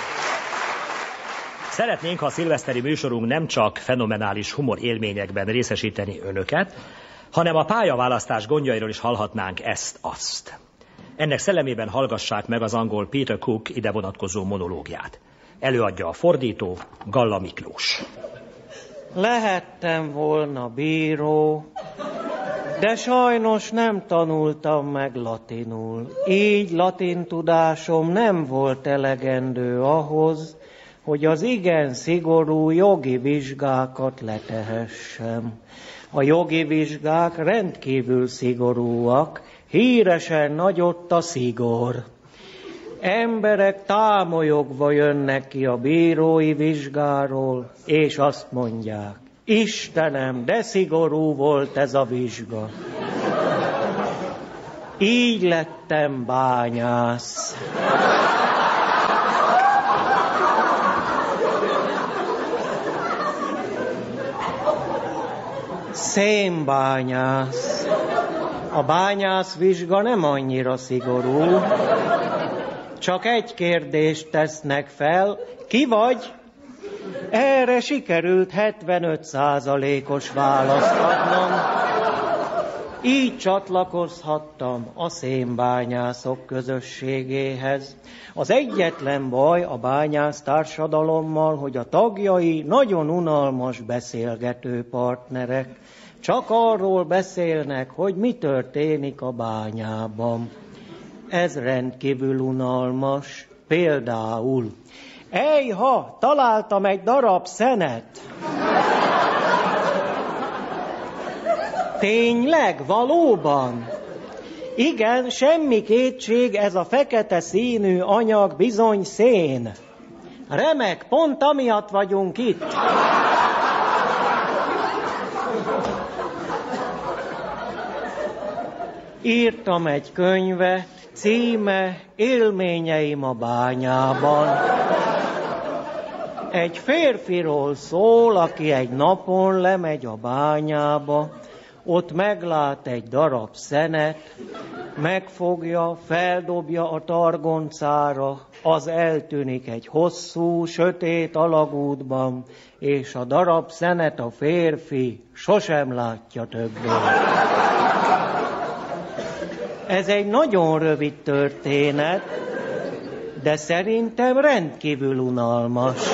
Szeretnénk, ha a szilveszteri műsorunk nem csak fenomenális humor élményekben részesíteni önöket, hanem a pályaválasztás gondjairól is hallhatnánk ezt-azt. Ennek szellemében hallgassák meg az angol Peter Cook ide vonatkozó monológiát. Előadja a fordító Galla Miklós. Lehettem volna bíró, de sajnos nem tanultam meg latinul. Így latin tudásom nem volt elegendő ahhoz, hogy az igen szigorú jogi vizsgákat letehessem. A jogi vizsgák rendkívül szigorúak, híresen nagyott a szigor. Emberek támolyogva jönnek ki a bírói vizsgáról, és azt mondják, Istenem, de szigorú volt ez a vizsga. Így lettem bányász. Szénbányász. A bányász vizsga nem annyira szigorú, csak egy kérdést tesznek fel, ki vagy? Erre sikerült 75 százalékos választ adnom. Így csatlakozhattam a szénbányászok közösségéhez. Az egyetlen baj a bányász társadalommal, hogy a tagjai nagyon unalmas beszélgető partnerek. Csak arról beszélnek, hogy mi történik a bányában. Ez rendkívül unalmas. Például, Ejha, találtam egy darab szenet. Tényleg, valóban? Igen, semmi kétség, ez a fekete színű anyag bizony szén. Remek, pont amiatt vagyunk itt. Írtam egy könyvet, címe Élményeim a bányában. Egy férfiról szól, aki egy napon lemegy a bányába, ott meglát egy darab szenet, megfogja, feldobja a targoncára, az eltűnik egy hosszú, sötét alagútban, és a darab szenet a férfi sosem látja többé. Ez egy nagyon rövid történet, de szerintem rendkívül unalmas.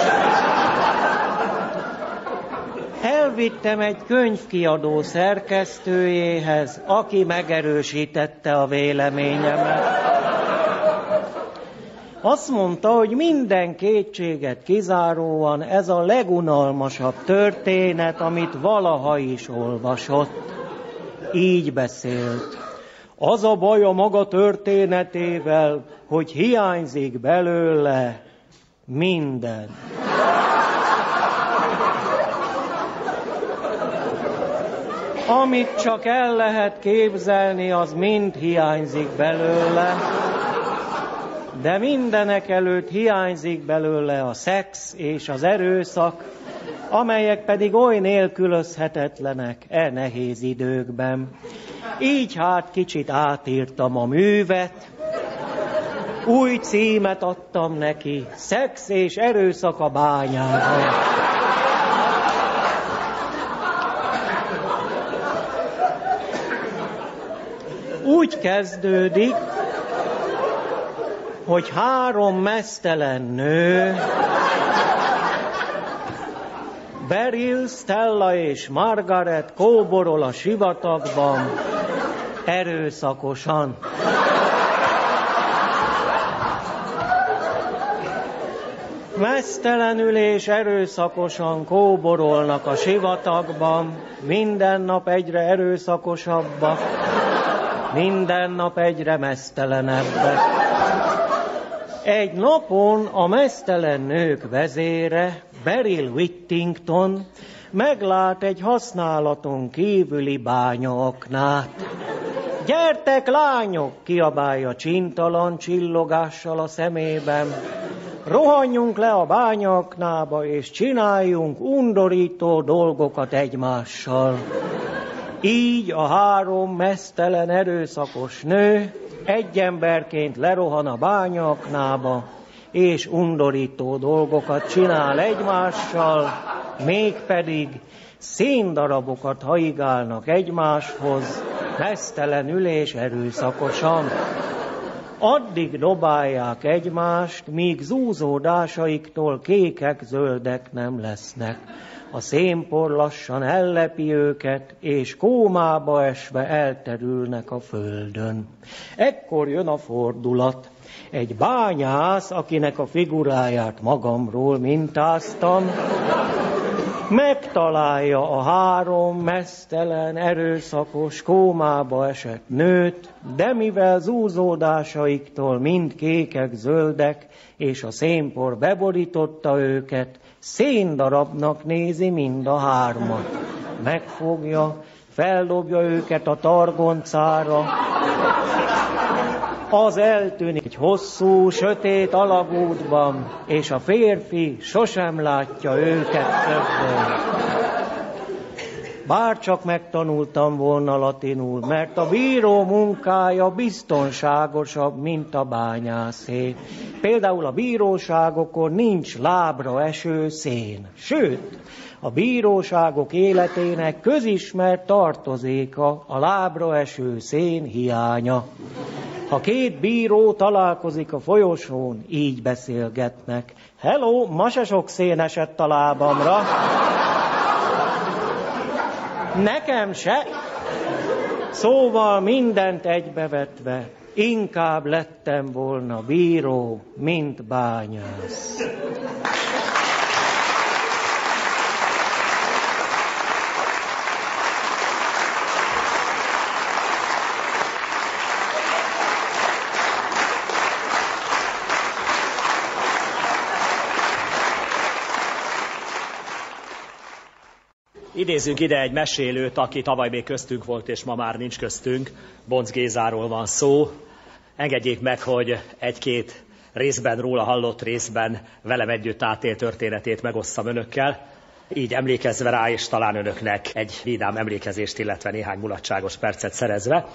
Elvittem egy könyvkiadó szerkesztőjéhez, aki megerősítette a véleményemet. Azt mondta, hogy minden kétséget kizáróan ez a legunalmasabb történet, amit valaha is olvasott. Így beszélt. Az a baj a maga történetével, hogy hiányzik belőle minden. Amit csak el lehet képzelni, az mind hiányzik belőle, de mindenek előtt hiányzik belőle a szex és az erőszak, amelyek pedig oly nélkülözhetetlenek e nehéz időkben. Így hát kicsit átírtam a művet, új címet adtam neki, szex és erőszak a bányában. úgy kezdődik, hogy három mesztelen nő, Beryl, Stella és Margaret kóborol a sivatagban erőszakosan. Mesztelenül és erőszakosan kóborolnak a sivatagban, minden nap egyre erőszakosabbak, minden nap egyre mesztelenebbek. Egy napon a mesztelen nők vezére, Beryl Whittington, meglát egy használaton kívüli bányaaknát. Gyertek, lányok! kiabálja csintalan csillogással a szemében. Rohanjunk le a bányaknába, és csináljunk undorító dolgokat egymással. Így a három mesztelen erőszakos nő egy emberként lerohan a bányaknába, és undorító dolgokat csinál egymással, mégpedig széndarabokat haigálnak egymáshoz, mesztelenül és erőszakosan. Addig dobálják egymást, míg zúzódásaiktól kékek, zöldek nem lesznek. A szénpor lassan ellepi őket, és kómába esve elterülnek a földön. Ekkor jön a fordulat. Egy bányász, akinek a figuráját magamról mintáztam, megtalálja a három mesztelen, erőszakos, kómába esett nőt, de mivel zúzódásaiktól mind kékek, zöldek, és a szénpor beborította őket, széndarabnak nézi mind a hármat. Megfogja, feldobja őket a targoncára, az eltűnik egy hosszú, sötét alagútban, és a férfi sosem látja őket többé. Bár csak megtanultam volna latinul, mert a bíró munkája biztonságosabb, mint a bányászé. Például a bíróságokon nincs lábra eső szén. Sőt, a bíróságok életének közismert tartozéka a lábra eső szén hiánya. Ha két bíró találkozik a folyosón, így beszélgetnek. Hello, ma se sok szén esett a lábamra. Nekem se. Szóval mindent egybevetve, inkább lettem volna bíró, mint bányász. Idézzünk ide egy mesélőt, aki tavaly még köztünk volt, és ma már nincs köztünk. Bonc Gézáról van szó. Engedjék meg, hogy egy-két részben róla hallott részben velem együtt átélt történetét megosszam önökkel. Így emlékezve rá, és talán önöknek egy vidám emlékezést, illetve néhány mulatságos percet szerezve.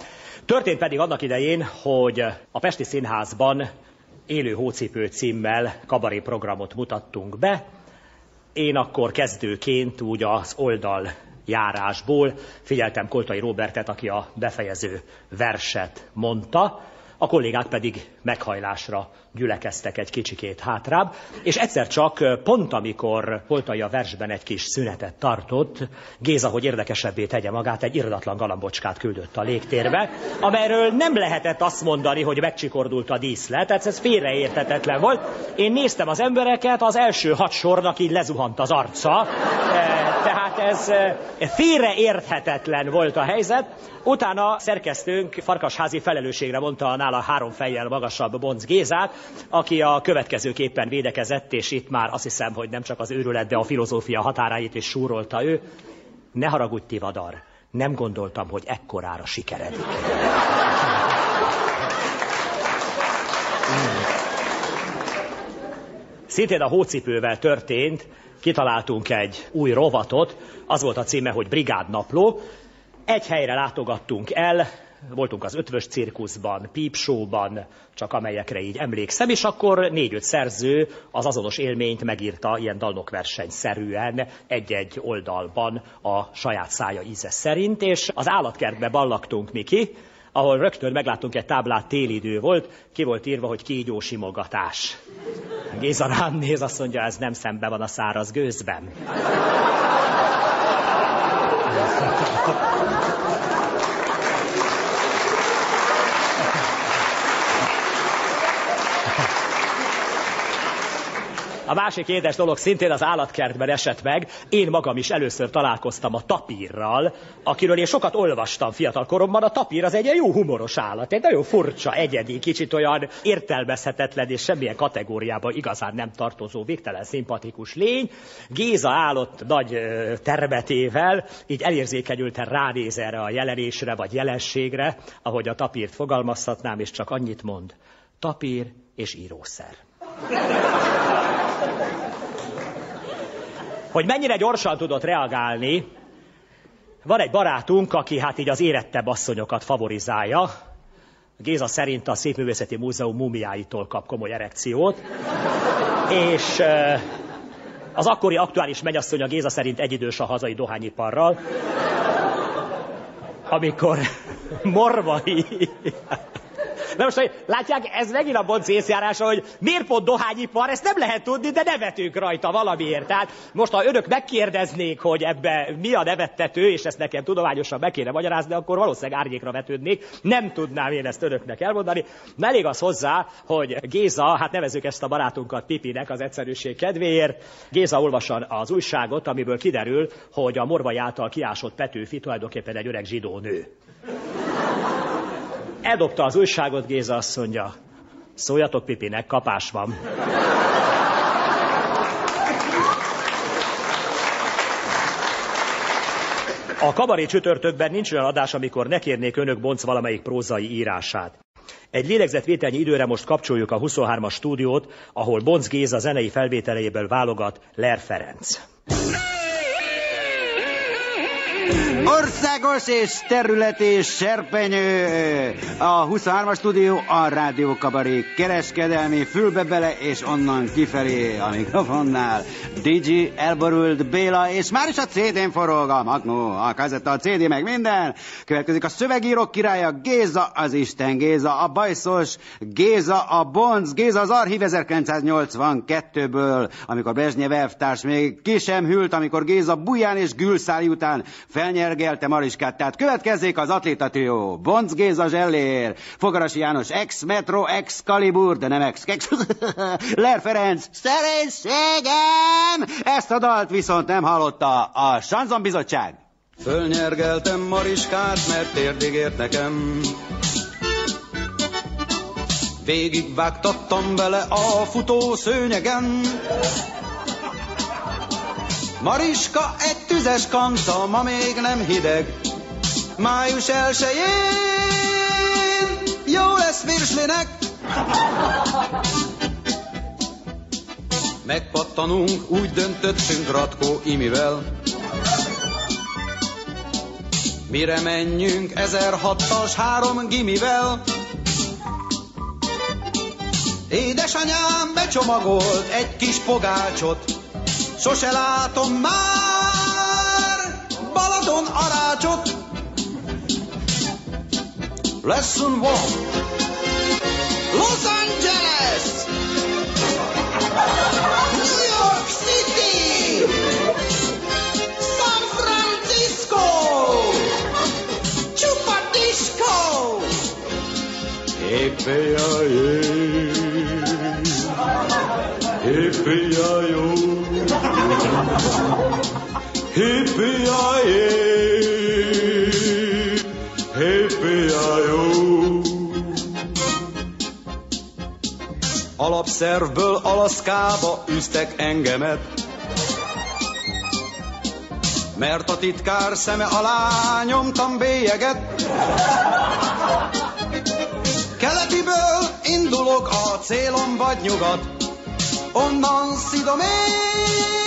Történt pedig annak idején, hogy a Pesti Színházban Élő Hócipő címmel kabaré programot mutattunk be, én akkor kezdőként úgy az oldal járásból figyeltem Koltai Robertet, aki a befejező verset mondta, a kollégák pedig meghajlásra gyülekeztek egy kicsikét hátrább, és egyszer csak pont amikor Koltai a versben egy kis szünetet tartott, Géza, hogy érdekesebbé tegye magát, egy irdatlan galambocskát küldött a légtérbe, amelyről nem lehetett azt mondani, hogy megcsikordult a díszlet, tehát ez félreértetetlen volt. Én néztem az embereket, az első hat sornak így lezuhant az arca, tehát ez félreérthetetlen volt a helyzet. Utána szerkesztőnk Farkasházi felelősségre mondta a nála három fejjel magasabb Bonc Gézát, aki a következőképpen védekezett, és itt már azt hiszem, hogy nem csak az őrület, de a filozófia határáit is súrolta ő. Ne haragudj, Tivadar, nem gondoltam, hogy ekkorára sikeredik. Szintén a hócipővel történt, kitaláltunk egy új rovatot, az volt a címe, hogy Brigádnapló. Egy helyre látogattunk el, voltunk az ötvös cirkuszban, pípsóban, csak amelyekre így emlékszem, és akkor négy-öt szerző az azonos élményt megírta ilyen dalnokverseny szerűen egy-egy oldalban a saját szája íze szerint, és az állatkertbe ballaktunk mi ki, ahol rögtön megláttunk egy táblát, télidő volt, ki volt írva, hogy kígyó simogatás. Géza rám néz, azt mondja, ez nem szembe van a száraz gőzben. A másik édes dolog szintén az állatkertben esett meg. Én magam is először találkoztam a tapírral, akiről én sokat olvastam fiatal koromban. A tapír az egy ilyen jó humoros állat, egy nagyon furcsa, egyedi, kicsit olyan értelmezhetetlen és semmilyen kategóriába igazán nem tartozó, végtelen szimpatikus lény. Géza állott nagy termetével, így elérzékenyülten ránéz erre a jelenésre vagy jelenségre, ahogy a tapírt fogalmazhatnám, és csak annyit mond. Tapír és írószer. Hogy mennyire gyorsan tudott reagálni, van egy barátunk, aki hát így az érettebb asszonyokat favorizálja. Géza szerint a Szépművészeti Múzeum mumiáitól kap komoly erekciót. És az akkori aktuális mennyasszony a Géza szerint egyidős a hazai dohányiparral. Amikor morvai Na most, hogy látják, ez megint a bonc észjárása, hogy miért pont dohányipar, ezt nem lehet tudni, de nevetünk rajta valamiért. Tehát most, ha önök megkérdeznék, hogy ebbe mi a nevettető, és ezt nekem tudományosan meg kéne magyarázni, akkor valószínűleg árnyékra vetődnék. Nem tudnám én ezt önöknek elmondani. De elég az hozzá, hogy Géza, hát nevezük ezt a barátunkat Pipinek az egyszerűség kedvéért. Géza olvasson az újságot, amiből kiderül, hogy a morvai által kiásott Petőfi tulajdonképpen egy öreg zsidó nő. Eldobta az újságot, Géza azt mondja, szóljatok Pipinek, kapás van. A kabaré csütörtökben nincs olyan adás, amikor ne kérnék önök bonc valamelyik prózai írását. Egy lélegzetvételnyi időre most kapcsoljuk a 23-as stúdiót, ahol Bonc Géza zenei felvételeiből válogat Ler Ferenc. Országos és területi serpenyő. A 23-as stúdió a Rádió Kabaré kereskedelmi fülbe bele és onnan kifelé a mikrofonnál. Digi, elborult Béla, és már is a CD-n forog a Magnó, a kazetta, a CD, meg minden. Következik a szövegírók királya Géza, az Isten Géza, a bajszos Géza, a Bonc, Géza az Archív 1982-ből, amikor Brezsnyev elvtárs még ki sem hűlt, amikor Géza Buján és Gülszáli után felnyergelte Mariskát. Tehát következzék az atléta trió. Bonc Géza Zsellér, Fogarasi János ex-metro, ex-kalibur, de nem ex ex [LAUGHS] Ler Ferenc, szerénységem! Ezt a dalt viszont nem hallotta a Sanzon Bizottság. Fölnyergeltem Mariskát, mert térdig ért nekem. Végigvágtattam bele a futó szőnyegen. Mariska egy tüzes kanta, ma még nem hideg. Május elsején jó lesz virslinek. Megpattanunk, úgy döntöttünk Ratkó Imivel. Mire menjünk 1006-as három gimivel? Édesanyám becsomagolt egy kis pogácsot, Sose látom már Balaton arácsot. Lesson one. Los Angeles. New York City. San Francisco. Chupa Disco. Yippee-yi-yi. Yippee-yi-yo. Hippie-yi-yi. Hippie-yi-yo. Alapszervből Alaszkába üztek engemet. Mert a titkár szeme alá nyomtam bélyeget. Keletiből indulok, a célom vagy nyugat. Onnan szidom én.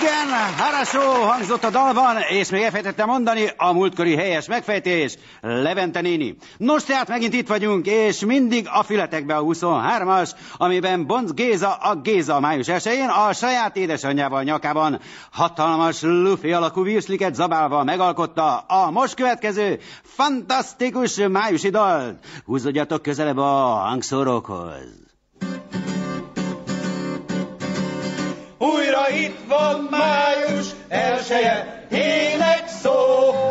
Igen, Harasó hangzott a dalban, és még elfejtettem mondani a múltkori helyes megfejtés, Levente néni. Nos, tehát megint itt vagyunk, és mindig a fületekbe a 23-as, amiben Bonc Géza a Géza május 1 a saját édesanyjával nyakában hatalmas lufi alakú virsliket zabálva megalkotta a most következő fantasztikus májusi dalt. Húzódjatok közelebb a hangszórókhoz. Újra itt van május elseje, ének szó,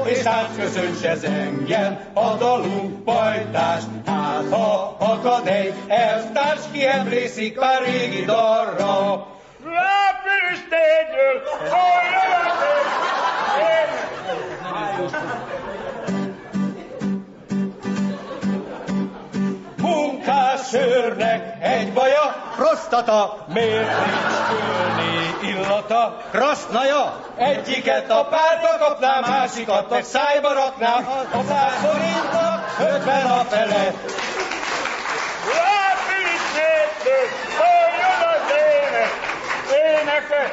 és átköszönts ez engem, a dalunk pajtást. Hát ha akad egy elvtárs, ki emlékszik a régi dalra. Lápüstégyől, szóljon Munkássörnek egy baja, prostata, miért nincs kölni illata? Krasznaja, egyiket a párta kapná, másikat meg szájba rakná, a száz forintnak ötven a fele. Lápüstégyől, szóljon az ének! Énekes!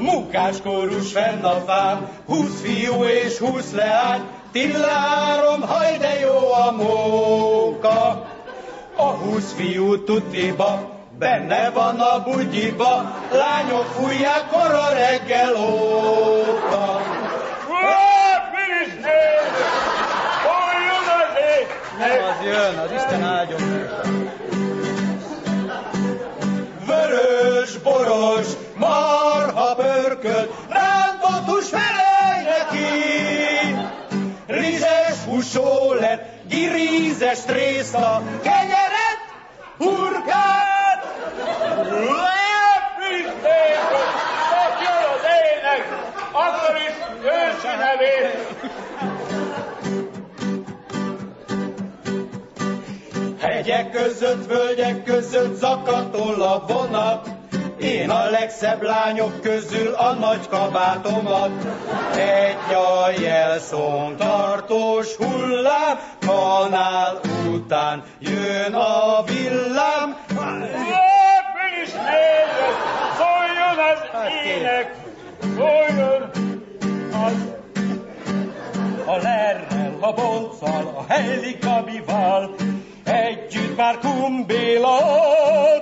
Munkáskórus fenn a fán, húsz fiú és húsz leány, tillárom, haj de jó a móka. A húsz fiú tudniba, benne van a bugyiba, lányok fújják kora reggel óta. Szóljon az jön, az Isten áldjon. Vörös, boros, marha pörkölt, rántott felej neki. Rizes húsó lett, girízes trészta, kenyeret, hurkát. Lápüstégyől, szóljon az ének! Akkor is ősi nevét! Hegyek között, völgyek között zakatol a vonat, én a legszebb lányok közül a nagy kabátomat. Egy a jelszón tartós hullám, kanál után jön a villám. Lápüstégyől, szóljon az ének! Szóljon az a lerrel, a bonccal, a Helli Gabival, együtt már Kumbéla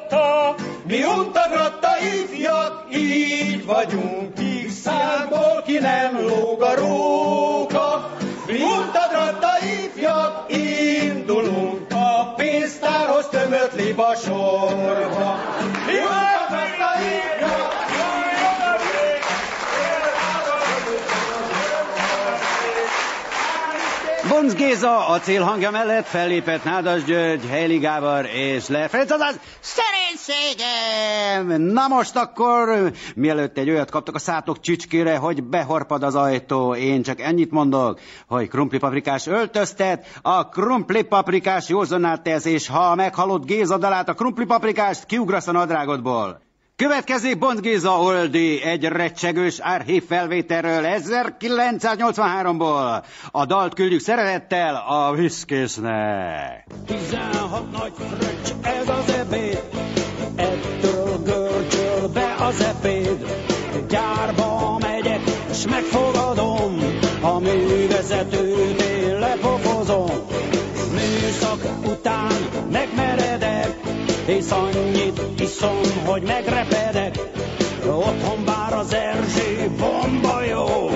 óta. Mi untagratta ifjak, így vagyunk, így számból ki nem lóg a róka. Mi untagratta ifjak, indulunk, a pénztárhoz tömött liba sorba. Mi untagratta ifjak, Bonc Géza a célhangja mellett fellépett Nádas György, Heili Gábor és Le azaz szerénységem! Na most akkor, mielőtt egy olyat kaptok a szátok csücskére, hogy behorpad az ajtó, én csak ennyit mondok, hogy krumplipaprikás öltöztet, a krumplipaprikás józanát tesz, és ha meghalott Géza dalát a krumplipaprikást, kiugrasz a nadrágodból. Következik Bond Géza Oldi egy recsegős archív felvételről 1983-ból. A dalt küldjük szeretettel a Viszkésznek. 16 nagy fröccs, ez az ebéd, ettől görcsöl be az ebéd. Gyárba megyek, s megfogadom, és annyit iszom, hogy megrepedek. Otthon bár az Erzsé bomba jó,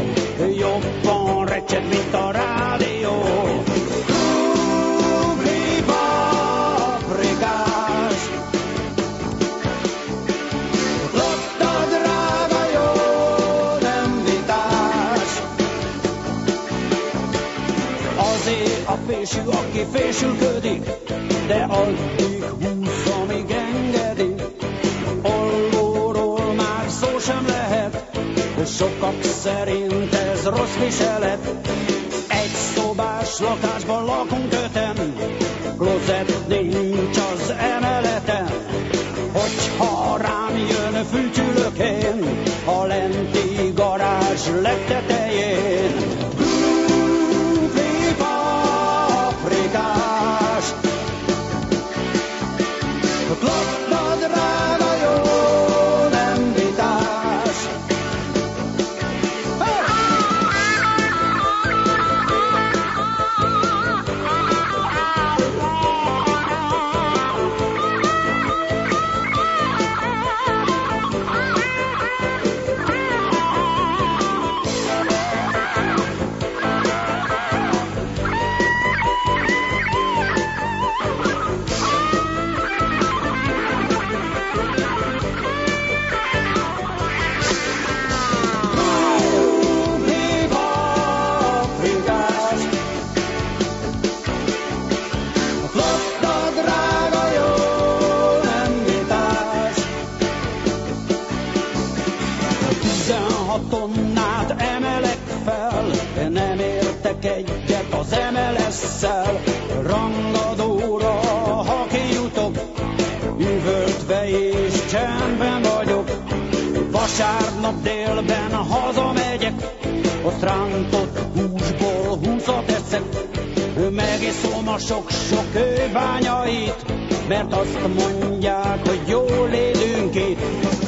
jobban recseg, mint a rádió. Azért a fésű, aki fésülködik, de addig húz, sokak szerint ez rossz viselet. Egy szobás lakásban lakunk öten, klozet nincs az emeleten. Hogyha rám jön, fűtülök én, a lenti garázs legtetején. Értek egyet az MLS-szel. Rangadóra, ha kijutok, üvöltve és csendben vagyok. Vasárnap délben hazamegyek, ott rántott húsból húszat eszek. Megiszom a sok-sok kőbányait, mert azt mondják, hogy jól élünk itt.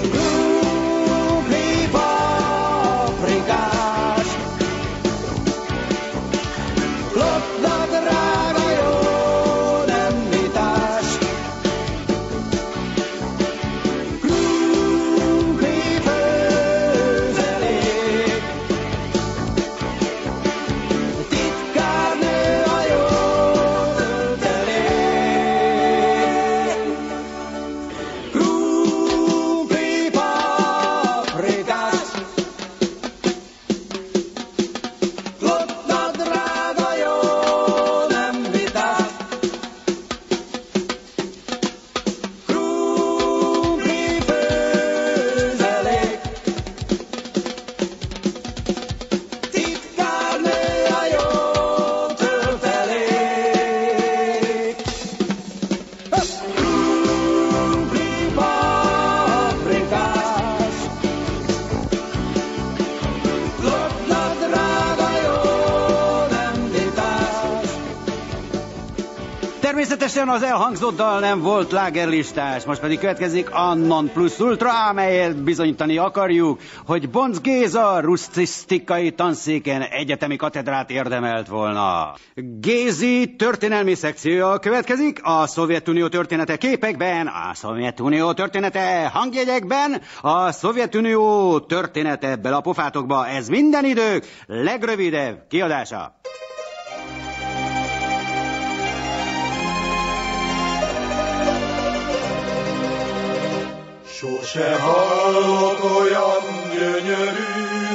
Természetesen az elhangzott dal nem volt lágerlistás, most pedig következik a Non Plus Ultra, amelyet bizonyítani akarjuk, hogy Bonc Géza rusztisztikai tanszéken egyetemi katedrát érdemelt volna. Gézi történelmi szekciója következik, a Szovjetunió története képekben, a Szovjetunió története hangjegyekben, a Szovjetunió története belapofátokba, ez minden idők legrövidebb kiadása. Sose hallott olyan gyönyörű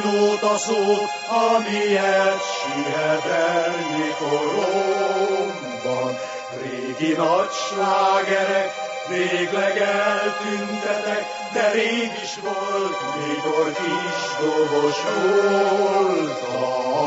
nótaszót, amilyet sihetelni koromban. Régi nagy slágerek végleg eltüntetek, de rég is volt, mikor kis dobos voltam.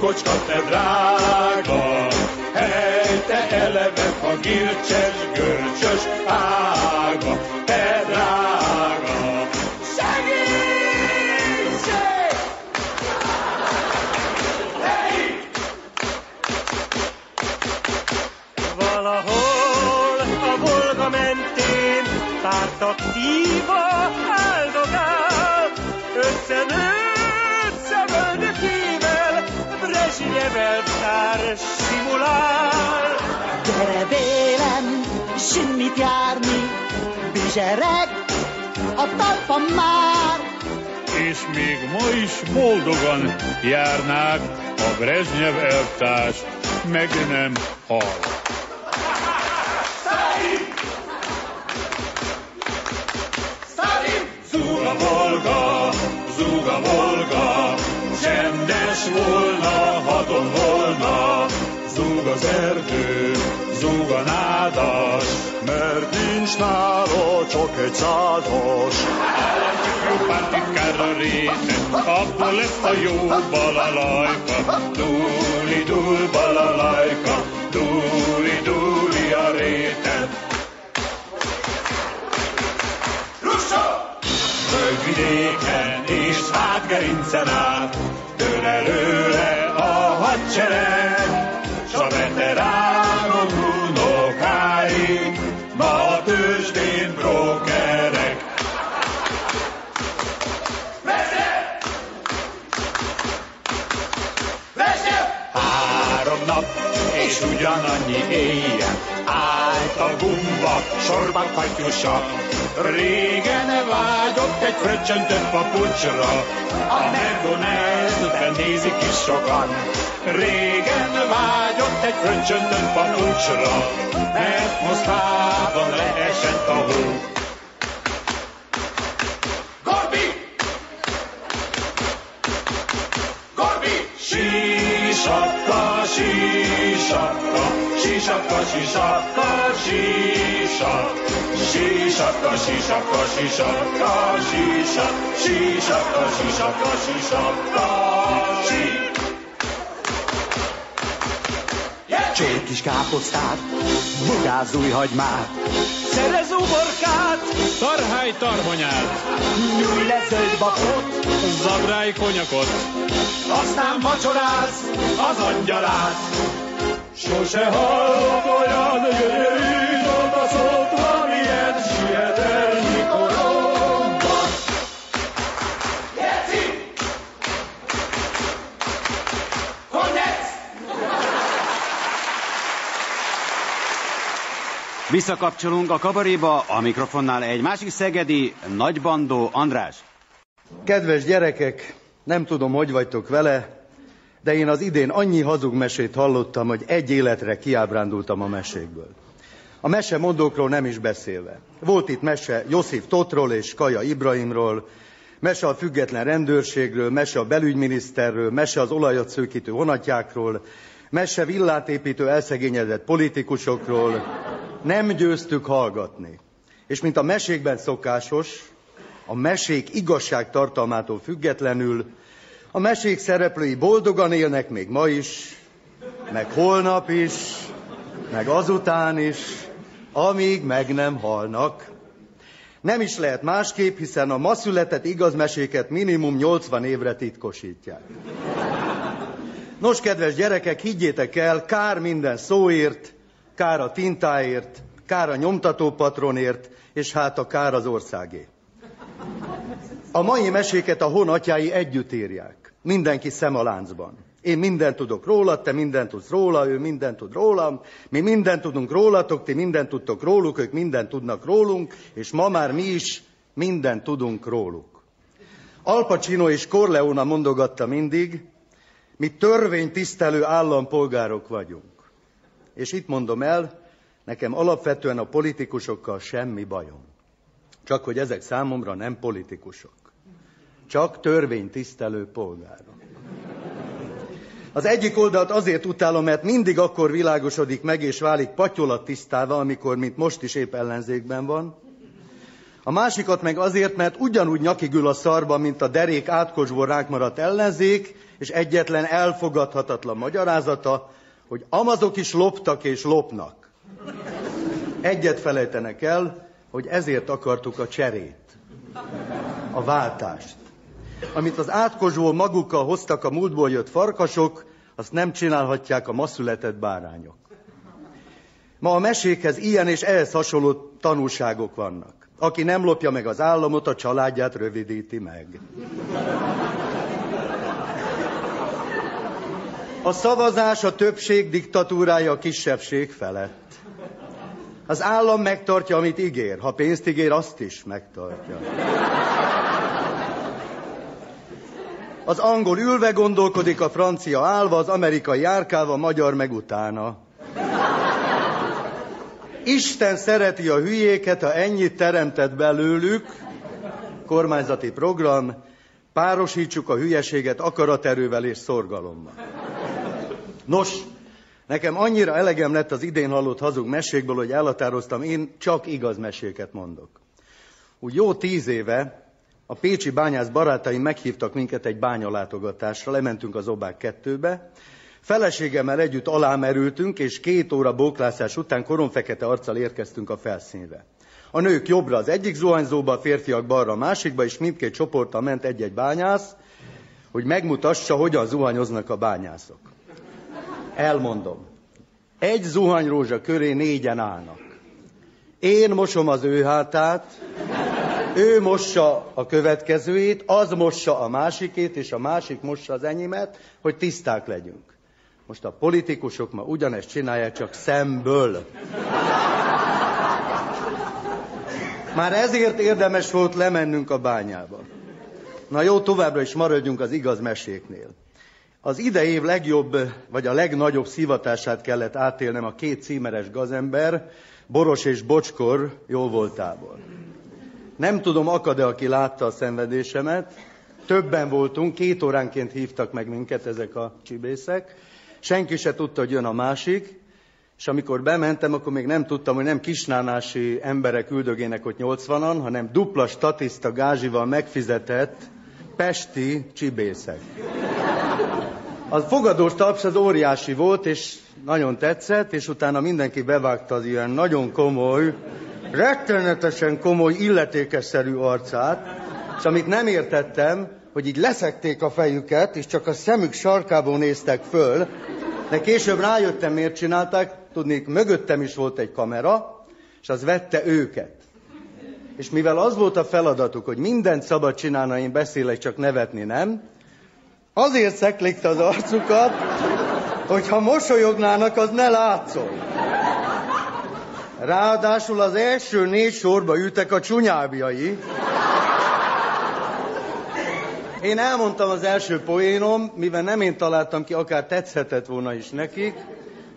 Hely, te drága, hely, te eleve a gircses, görcsös ága, te simmit járni, bizsereg a talpam már. És még ma is boldogan járnák, a Brezsnyev elvtárs meg nem hal. Zúg a Volga, zúg a Volga, csendes volna, hadon volna, zúg az erdő, zúg a nádas, mert nincs nála csak egy százas. Pátikára réten, abból lesz a jó balalajka, dúli dúl balalajka, dúli dúli a réten. Földvidéken és hátgerincen át, dől előre a hadsereg, ugyanannyi éjjel állt a gumba sorban katyusa. Régen vágyott egy fröccsöntött papucsra, a McDonald's-ben nézik is sokan. Régen vágyott egy fröccsöntött papucsra, mert Moszkvában leesett a hó. Gorbi! Gorbi! Sísakka, sísakka, Sisakka, sisakka, sisak. Sisakka, sisakka, sisakka, sisak. Sisakka, sisakka, sisakka, sisak. Csók kis káposztát, bogáz új hagymát, szerez uborkát, Tarhály tarhonyát, nyúj le zöld babot, zabrály konyakot, Aztán vacsoráz az angyalát. Sose hallott olyan gyönyörű notaszót, amilyen sietelni koromban. Geci! Konec! Visszakapcsolunk a kabaréba, a mikrofonnál egy másik szegedi, nagybandó András. Kedves gyerekek, nem tudom, hogy vagytok vele, de én az idén annyi hazug mesét hallottam, hogy egy életre kiábrándultam a mesékből. A mesemondókról nem is beszélve. Volt itt mese Josif Totról és Kaja Ibrahimról, mese a független rendőrségről, mese a belügyminiszterről, mese az olajat szőkítő honatjákról, mese villát építő elszegényedett politikusokról. Nem győztük hallgatni. És mint a mesékben szokásos, a mesék igazságtartalmától függetlenül, a mesék szereplői boldogan élnek még ma is, meg holnap is, meg azután is, amíg meg nem halnak. Nem is lehet másképp, hiszen a ma született igazmeséket minimum 80 évre titkosítják. Nos, kedves gyerekek, higgyétek el, kár minden szóért, kár a tintáért, kár a nyomtatópatronért, és hát a kár az országé. A mai meséket a honatjái együtt írják. Mindenki szem a láncban. Én mindent tudok róla, te mindent tudsz róla, ő mindent tud rólam, mi mindent tudunk rólatok, ti mindent tudtok róluk, ők mindent tudnak rólunk, és ma már mi is mindent tudunk róluk. Al Pacino és Corleone mondogatta mindig, mi törvénytisztelő állampolgárok vagyunk. És itt mondom el, nekem alapvetően a politikusokkal semmi bajom. Csak hogy ezek számomra nem politikusok. Csak törvénytisztelő polgárok. Az egyik oldalt azért utálom, mert mindig akkor világosodik meg és válik patyolat tisztáva, amikor, mint most is épp ellenzékben van. A másikat meg azért, mert ugyanúgy nyakigül a szarba, mint a derék átkosból rákmaradt ellenzék, és egyetlen elfogadhatatlan magyarázata, hogy amazok is loptak és lopnak. Egyet felejtenek el, hogy ezért akartuk a cserét, a váltást. Amit az átkosból magukkal hoztak a múltból jött farkasok, azt nem csinálhatják a ma született bárányok. Ma a mesékhez ilyen és ehhez hasonló tanúságok vannak. Aki nem lopja meg az államot, a családját rövidíti meg. A szavazás a többség diktatúrája a kisebbség felett. Az állam megtartja, amit ígér. Ha pénzt ígér, azt is megtartja. Az angol ülve gondolkodik, a francia állva, az amerikai járkálva, a magyar meg utána. Isten szereti a hülyéket, ha ennyit teremtett belőlük, kormányzati program, párosítsuk a hülyeséget akaraterővel és szorgalommal. Nos, nekem annyira elegem lett az idén hallott hazug mesékből, hogy elhatároztam, én csak igaz meséket mondok. Úgy jó tíz éve a pécsi bányász barátaim meghívtak minket egy bányalátogatásra, lementünk az Obák kettőbe, Feleségemmel együtt alámerültünk, és két óra bóklászás után koromfekete arccal érkeztünk a felszínre. A nők jobbra az egyik zuhanyzóba, a férfiak balra a másikba, és mindkét csoporttal ment egy-egy bányász, hogy megmutassa, hogyan zuhanyoznak a bányászok. Elmondom. Egy zuhanyrózsa köré négyen állnak. Én mosom az ő hátát, ő mossa a következőjét, az mossa a másikét, és a másik mossa az enyémet, hogy tiszták legyünk. Most a politikusok ma ugyanezt csinálják, csak szemből. Már ezért érdemes volt lemennünk a bányába. Na jó, továbbra is maradjunk az igaz meséknél. Az idei év legjobb, vagy a legnagyobb szivatását kellett átélnem a két címeres gazember, Boros és Bocskor jó voltából. Nem tudom, akad-e, aki látta a szenvedésemet. Többen voltunk, két óránként hívtak meg minket ezek a csibészek. Senki se tudta, hogy jön a másik. és amikor bementem, akkor még nem tudtam, hogy nem kisnánási emberek üldögének ott 80-an, hanem dupla statiszta gázsival megfizetett pesti csibészek. A fogadós taps az óriási volt, és nagyon tetszett, és utána mindenki bevágta az ilyen nagyon komoly, rettenetesen komoly, illetékesszerű arcát, és amit nem értettem, hogy így leszekték a fejüket, és csak a szemük sarkából néztek föl, de később rájöttem, miért csinálták, tudnék, mögöttem is volt egy kamera, és az vette őket. És mivel az volt a feladatuk, hogy mindent szabad csinálna, én beszélek, csak nevetni nem, azért szeklikte az arcukat, hogy ha mosolyognának, az ne látszol. Ráadásul az első négy sorba ültek a csunyábjai. Én elmondtam az első poénom, mivel nem én találtam ki, akár tetszhetett volna is nekik.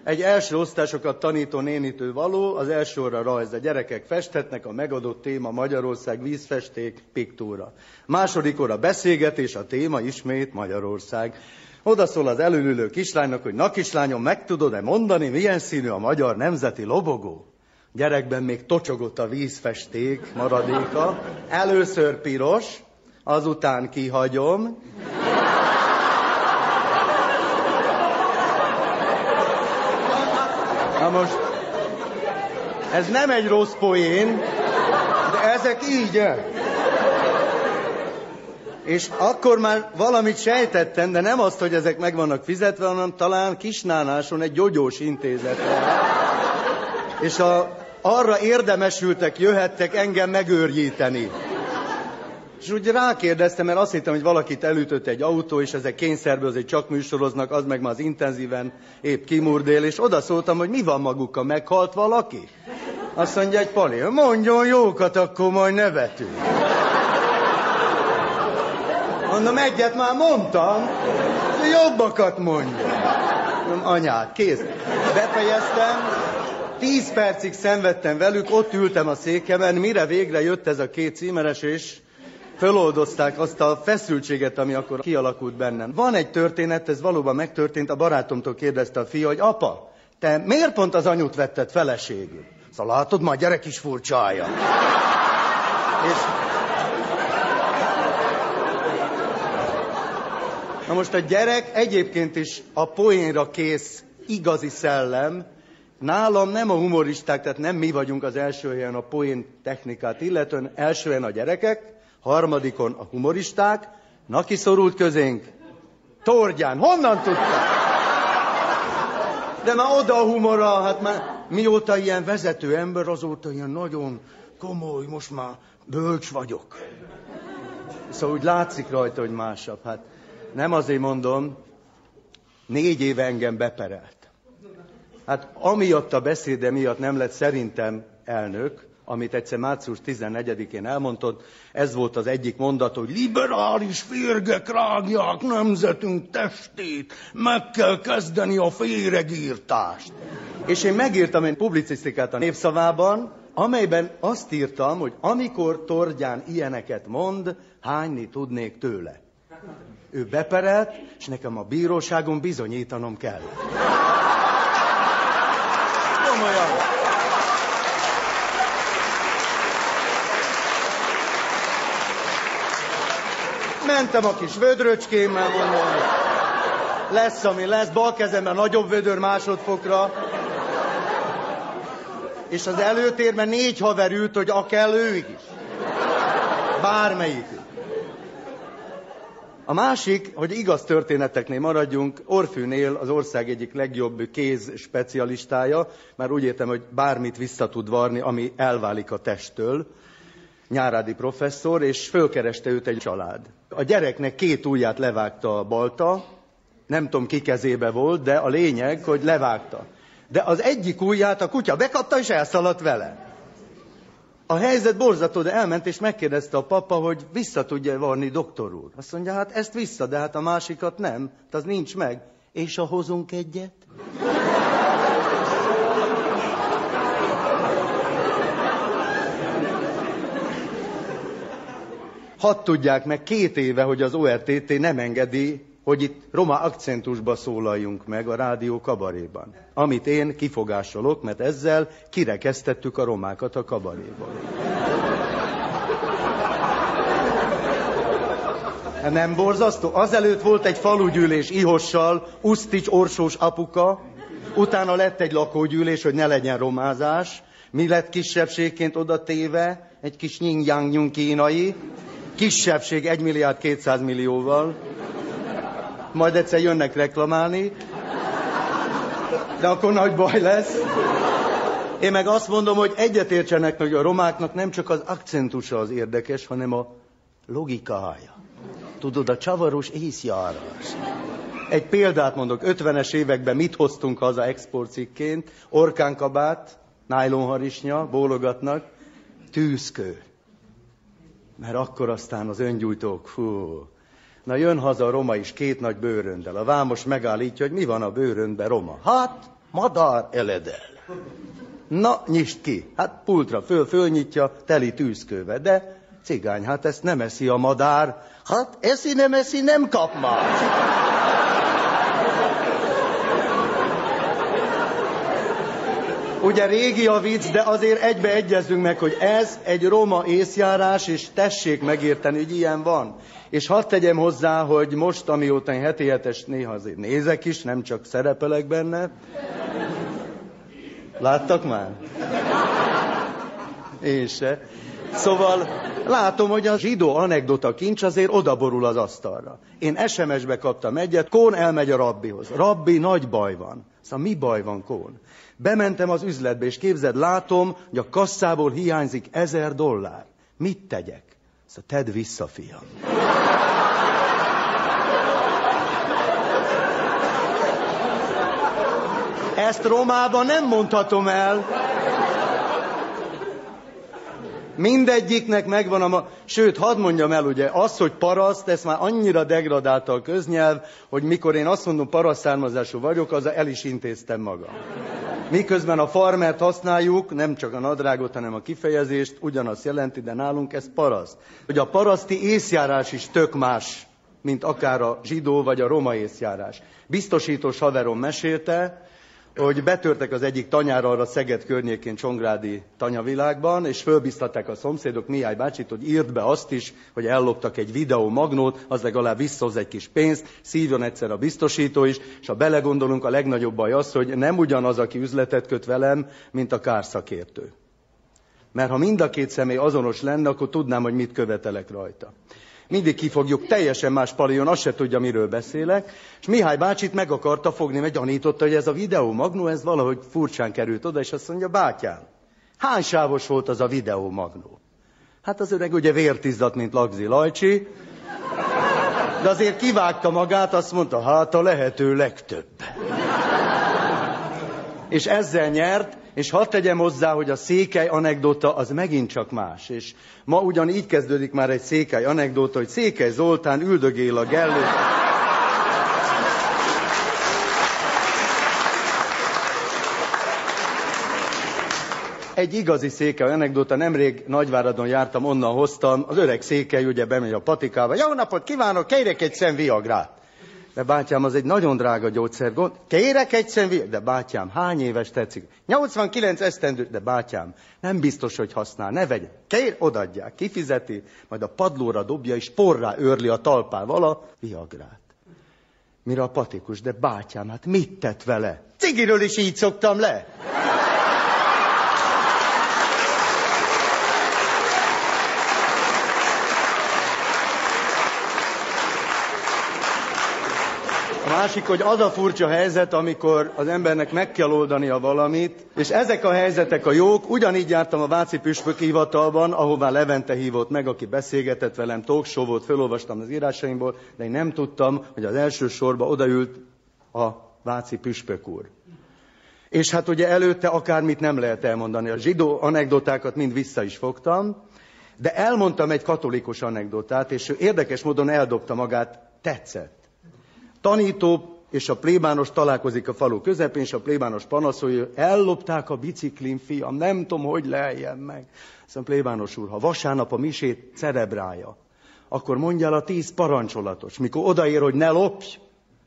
Egy első osztásokat tanító nénitő való, az első óra rajz. A gyerekek festetnek, a megadott téma Magyarország, vízfesték, piktúra. Második óra beszélgetés, a téma ismét Magyarország. Oda szól az előülő kislánynak, hogy na kislányom, meg tudod-e mondani, milyen színű a magyar nemzeti lobogó? Gyerekben még tocsogott a vízfesték maradéka. Először piros, azután kihagyom. Na most, ez nem egy rossz poén, de ezek így. -e. És akkor már valamit sejtettem, de nem azt, hogy ezek meg vannak fizetve, hanem talán Kisnánáson egy gyógyós intézetre. És a, arra érdemesültek, jöhettek engem megőrjíteni. És úgy rákérdeztem, mert azt hittem, hogy valakit elütött egy autó, és ezek kényszerből azért csak műsoroznak, az meg már az intenzíven épp kimurdél, és oda szóltam, hogy mi van magukkal, meghalt valaki? Azt mondja egy pali, mondjon jókat, akkor majd nevetünk. Mondom, egyet már mondtam, jobbakat mondja. Mondom, anyát, kész. Befejeztem, tíz percig szenvedtem velük, ott ültem a székemen, mire végre jött ez a két címeres, és föloldozták azt a feszültséget, ami akkor kialakult bennem. Van egy történet, ez valóban megtörtént, a barátomtól kérdezte a fia, hogy apa, te miért pont az anyut vetted feleségül? Szóval látod, ma a gyerek is furcsája. És Na most a gyerek egyébként is a poénra kész igazi szellem, Nálam nem a humoristák, tehát nem mi vagyunk az első helyen a poén technikát illetően, első helyen a gyerekek, harmadikon a humoristák, na ki szorult közénk? Tordján, honnan tudta? De már oda a humora, hát már mióta ilyen vezető ember, azóta ilyen nagyon komoly, most már bölcs vagyok. Szóval úgy látszik rajta, hogy másabb. Hát nem azért mondom, négy éve engem beperelt. Hát amiatt a beszéde miatt nem lett szerintem elnök, amit egyszer március 14-én elmondott, ez volt az egyik mondat, hogy liberális férgek rágják nemzetünk testét, meg kell kezdeni a féregírtást. És én megírtam egy publicisztikát a népszavában, amelyben azt írtam, hogy amikor Tordján ilyeneket mond, hányni tudnék tőle. Ő beperelt, és nekem a bíróságon bizonyítanom kell. Komolyan. Mentem a kis vödröcskémmel, mondom, lesz, ami lesz, bal kezemben nagyobb vödör másodfokra, és az előtérben négy haver ült, hogy a kell ők is. Bármelyik. A másik, hogy igaz történeteknél maradjunk, Orfűnél az ország egyik legjobb kéz specialistája, már úgy értem, hogy bármit vissza tud varni, ami elválik a testtől, nyárádi professzor, és fölkereste őt egy család. A gyereknek két ujját levágta a balta, nem tudom ki kezébe volt, de a lényeg, hogy levágta. De az egyik ujját a kutya bekapta, és elszaladt vele. A helyzet borzató, de elment, és megkérdezte a papa, hogy vissza tudja varni doktor úr. Azt mondja, hát ezt vissza, de hát a másikat nem, az nincs meg. És a hozunk egyet? Hadd tudják meg két éve, hogy az ORTT nem engedi hogy itt roma akcentusba szólaljunk meg a rádió kabaréban. Amit én kifogásolok, mert ezzel kirekesztettük a romákat a kabaréból. Nem borzasztó? Azelőtt volt egy falugyűlés Ihossal, Usztics Orsós apuka, utána lett egy lakógyűlés, hogy ne legyen romázás, mi lett kisebbségként oda téve? Egy kis nying kínai, kisebbség 1 milliárd 200 millióval, majd egyszer jönnek reklamálni, de akkor nagy baj lesz. Én meg azt mondom, hogy egyetértsenek, hogy a romáknak nem csak az akcentusa az érdekes, hanem a logikája. Tudod, a csavaros észjárás. Egy példát mondok, 50-es években mit hoztunk haza exportcikként? Orkánkabát, nájlonharisnya, bólogatnak, tűzkő. Mert akkor aztán az öngyújtók, fú. Na jön haza a roma is két nagy bőröndel. A vámos megállítja, hogy mi van a bőröndben roma. Hát, madár eledel. Na, nyisd ki. Hát pultra föl, fölnyitja, teli tűzkőve. De cigány, hát ezt nem eszi a madár. Hát eszi, nem eszi, nem kap más. Ugye régi a vicc, de azért egybe egyezünk meg, hogy ez egy roma észjárás, és tessék megérteni, hogy ilyen van. És hadd tegyem hozzá, hogy most, amióta én heti hetes néha azért nézek is, nem csak szerepelek benne. Láttak már? Én se. Szóval látom, hogy a zsidó anekdota kincs azért odaborul az asztalra. Én SMS-be kaptam egyet, Kón elmegy a rabbihoz. Rabbi, nagy baj van. Szóval mi baj van, Kón? Bementem az üzletbe, és képzeld, látom, hogy a kasszából hiányzik ezer dollár. Mit tegyek? Szóval tedd vissza, fiam. Ezt Romában nem mondhatom el. Mindegyiknek megvan a ma... Sőt, hadd mondjam el, ugye, az, hogy paraszt, ezt már annyira degradálta a köznyelv, hogy mikor én azt mondom, paraszt származású vagyok, az el is intéztem magam. Miközben a farmert használjuk, nem csak a nadrágot, hanem a kifejezést, ugyanazt jelenti, de nálunk ez paraszt. Hogy a paraszti észjárás is tök más, mint akár a zsidó vagy a roma észjárás. Biztosítós haverom mesélte, hogy betörtek az egyik tanyára arra Szeged környékén Csongrádi tanyavilágban, és fölbiztatták a szomszédok Mihály bácsit, hogy írt be azt is, hogy elloptak egy videó magnót, az legalább visszahoz egy kis pénzt, szívjon egyszer a biztosító is, és ha belegondolunk, a legnagyobb baj az, hogy nem ugyanaz, aki üzletet köt velem, mint a kárszakértő. Mert ha mind a két személy azonos lenne, akkor tudnám, hogy mit követelek rajta mindig kifogjuk, teljesen más palion, azt se tudja, miről beszélek, és Mihály bácsit meg akarta fogni, mert gyanította, hogy ez a videó magnó, ez valahogy furcsán került oda, és azt mondja, bátyám, hány sávos volt az a videó magnó? Hát az öreg ugye vértizdat, mint Lagzi Lajcsi, de azért kivágta magát, azt mondta, hát a lehető legtöbb. És ezzel nyert, és hadd tegyem hozzá, hogy a székely anekdota az megint csak más. És ma ugyan így kezdődik már egy székely anekdota, hogy Székely Zoltán üldögél a gellő. Egy igazi székely anekdota, nemrég Nagyváradon jártam, onnan hoztam, az öreg székely ugye bemegy a patikába. Jó napot kívánok, kérek egy szem viagrát. De bátyám, az egy nagyon drága gyógyszer. Gond... Kérek egy szemvi... De bátyám, hány éves tetszik? 89 esztendő. De bátyám, nem biztos, hogy használ. Ne vegye. Kér, odadják. Kifizeti, majd a padlóra dobja, és porrá őrli a talpával a viagrát. Mire a patikus, de bátyám, hát mit tett vele? Cigiről is így szoktam le. Másik, hogy az a furcsa helyzet, amikor az embernek meg kell oldania valamit, és ezek a helyzetek a jók. Ugyanígy jártam a Váci Püspök hivatalban, ahová Levente hívott meg, aki beszélgetett velem, talkshow volt, felolvastam az írásaimból, de én nem tudtam, hogy az első sorba odaült a Váci Püspök úr. És hát ugye előtte akármit nem lehet elmondani. A zsidó anekdotákat mind vissza is fogtam, de elmondtam egy katolikus anekdotát, és ő érdekes módon eldobta magát, tetszett. Tanító és a plébános találkozik a falu közepén, és a plébános panaszolja, ellopták a biciklim, fiam, nem tudom, hogy leljen meg. Szóval plébános úr, ha vasárnap a misét cerebrálja, akkor mondja el a tíz parancsolatos. Mikor odaér, hogy ne lopj,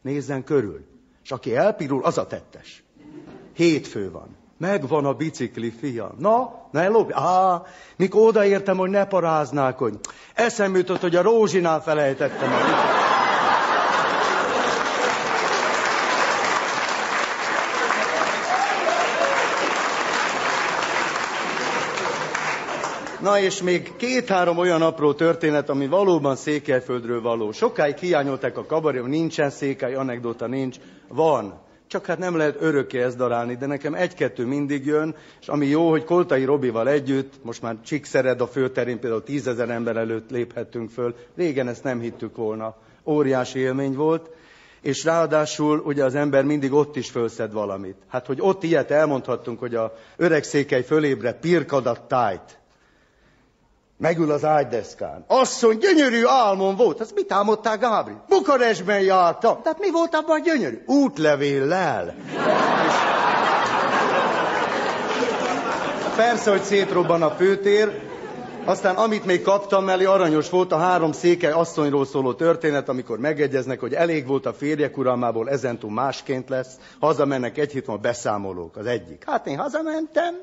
nézzen körül. És aki elpirul, az a tettes. Hétfő van. Megvan a bicikli, fiam. Na, ne lopj. Á, mikor odaértem, hogy ne paráznák, hogy eszem jutott, hogy a rózsinál felejtettem a biciklit. Na és még két-három olyan apró történet, ami valóban Székelyföldről való. Sokáig hiányolták a kabaré, nincsen székely, anekdota nincs. Van. Csak hát nem lehet örökké ezt darálni, de nekem egy-kettő mindig jön, és ami jó, hogy Koltai Robival együtt, most már Csíkszered a főterén például tízezer ember előtt léphettünk föl. Régen ezt nem hittük volna. Óriási élmény volt, és ráadásul ugye az ember mindig ott is fölszed valamit. Hát, hogy ott ilyet elmondhattunk, hogy a öreg székely fölébre pirkadat tájt, Megül az ágydeszkán. Asszony, gyönyörű álmom volt. Azt mit álmodtál, Gábri? Bukarestben jártam. Tehát mi volt abban gyönyörű? Útlevéllel. Persze, hogy szétrobban a főtér, aztán amit még kaptam mellé, aranyos volt a három székely asszonyról szóló történet, amikor megegyeznek, hogy elég volt a férjek uralmából, ezentúl másként lesz. Hazamennek egy hét beszámolók, az egyik. Hát én hazamentem,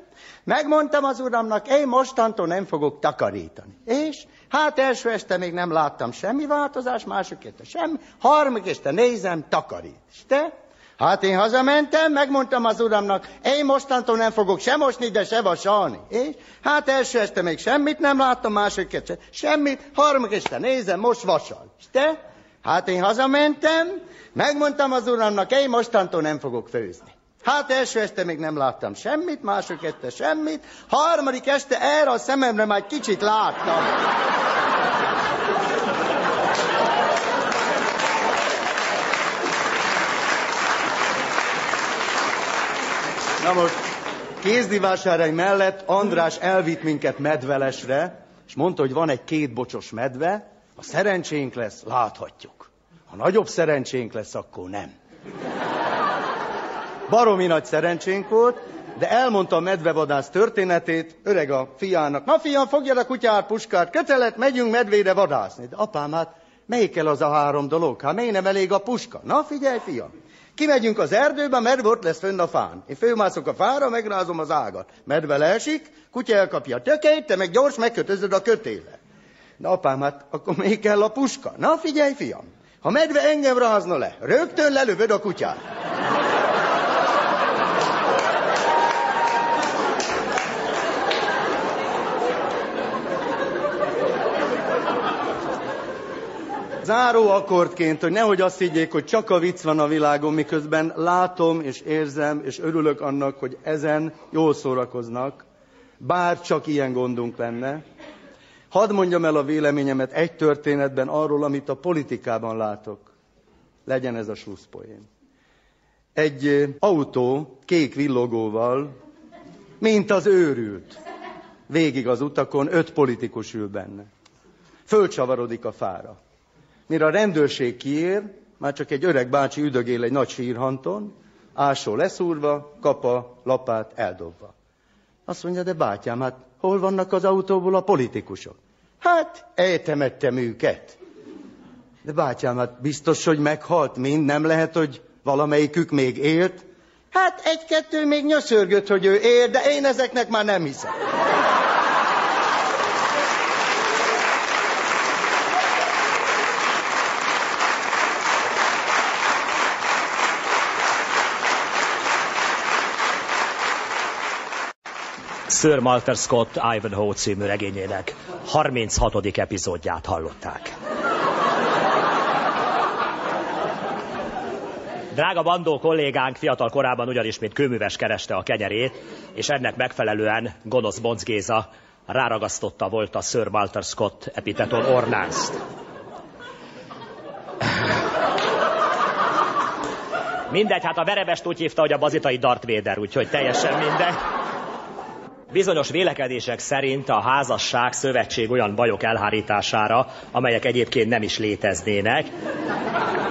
megmondtam az uramnak, én mostantól nem fogok takarítani. És hát első este még nem láttam semmi változás, másik este semmi, harmadik este nézem, takarít. És te? Hát én hazamentem, megmondtam az uramnak, én mostantól nem fogok se mosni, de se vasalni. És hát első este még semmit nem láttam, második este semmit, harmadik este nézem, most vasal. És te? Hát én hazamentem, megmondtam az uramnak, én mostantól nem fogok főzni. Hát első este még nem láttam semmit, második este semmit, harmadik este erre a szememre már kicsit láttam. Na most, kézdivásárhely mellett András elvitt minket medvelesre, és mondta, hogy van egy kétbocsos medve, ha szerencsénk lesz, láthatjuk. Ha nagyobb szerencsénk lesz, akkor nem. Baromi nagy szerencsénk volt, de elmondta a medvevadász történetét, öreg a fiának. Na fiam, fogjad a kutyát, puskát, kötelet, megyünk medvére vadászni. De apám, hát melyikkel az a három dolog? Hát miért nem elég a puska? Na figyelj, fiam, Kimegyünk az erdőbe, medve ott lesz fönn a fán. Én fölmászok a fára, megrázom az ágat. Medve leesik, kutya elkapja a tökét, te meg gyors megkötözöd a kötéle. Na apám, hát akkor még kell a puska. Na figyelj, fiam, ha medve engem rázna le, rögtön lelövöd a kutyát. Záró akkordként, hogy nehogy azt higgyék, hogy csak a vicc van a világon, miközben látom és érzem és örülök annak, hogy ezen jól szórakoznak, bár csak ilyen gondunk lenne. Hadd mondjam el a véleményemet egy történetben arról, amit a politikában látok. Legyen ez a slusszpoén. Egy autó kék villogóval, mint az őrült. Végig az utakon öt politikus ül benne. Fölcsavarodik a fára. Mire a rendőrség kiér, már csak egy öreg bácsi üdögél egy nagy sírhanton, ásó leszúrva, kapa, lapát eldobva. Azt mondja, de bátyám, hát hol vannak az autóból a politikusok? Hát, eltemettem őket. De bátyám, hát biztos, hogy meghalt mind, nem lehet, hogy valamelyikük még élt? Hát egy-kettő még nyöszörgött, hogy ő él, de én ezeknek már nem hiszem. Sir Walter Scott Ivanhoe című regényének 36. epizódját hallották. Drága bandó kollégánk fiatal korában ugyanis, mint kőműves kereste a kenyerét, és ennek megfelelően gonosz Bonc Géza ráragasztotta volt a Sir Walter Scott epiteton ornánzt. Mindegy, hát a verebest úgy hívta, hogy a bazitai Darth Vader, úgyhogy teljesen mindegy. Bizonyos vélekedések szerint a házasság szövetség olyan bajok elhárítására, amelyek egyébként nem is léteznének.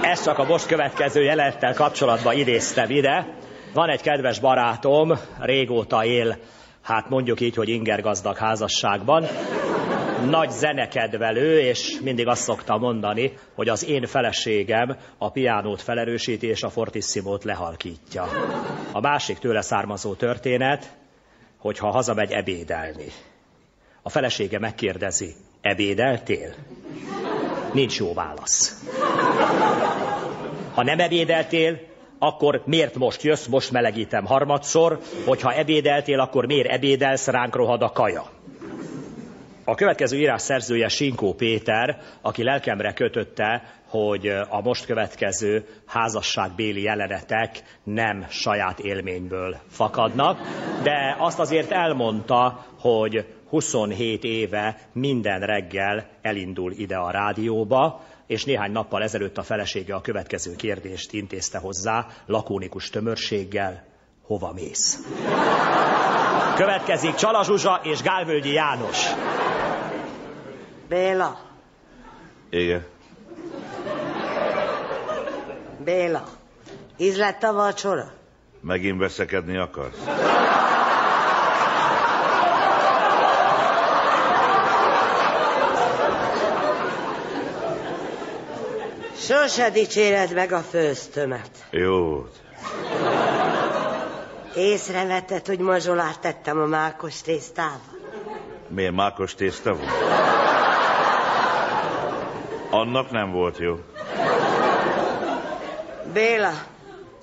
Ez csak a most következő jelenettel kapcsolatban idéztem ide. Van egy kedves barátom, régóta él, hát mondjuk így, hogy ingergazdag házasságban. nagy zenekedvelő, és mindig azt szokta mondani, hogy az én feleségem a piánót felerősíti, és a fortissimót lehalkítja. A másik tőle származó történet, hogyha hazamegy ebédelni. A felesége megkérdezi, ebédeltél? Nincs jó válasz. Ha nem ebédeltél, akkor miért most jössz, most melegítem harmadszor, hogyha ebédeltél, akkor miért ebédelsz, ránk rohad a kaja. A következő írás szerzője Sinkó Péter, aki lelkemre kötötte, hogy a most következő házasságbéli jelenetek nem saját élményből fakadnak, de azt azért elmondta, hogy 27 éve minden reggel elindul ide a rádióba, és néhány nappal ezelőtt a felesége a következő kérdést intézte hozzá, lakónikus tömörséggel, hova mész? Következik Csala Zsuzsa és Gálvölgyi János. Béla, Igen. Béla, íz lett a vacsora? Megint veszekedni akarsz? Sose dicséred meg a főztömet. Jó. Észrevetted, hogy mazsolást tettem a mákos tésztával? Miért mákos tészta volt? Annak nem volt jó. Béla,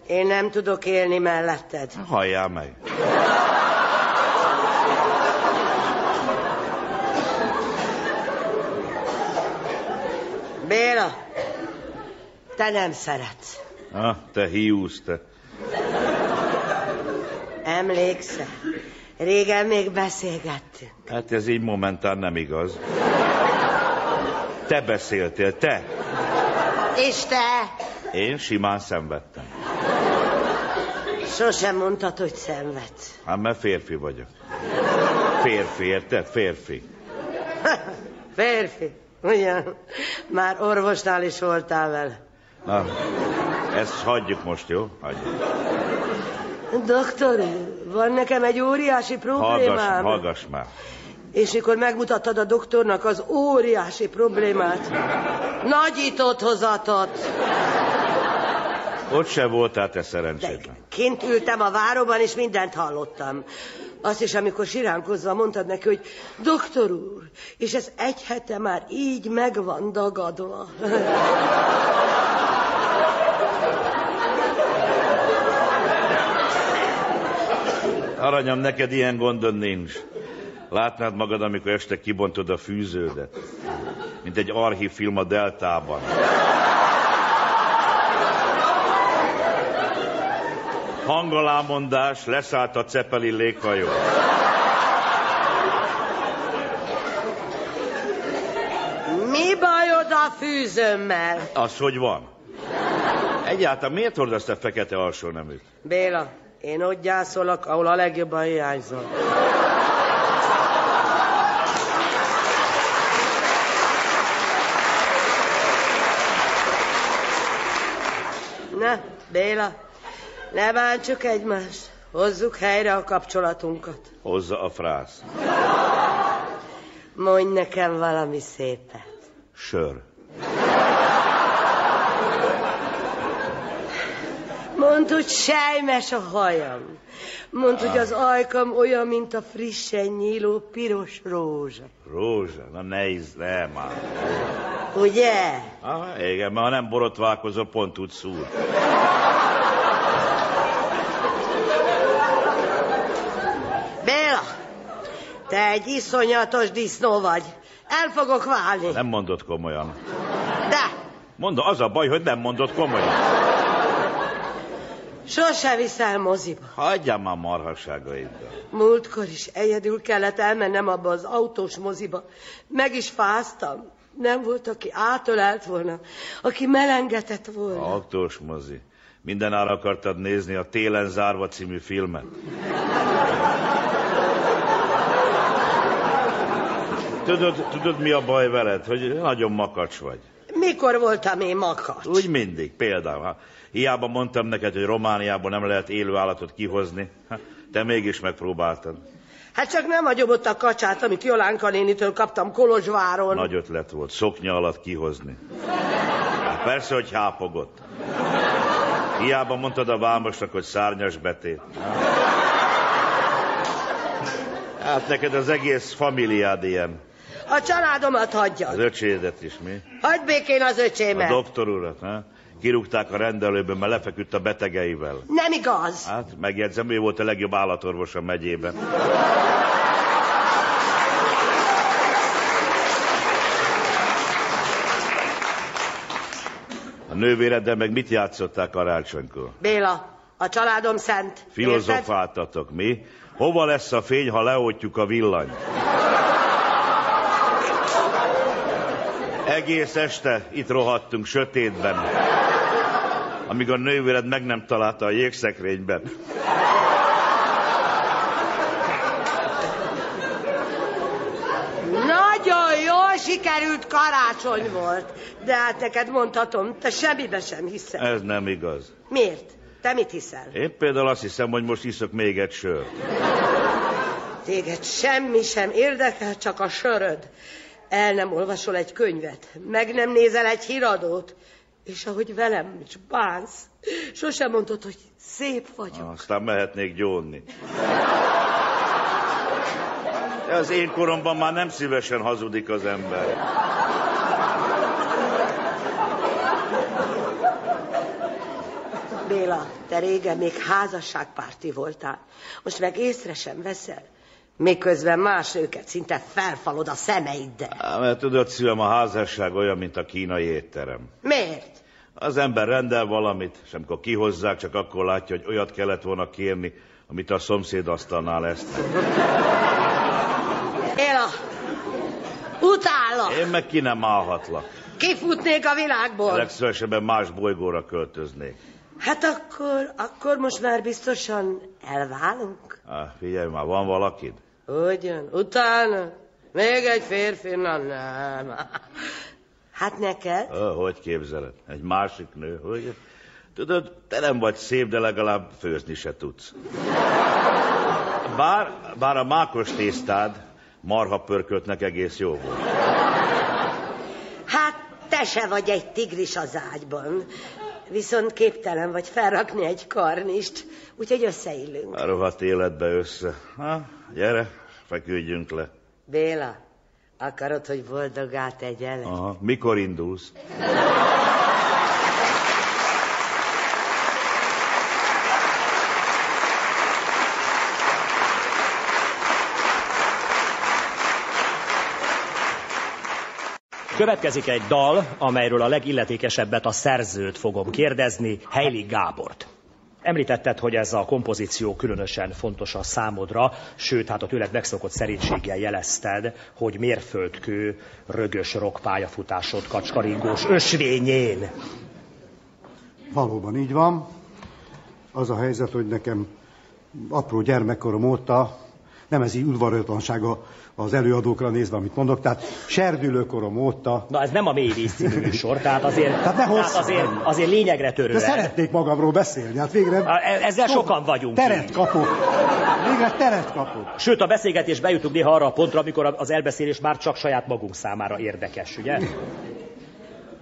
én nem tudok élni melletted. Halljál meg. Béla, te nem szeretsz. Ah, te hiúz, te. Emlékszel? Régen még beszélgettünk. Hát ez így momentán nem igaz. Te beszéltél, te. És te? Én simán szenvedtem. Sosem mondtad, hogy szenvedsz. Hát mert férfi vagyok. Férfi, érted? Férfi. [LAUGHS] Férfi. Ugyan, már orvosnál is voltál vele. Na, ezt hagyjuk most, jó? Hagyjuk. Doktor van nekem egy óriási Hallgass, problémám. hallgass már. És mikor megmutattad a doktornak az óriási problémát, nagyított hozatott. Ott se voltál te szerencsétlen. Kint ültem a váróban, és mindent hallottam. Azt is, amikor siránkozva mondtad neki, hogy doktor úr, és ez egy hete már így meg van dagadva. Aranyom, neked ilyen gondod nincs. Látnád magad, amikor este kibontod a fűződet. Mint egy archív film a deltában. Hangalámondás, leszállt a cepeli léghajó. Mi bajod a fűzőmmel? Az hogy van? Egyáltalán miért hordasz te fekete alsó neműt? Béla, én ott gyászolok, ahol a legjobban hiányzol. Na, Béla, ne bántsuk egymást. Hozzuk helyre a kapcsolatunkat. Hozza a frász. Mondj nekem valami szépet. Sör. Mondd, hogy sejmes a hajam. Mondd, hogy az ajkam olyan, mint a frissen nyíló piros rózsa. Rózsa? Na ne íz, ne már. Ugye? Ah, igen, mert ha nem borotválkozol, pont úgy szúr. Béla, te egy iszonyatos disznó vagy. El fogok válni. Nem mondod komolyan. De, Mondom, az a baj, hogy nem mondod komolyan. sose viszel moziba. Hagyjál már marhasságaiddal. Múltkor is egyedül kellett elmennem abba az autós moziba. Meg is fáztam. Nem volt, aki átölelt volna, aki melengetett volna. Autós mozi. Minden ára akartad nézni a Télen zárva című filmet. Tudod, tudod, mi a baj veled? Hogy nagyon makacs vagy. Mikor voltam én makacs? Úgy mindig, például. Ha hiába mondtam neked, hogy Romániából nem lehet élő állatot kihozni, te mégis megpróbáltad. Hát csak nem hagyom ott a kacsát, amit Jolánka nénitől kaptam Kolozsváron. Nagy ötlet volt, szoknya alatt kihozni. Hát persze, hogy hápogott. Hiába mondtad a vámosnak, hogy szárnyas betét. Hát neked az egész familiád ilyen. A családomat hagyja. Az öcsédet is, mi? Hagyd békén az A öcsémet. doktor urat, ha? Kirúgták a rendelőben, mert lefeküdt a betegeivel. Nem igaz. Hát, megjegyzem, ő volt a legjobb állatorvos a megyében. A nővéreddel meg mit játszották karácsonykor? Béla, a családom szent. Filozofáltatok, mi? Hova lesz a fény, ha leoltjuk a villanyt? Egész este itt rohadtunk sötétben, amíg a nővéred meg nem találta a jégszekrényben. Nagyon jól sikerült karácsony volt. De hát neked mondhatom, te semmibe sem hiszel. Ez nem igaz. Miért? Te mit hiszel? Én például azt hiszem, hogy most iszok még egy sört. Téged semmi sem érdekel, csak a söröd. El nem olvasol egy könyvet, meg nem nézel egy híradót, és ahogy velem is bánsz, sosem mondod, hogy szép vagyok. Aztán mehetnék gyónni. De az én koromban már nem szívesen hazudik az ember. Béla, te régen még házasságpárti voltál, most meg észre sem veszel. Miközben más nőket szinte felfalod a szemeiddel. Á, Mert tudod, szívem, a házasság olyan, mint a kínai étterem. Miért? Az ember rendel valamit, és amikor kihozzák, csak akkor látja, hogy olyat kellett volna kérni, amit a szomszéd asztalnál ezt. Béla, utállak, Én meg ki nem állhatlak. kifutnék a világból. Legszívesebben más bolygóra költöznék. Hát akkor, akkor most már biztosan elválunk? Á, figyelj már, van valakid? Ugyan, utána még egy férfi, na nem. Hát neked? Ö, hogy képzeled? Egy másik nő, hogy? Tudod, te nem vagy szép, de legalább főzni se tudsz. Bár, bár a mákos tésztád marha pörköltnek egész jó volt. Hát te se vagy egy tigris az ágyban. Viszont képtelen vagy felrakni egy karnist, úgyhogy összeillünk. A rohadt életbe össze. Ha, gyere, feküdjünk le. Béla, akarod, hogy boldogá tegyelek? Aha, mikor indulsz? Következik egy dal, amelyről a legilletékesebbet a szerzőt fogom kérdezni, Heili Gábort. Említetted, hogy ez a kompozíció különösen fontos a számodra, sőt, hát a tőled megszokott szerénységgel jelezted, hogy mérföldkő, rögös rock pályafutásod kacskaringós ösvényén. Valóban így van. Az a helyzet, hogy nekem apró gyermekkorom óta nem ez így udvarőtlansága az előadókra nézve, amit mondok, tehát serdülőkorom óta. Na ez nem a mély víz című műsor, tehát azért, Tehát ne tehát azért, azért lényegre De törően. szeretnék magamról beszélni, hát végre... E- Ezzel sokan vagyunk. Teret így. kapok. Végre teret kapok. Sőt, a beszélgetés bejutunk néha arra a pontra, amikor az elbeszélés már csak saját magunk számára érdekes, ugye?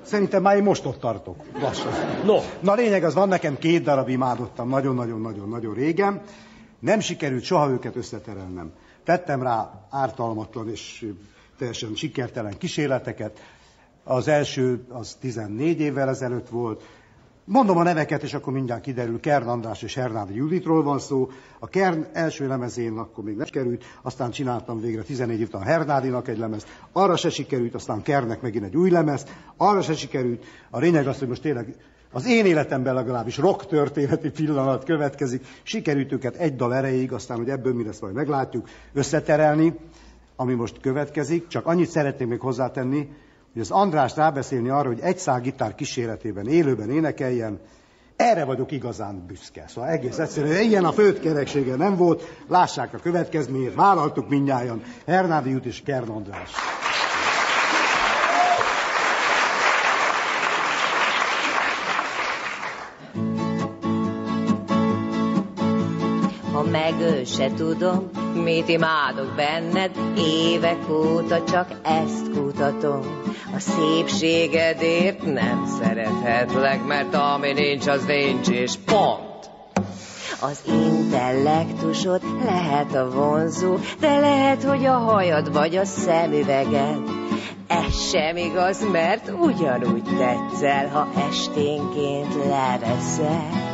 Szerintem már én most ott tartok. Lassan. No. Na lényeg az, van nekem két darab imádottam nagyon-nagyon-nagyon-nagyon régen. Nem sikerült soha őket összeterelnem. Tettem rá ártalmatlan és teljesen sikertelen kísérleteket. Az első az 14 évvel ezelőtt volt. Mondom a neveket, és akkor mindjárt kiderül. Kern András és Hernádi Juditról van szó. A Kern első lemezén akkor még nem sikerült, aztán csináltam végre 14 év után Hernádinak egy lemezt, arra se sikerült, aztán Kernnek megint egy új lemezt, arra se sikerült. A lényeg az, hogy most tényleg az én életemben legalábbis rock történeti pillanat következik. Sikerült őket egy dal erejéig, aztán, hogy ebből mi lesz, majd meglátjuk, összeterelni, ami most következik. Csak annyit szeretnék még hozzátenni, hogy az András rábeszélni arra, hogy egy szál gitár kíséretében élőben énekeljen, erre vagyok igazán büszke. Szóval egész egyszerűen ilyen a földkereksége nem volt, lássák a következményét, vállaltuk mindnyájan, Hernádi Jut és Kern András. Se tudom, mit imádok benned, évek óta csak ezt kutatom. A szépségedért nem szerethetlek, mert ami nincs, az nincs, és pont. Az intellektusod lehet a vonzó, de lehet, hogy a hajad vagy a szemüveged. Ez sem igaz, mert ugyanúgy tetszel, ha esténként leveszel.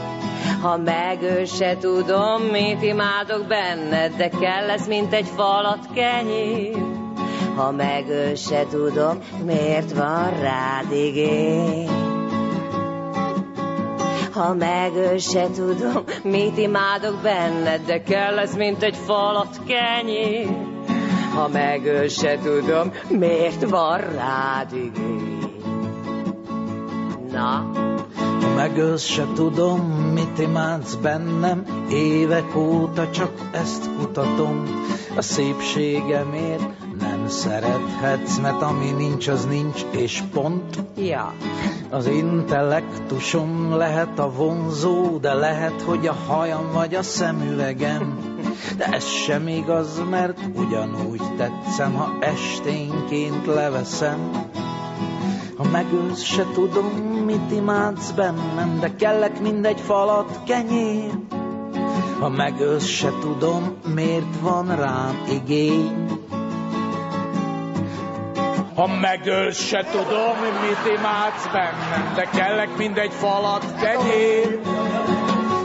Ha megöl se tudom, mit imádok benned, de kell ez, mint egy falat kenyér. Ha megöl se tudom, miért van rád igény. Ha megöl se tudom, mit imádok benned, de kell ez, mint egy falat kenyér. Ha megöl se tudom, miért van rád igény. Na, Ha megölsz, se tudom, mit imádsz bennem, évek óta csak ezt kutatom. A szépségemért nem szerethetsz, mert ami nincs, az nincs, és pont. Ja. Az intellektusom lehet a vonzó, de lehet, hogy a hajam vagy a szemüvegem. De ez sem igaz, mert ugyanúgy tetszem, ha esténként leveszem. Ha megölsz, se tudom, mit imádsz bennem, de kellek mindegy falat kenyér. Ha megölsz, se tudom, miért van rám igény. Ha megölsz, se tudom, mit imádsz bennem, de kellek mindegy falat kenyér.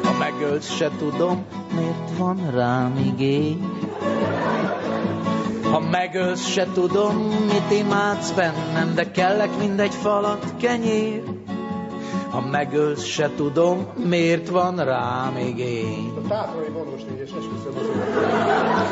Ha megölsz, se tudom, miért van rám igény. Ha megölsz, se tudom, mit imádsz bennem, de kellek mindegy falat kenyér. Ha megölsz, se tudom, miért van rám igény.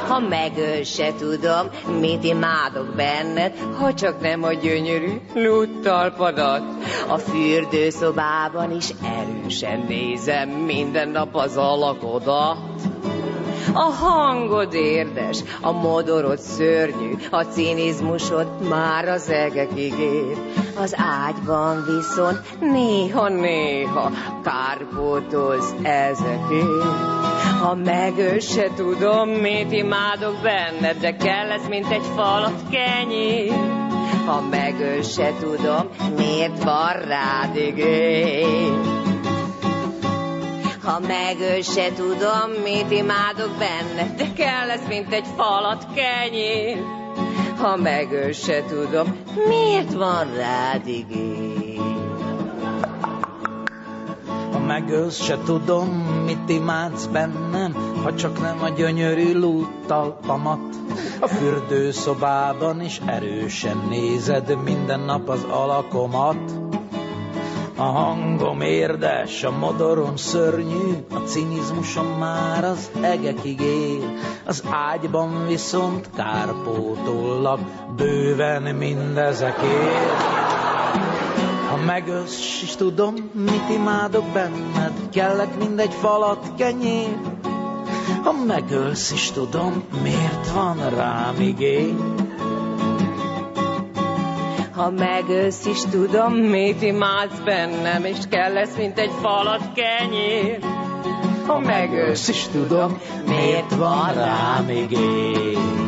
ha megöl se tudom, mit imádok benned, ha csak nem a gyönyörű lúttalpadat. A fürdőszobában is erősen nézem minden nap az alakodat. A hangod érdes, a modorod szörnyű, a cinizmusod már az egekig ér. Az ágyban viszont néha-néha kárpótolsz ezekért. Ha megöl se tudom, mit imádok benned, de kell ez, mint egy falat kenyér. Ha megöl se tudom, miért van rád igény. Ha megöl se tudom, mit imádok benne, de kell ez, mint egy falat kenyér. Ha megöl se tudom, miért van rád igény. Ha megölsz, se tudom, mit imádsz bennem, ha csak nem a gyönyörű lúttalpamat. A fürdőszobában is erősen nézed minden nap az alakomat. A hangom érdes, a modorom szörnyű, a cinizmusom már az egekig ér. Az ágyban viszont kárpótollak, bőven mindezekért. Ha megölsz, is tudom, mit imádok benned, kellek mindegy falat kenyér. Ha megölsz, is tudom, miért van rám igény. Ha megölsz is tudom, mit imádsz bennem, és kell lesz, mint egy falat kenyér. Ha megölsz is tudom, miért van rám igény.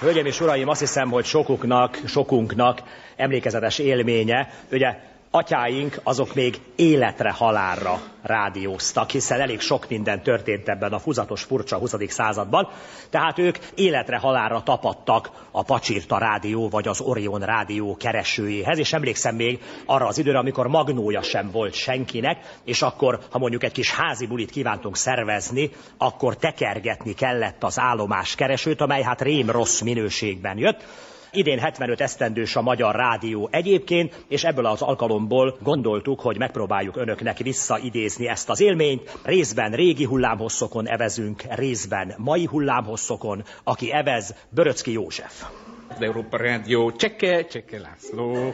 Hölgyeim és uraim, azt hiszem, hogy sokuknak, sokunknak emlékezetes élménye, ugye atyáink azok még életre halálra rádióztak, hiszen elég sok minden történt ebben a fuzatos, furcsa 20. században, tehát ők életre halálra tapadtak a Pacsirta rádió vagy az Orion rádió keresőjéhez, és emlékszem még arra az időre, amikor magnója sem volt senkinek, és akkor, ha mondjuk egy kis házi bulit kívántunk szervezni, akkor tekergetni kellett az állomás keresőt, amely hát rém rossz minőségben jött, Idén 75 esztendős a Magyar Rádió egyébként, és ebből az alkalomból gondoltuk, hogy megpróbáljuk önöknek visszaidézni ezt az élményt. Részben régi hullámhosszokon evezünk, részben mai hullámhosszokon. Aki evez, Böröcki József. Az Európa Rádió Csekke, Csekke László.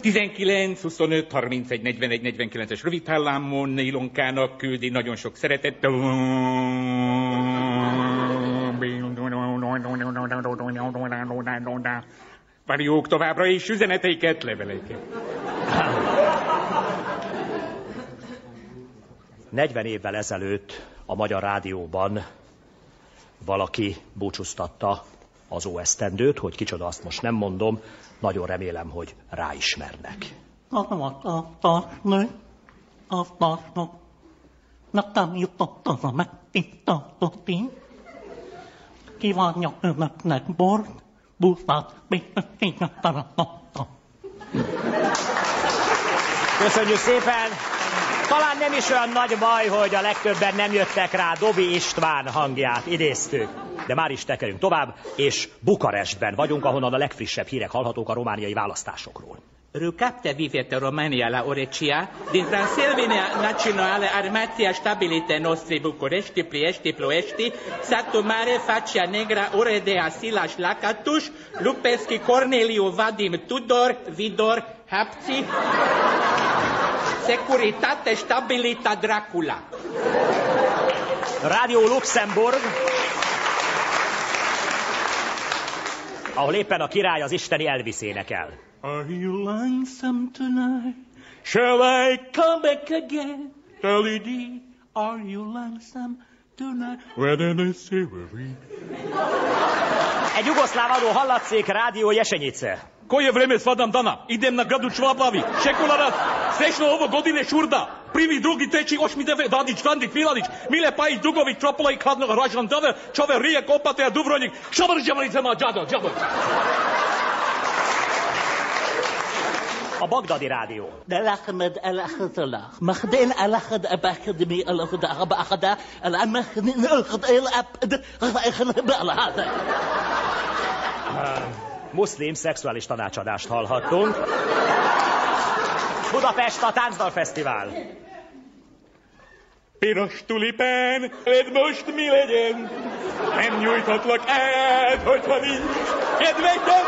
19, 25, 31, 41, 49-es rövid hullámon Ilonkának küldi nagyon sok szeretet. Várjuk továbbra is üzeneteiket, leveleiket. 40 évvel ezelőtt a Magyar Rádióban valaki búcsúztatta az óesztendőt, hogy kicsoda azt most nem mondom, nagyon remélem, hogy ráismernek. Kívánjak önöknek bort, búszát, Köszönjük szépen! Talán nem is olyan nagy baj, hogy a legtöbben nem jöttek rá Dobi István hangját, idéztük. De már is tekerünk tovább, és Bukarestben vagyunk, ahonnan a legfrissebb hírek hallhatók a romániai választásokról. Ricapte vivete Romania la Oreccia, din Transilvania Nazionale Armatia Stabilite Nostri București, Priesti, Ploiești, Satu Mare, Facea Negra, Oredea, Silas, Lacatus, Lupeschi, Corneliu, Vadim, Tudor, Vidor, Hapci, Securitate, Stabilita, Dracula. Rádió Luxemburg, ahol éppen a király az isteni Elvis énekel. Are you lonesome tonight? Shall I come back again? Lady, are you lonesome tonight? When I say we Egy jugoszláv adó hallatszék, rádió Jesenice. Koje vreme svadam dana, idem na gradu Čvaplavi, šekularat, srećno ovo godine šurda, prvi, drugi, treći, osmi, devet, Dadić, Kandik, Milanić, Mile Pajić, Dugović, Tropola i Kadno, Ražan, Dave, Čove, Rijek, Opateja, Dubrovnik, Šabar, Džavalizema, Džado, Džado. A Bagdadi Rádió. الأحمد الأخذ الله مخدين الأخذ أباخدمي الأخذ أخذ أخذ الأمخدين الأخذ الأبد أخذ هذا Muszlim szexuális tanácsadást hallhattunk. Budapest a Táncdal Fesztivál. Piros tulipán, led most mi legyen? Nem nyújthatlak át, hogyha nincs kedvegyem.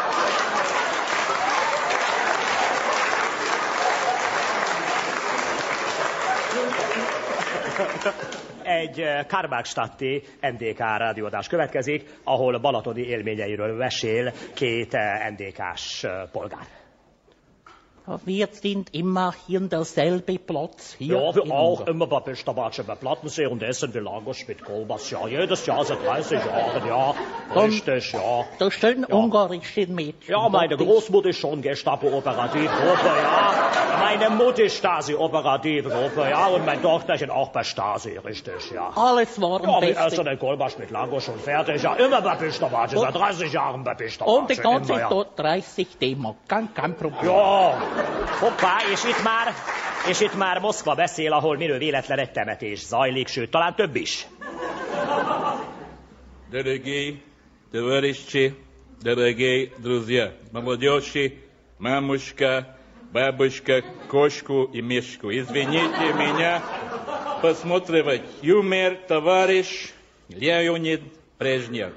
Egy eh, Kármákstadti NDK rádióadás következik, ahol balatoni élményeiről mesél két eh, NDK-s eh, polgár. Wir sind immerhin derselbe Platz hier. Ja, wir auch unser- immer bei Bestabatsche bei Plattensee und essen wir Lagos mit Kolbas. Ja, jedes Jahr seit 30 Jahren, ja. Dann- Richtig, ja. Da stehen ungarische Mädchen. Ja, meine Großmutter ist schon Gestapo-Operativgruppe, ja. Meine Mutter ist Stasi-Operativgruppe, ja. Und mein Tochterchen auch bei Stasi, richtig, ja. Alles waren Ja, wir beste- essen den Kolbas mit Lagos und fertig. Ja, immer bei Bestabatsche, seit 30 Jahren bei Bestabatsche. Und die ganze immer, ja. dort 30 D-Mark, kein, kein Problem. Ja, hoppá, és itt már, és itt már Moszkva beszél, ahol miről véletlen egy temetés zajlik, sőt, talán több is. Дорогие товарищи, дорогие друзья, молодежи, мамушка, бабушка, кошку и мишку. Извините меня, посмотривать юмор товарищ Леонид Брежнев.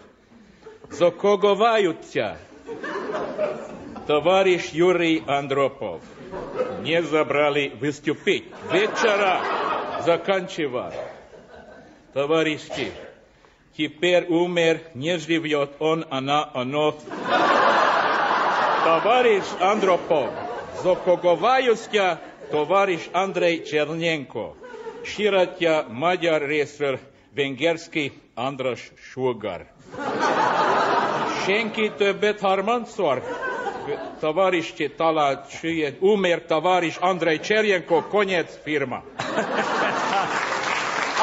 Заковываются Товарищ Юрий Андропов. Не забрали выступить. Вечера заканчивал. Товарищи, Теперь умер, не живет он, она, оно. Товарищ Андропов, заковываюся, товарищ Андрей Черненко. Широтя magyar részről vengerski Andras Sugar. Senki többet harmadszor? tovariš tala čije umer tovariš Andrej Čerjenko, konjec firma. [LAUGHS]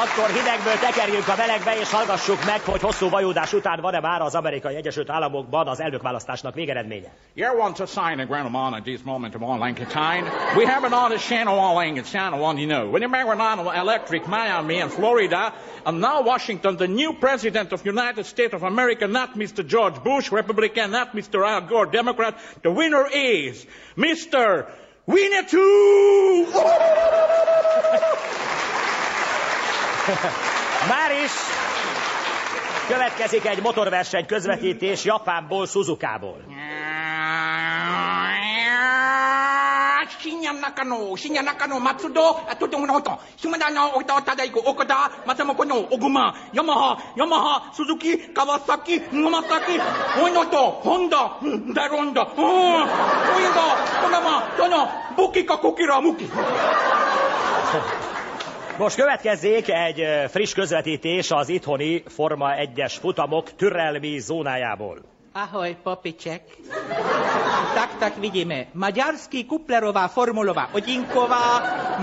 Akkor hidegből tekerjünk a melegbe, és hallgassuk meg, hogy hosszú vajúdás után van-e már az amerikai Egyesült Államokban az elnökválasztásnak végeredménye. You want to sign a grandma at this moment of all Lankatine? We have another channel all channel one you know. When you marry on electric Miami and Florida, and now Washington, the new president of United States of America, not Mr. George Bush, Republican, not Mr. Al Gore, Democrat. The winner is Mr. Winnetou! [LAUGHS] [LAUGHS] Már is következik egy motorverseny közvetítés Japánból, Suzukából. Shinya Nakano, Shinya Nakano, Matsudo, Atoto Noto, Shimada no Ota Tadaiko, Okada, Matsamoko no, Oguma, Yamaha, Yamaha, Suzuki, Kawasaki, Namasaki, Oinoto, Honda, Daronda, Oinda, Tonama, Tono, Bukika, Kukira, Muki. [LAUGHS] Most következzék egy friss közvetítés az itthoni Forma 1-es futamok türelmi zónájából. Ahoj, Popicek. Tak, tak, vidíme. Maďarský Kuplerová, Formulová, Odinková,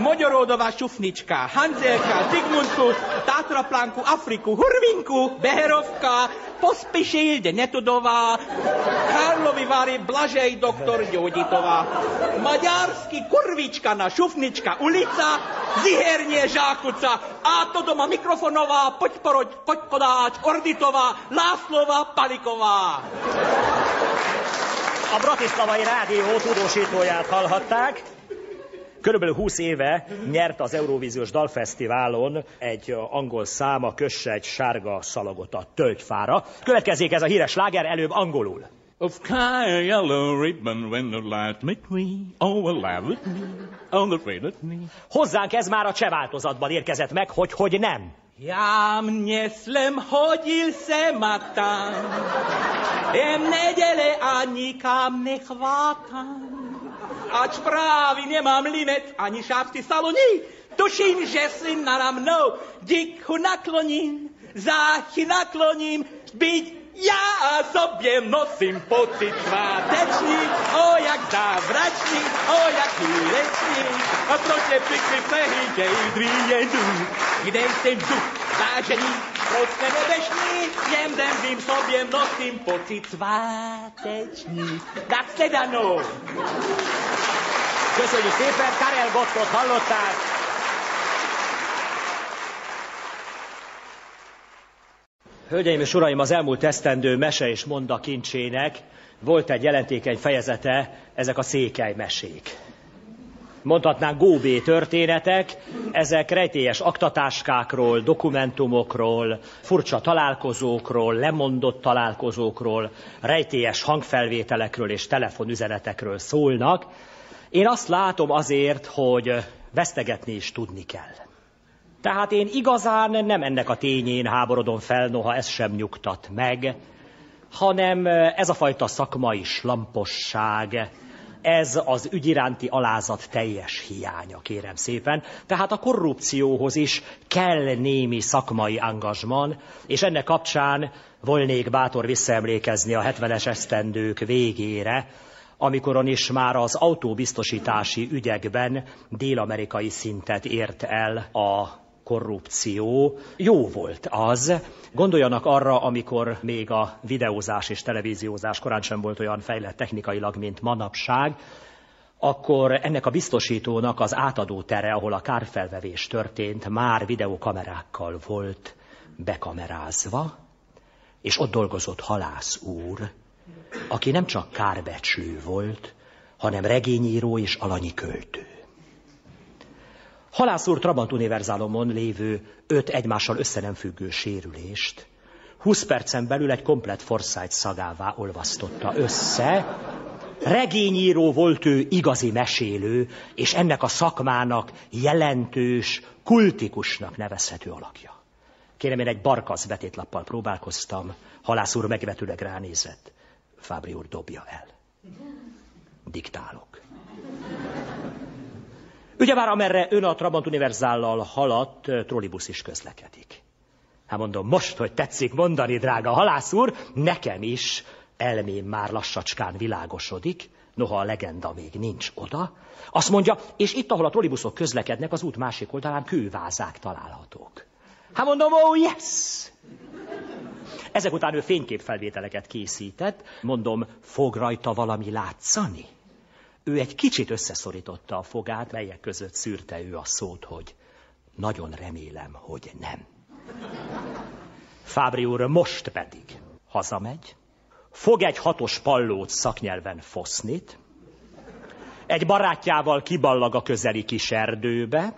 Moďorodová, Šufnička, Hanzelka, Zigmundku, Tátraplánku, Afriku, Hurvinku, Beherovka, Pospešil, Netudová, Karlovy Vary, Blažej, doktor Ďoditová. Maďarský Kurvička na Šufnička, ulica, Zihernie, Žákuca, a to doma Mikrofonová, Poďporoď, Poďpodáč, Orditová, Lászlova, Paliková. A Bratislavai Rádió tudósítóját hallhatták. Körülbelül 20 éve nyert az Eurovíziós Dalfesztiválon egy angol száma kösse egy sárga szalagot a tölgyfára. Következzék ez a híres sláger, előbb angolul. Of a yellow ribbon when the light meet me, oh, laugh with me, on the faded knee. Hozzánk ez már a cseh változatban érkezett meg, hogy hogy nem. Já mneslem hodil jsem a tam, neděle a nikam nechvátám. Ač právě nemám limit ani šápsty saloní, tuším, že si nada mnou díku nakloním, záchy nakloním, byť já sobě nosím pocit sváteční, o jak závračný, o jak výrečný, a proč je pikly se hýtěj dříjedu, kde jsem duch vážený, prostě nebešný, jem den sobě nosím pocit sváteční. Tak se danou. Köszönjük szépen, Karel Gottot hallották. Hölgyeim és uraim, az elmúlt esztendő mese és monda kincsének volt egy jelentékeny fejezete, ezek a székely mesék. Mondhatnánk góbé történetek, ezek rejtélyes aktatáskákról, dokumentumokról, furcsa találkozókról, lemondott találkozókról, rejtélyes hangfelvételekről és telefonüzenetekről szólnak. Én azt látom azért, hogy vesztegetni is tudni kell. Tehát én igazán nem ennek a tényén háborodom fel, noha ez sem nyugtat meg, hanem ez a fajta szakmai slamposság, ez az ügy iránti alázat teljes hiánya, kérem szépen. Tehát a korrupcióhoz is kell némi szakmai angazsman, és ennek kapcsán volnék bátor visszaemlékezni a 70-es esztendők végére, amikoron is már az autóbiztosítási ügyekben dél-amerikai szintet ért el a korrupció. Jó volt az. Gondoljanak arra, amikor még a videózás és televíziózás korán sem volt olyan fejlett technikailag, mint manapság, akkor ennek a biztosítónak az átadó tere, ahol a kárfelvevés történt, már videókamerákkal volt bekamerázva, és ott dolgozott halász úr, aki nem csak kárbecslő volt, hanem regényíró és alanyi költő. Halász úr Trabant Univerzálomon lévő öt egymással össze nem függő sérülést 20 percen belül egy komplet Forsyth szagává olvasztotta össze. Regényíró volt ő, igazi mesélő, és ennek a szakmának jelentős, kultikusnak nevezhető alakja. Kérem, én egy barkasz betétlappal próbálkoztam, halász úr megvetőleg ránézett. Fábri úr dobja el. Diktálok. Ugyebár amerre ön a Trabant Univerzállal haladt, trollibusz is közlekedik. Hát mondom, most, hogy tetszik mondani, drága halász úr, nekem is elmém már lassacskán világosodik, noha a legenda még nincs oda. Azt mondja, és itt, ahol a trollibuszok közlekednek, az út másik oldalán kővázák találhatók. Hát mondom, oh yes! Ezek után ő fényképfelvételeket készített, mondom, fog rajta valami látszani? Ő egy kicsit összeszorította a fogát, melyek között szűrte ő a szót, hogy nagyon remélem, hogy nem. Fábri úr most pedig hazamegy, fog egy hatos pallót szaknyelven fosznit, egy barátjával kiballag a közeli kis erdőbe,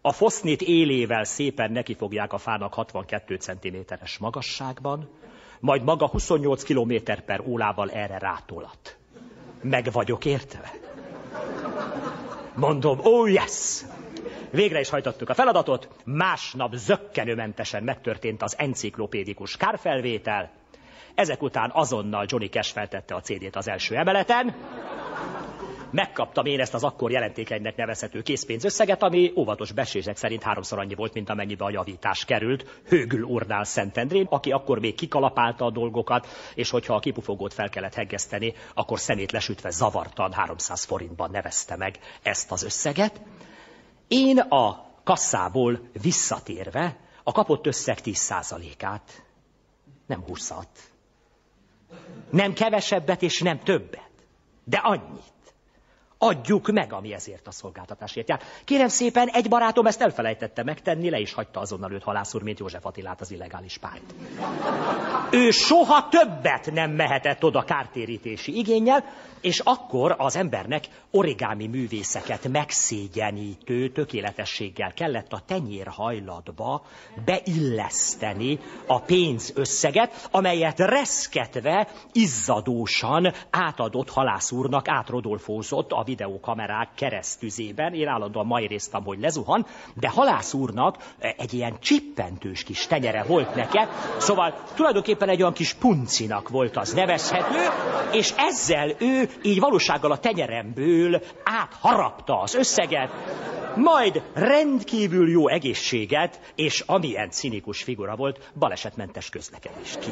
a fosznit élével szépen neki fogják a fának 62 cm-es magasságban, majd maga 28 km per órával erre rátolat. Meg vagyok értve? Mondom, oh yes! Végre is hajtottuk a feladatot, másnap zöggenőmentesen megtörtént az enciklopédikus kárfelvétel, ezek után azonnal Johnny Cash feltette a CD-t az első emeleten, megkaptam én ezt az akkor jelentékenynek nevezhető készpénzösszeget, ami óvatos besések szerint háromszor annyi volt, mint amennyibe a javítás került Högül úrnál Szentendrén, aki akkor még kikalapálta a dolgokat, és hogyha a kipufogót fel kellett heggeszteni, akkor szemét lesütve zavartan 300 forintban nevezte meg ezt az összeget. Én a kasszából visszatérve a kapott összeg 10%-át, nem 20 nem kevesebbet és nem többet, de annyit. Adjuk meg, ami ezért a szolgáltatásért jár. Kérem szépen, egy barátom ezt elfelejtette megtenni, le is hagyta azonnal őt halászúr, mint József Attilát az illegális párt. Ő soha többet nem mehetett oda kártérítési igényel, és akkor az embernek origámi művészeket megszégyenítő tökéletességgel kellett a tenyérhajlatba beilleszteni a pénzösszeget, amelyet reszketve, izzadósan átadott halászúrnak, átrodolfózott a videókamerák keresztüzében. Én állandóan majréztam, hogy lezuhan, de halászúrnak egy ilyen csippentős kis tenyere volt neke, szóval tulajdonképpen egy olyan kis puncinak volt az nevezhető, és ezzel ő így valósággal a tenyeremből átharapta az összeget, majd rendkívül jó egészséget, és amilyen cinikus figura volt, balesetmentes közlekedést ki.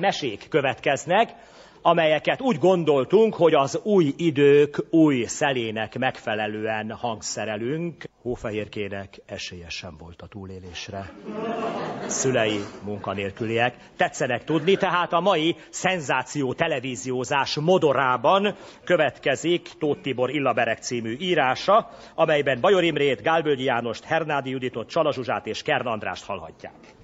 Mesék következnek, amelyeket úgy gondoltunk, hogy az új idők új szelének megfelelően hangszerelünk. Hófehérkének esélye sem volt a túlélésre. Szülei munkanélküliek. Tetszenek tudni, tehát a mai szenzáció televíziózás modorában következik Tóth Tibor Illaberek című írása, amelyben Bajor Imrét, Gálbölgyi Jánost, Hernádi Juditot, Csala Zsuzsát és Kern Andrást hallhatják.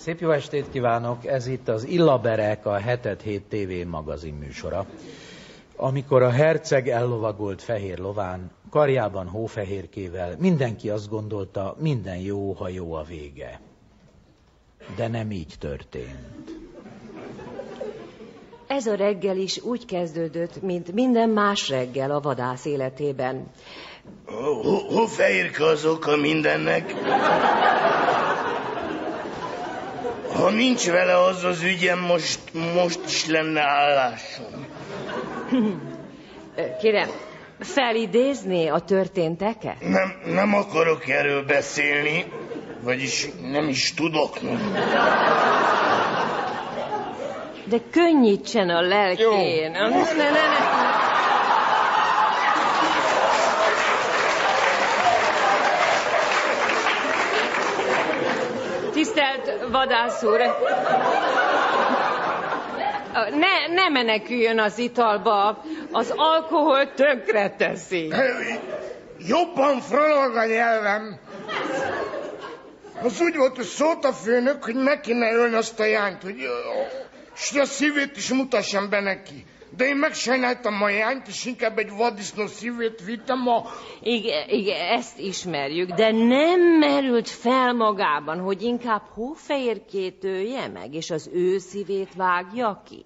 Szép jó estét kívánok! Ez itt az Illaberek, a Hetet Hét TV magazin műsora. Amikor a herceg ellovagolt fehér lován, karjában hófehérkével, mindenki azt gondolta, minden jó, ha jó a vége. De nem így történt. Ez a reggel is úgy kezdődött, mint minden más reggel a vadász életében. Hófehérke az oka mindennek. Ha nincs vele az az ügyem, most, most is lenne állásom. Kérem, felidézni a történteket? Nem, nem akarok erről beszélni, vagyis nem is tudok. Nem. De könnyítsen a lelkén. Ne, ne, ne. Tisztelt vadász úr! Ne, ne meneküljön az italba, az alkohol tönkre teszi. Jobban frolog a nyelvem. Az úgy volt, hogy szólt a főnök, hogy meg kéne ölni azt a jányt, hogy, és a szívét is mutassam be neki. De én megsajnáltam a jányt, és inkább egy vadisznó szívét vittem a... Igen, igen, ezt ismerjük, de nem merült fel magában, hogy inkább hófehérkét ölje meg, és az ő szívét vágja ki.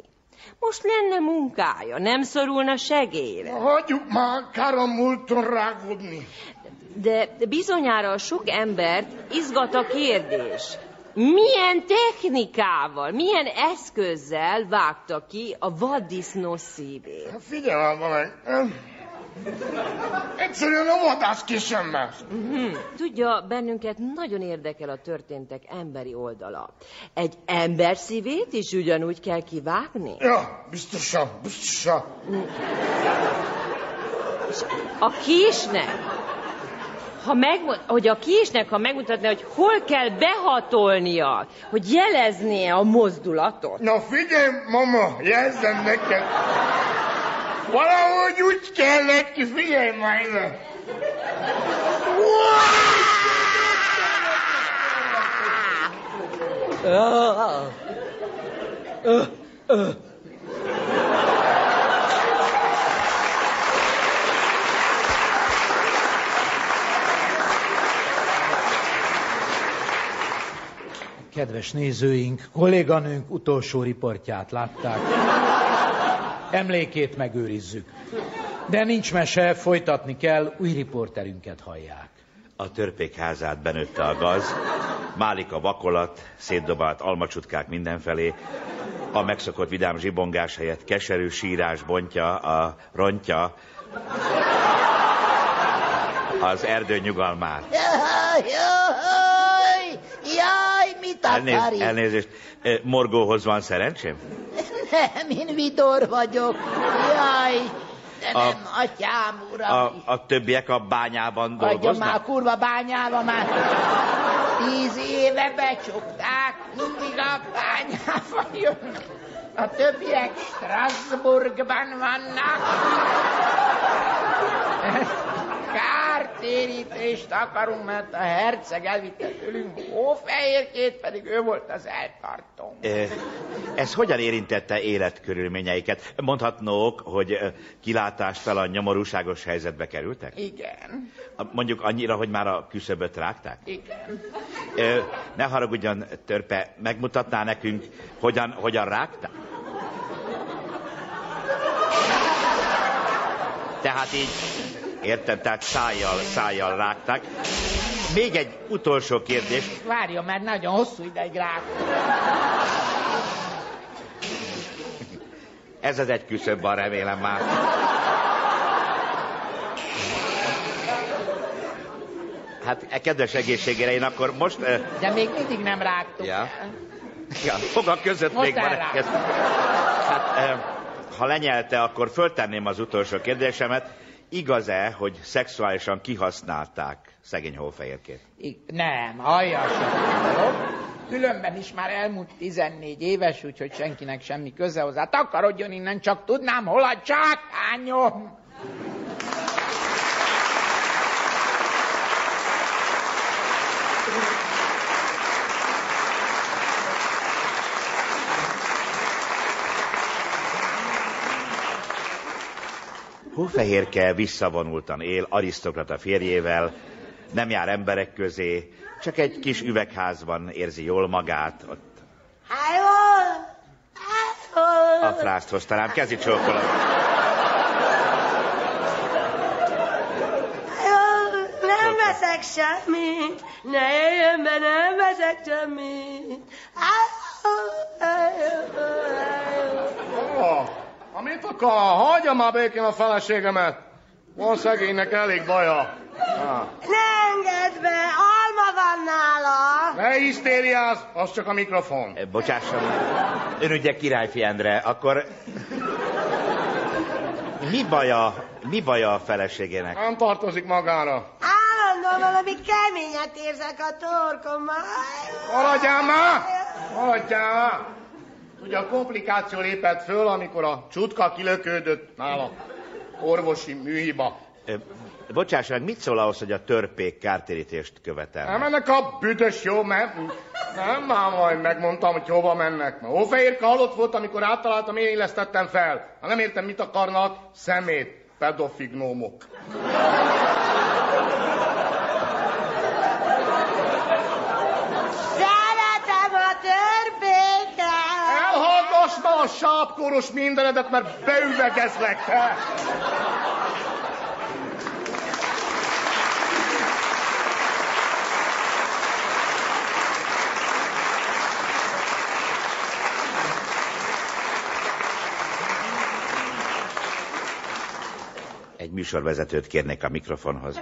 Most lenne munkája, nem szorulna segélyre. Hagyjuk már káram múlton rágódni. De bizonyára a sok embert izgat a kérdés. Milyen technikával, milyen eszközzel vágta ki a vaddisznó szívét? Hát figyelj meg, Egyszerűen a vadász kisemmel. Uh-huh. Tudja, bennünket nagyon érdekel a történtek emberi oldala. Egy ember szívét is ugyanúgy kell kivágni? Ja, biztosan, biztosan. És a kisnek ha meg, hogy a késnek, ha megmutatná, hogy hol kell behatolnia, hogy jeleznie a mozdulatot. Na figyelj, mama, jelzem neked. Valahogy úgy kell neki, figyelj majd. Uh, uh, uh. Kedves nézőink, kolléganőnk utolsó riportját látták. Emlékét megőrizzük. De nincs mese, folytatni kell, új riporterünket hallják. A törpék házát benőtte a gaz, málik a vakolat, szétdobált almacsutkák mindenfelé, a megszokott vidám zsibongás helyett keserű sírás bontja a rontja az erdő nyugalmát. Mit Elnéz, akar itt? elnézést, Morgóhoz van szerencsém? Nem, én Vidor vagyok. Jaj, de A- nem, atyám, uram. A, a többiek a bányában Hagyjon már a dolgoznak? kurva bányába már. Tíz éve becsukták, mindig a bányába jönnek. A többiek Strasbourgban vannak. Kártérítést akarunk, mert a herceg elvitte tőlünk hófehérkét, pedig ő volt az eltartó. Ez hogyan érintette életkörülményeiket? Mondhatnók, hogy kilátást fel a nyomorúságos helyzetbe kerültek? Igen, Mondjuk annyira, hogy már a küszöböt rágták? igen. Ne haragudjon, törpe, megmutatná nekünk, hogyan, hogyan rágták? Tehát így, értem, tehát szájjal, szájjal rágták. Még egy utolsó kérdés. Várjon, mert nagyon hosszú ideig rá. Ez az egy küszöbb van, remélem már. Hát, e kedves egészségére én akkor most... De még mindig nem rágtuk. Ja. Ja, fogak között Most még van. egy- Hát, eh, ha lenyelte, akkor föltenném az utolsó kérdésemet. Igaz-e, hogy szexuálisan kihasználták szegény hófehérkét? I- Nem, hallja sem vagyok. Különben is már elmúlt 14 éves, úgyhogy senkinek semmi köze hozzá. Takarodjon innen, csak tudnám, hol a csákányom. Hófehérke visszavonultan él, arisztokrata férjével, nem jár emberek közé, csak egy kis üvegházban érzi jól magát. Ott. A frászt talán kezi csókolat. Nem veszek semmit, ne jöjjön be, nem veszek semmit. Oh, amit akar? Hagyja már békén a feleségemet. Van szegénynek elég baja. Ah. Ne engedd be, alma van nála. Ne hisztériázz, az csak a mikrofon. Eh, Bocsásson, ön ugye királyfi Endre, akkor mi baja, mi baja a feleségének? Nem tartozik magára. Állandóan valami keményet érzek a torkomban. Maradjál már! Maradjál már! Ugye a komplikáció lépett föl, amikor a csutka kilökődött nála orvosi műhiba. Ö, Bocsásson, meg, mit szól ahhoz, hogy a törpék kártérítést követel? Nem ennek a büdös jó, mert nem már majd megmondtam, hogy hova mennek. Mert Hófehérke halott volt, amikor áttaláltam, én élesztettem fel. Ha nem értem, mit akarnak, szemét, pedofignómok. Szeretem a törpéket. Elhallgass már a sápkoros mindenedet, mert beüvegezlek te! Egy műsorvezetőt kérnék a mikrofonhoz.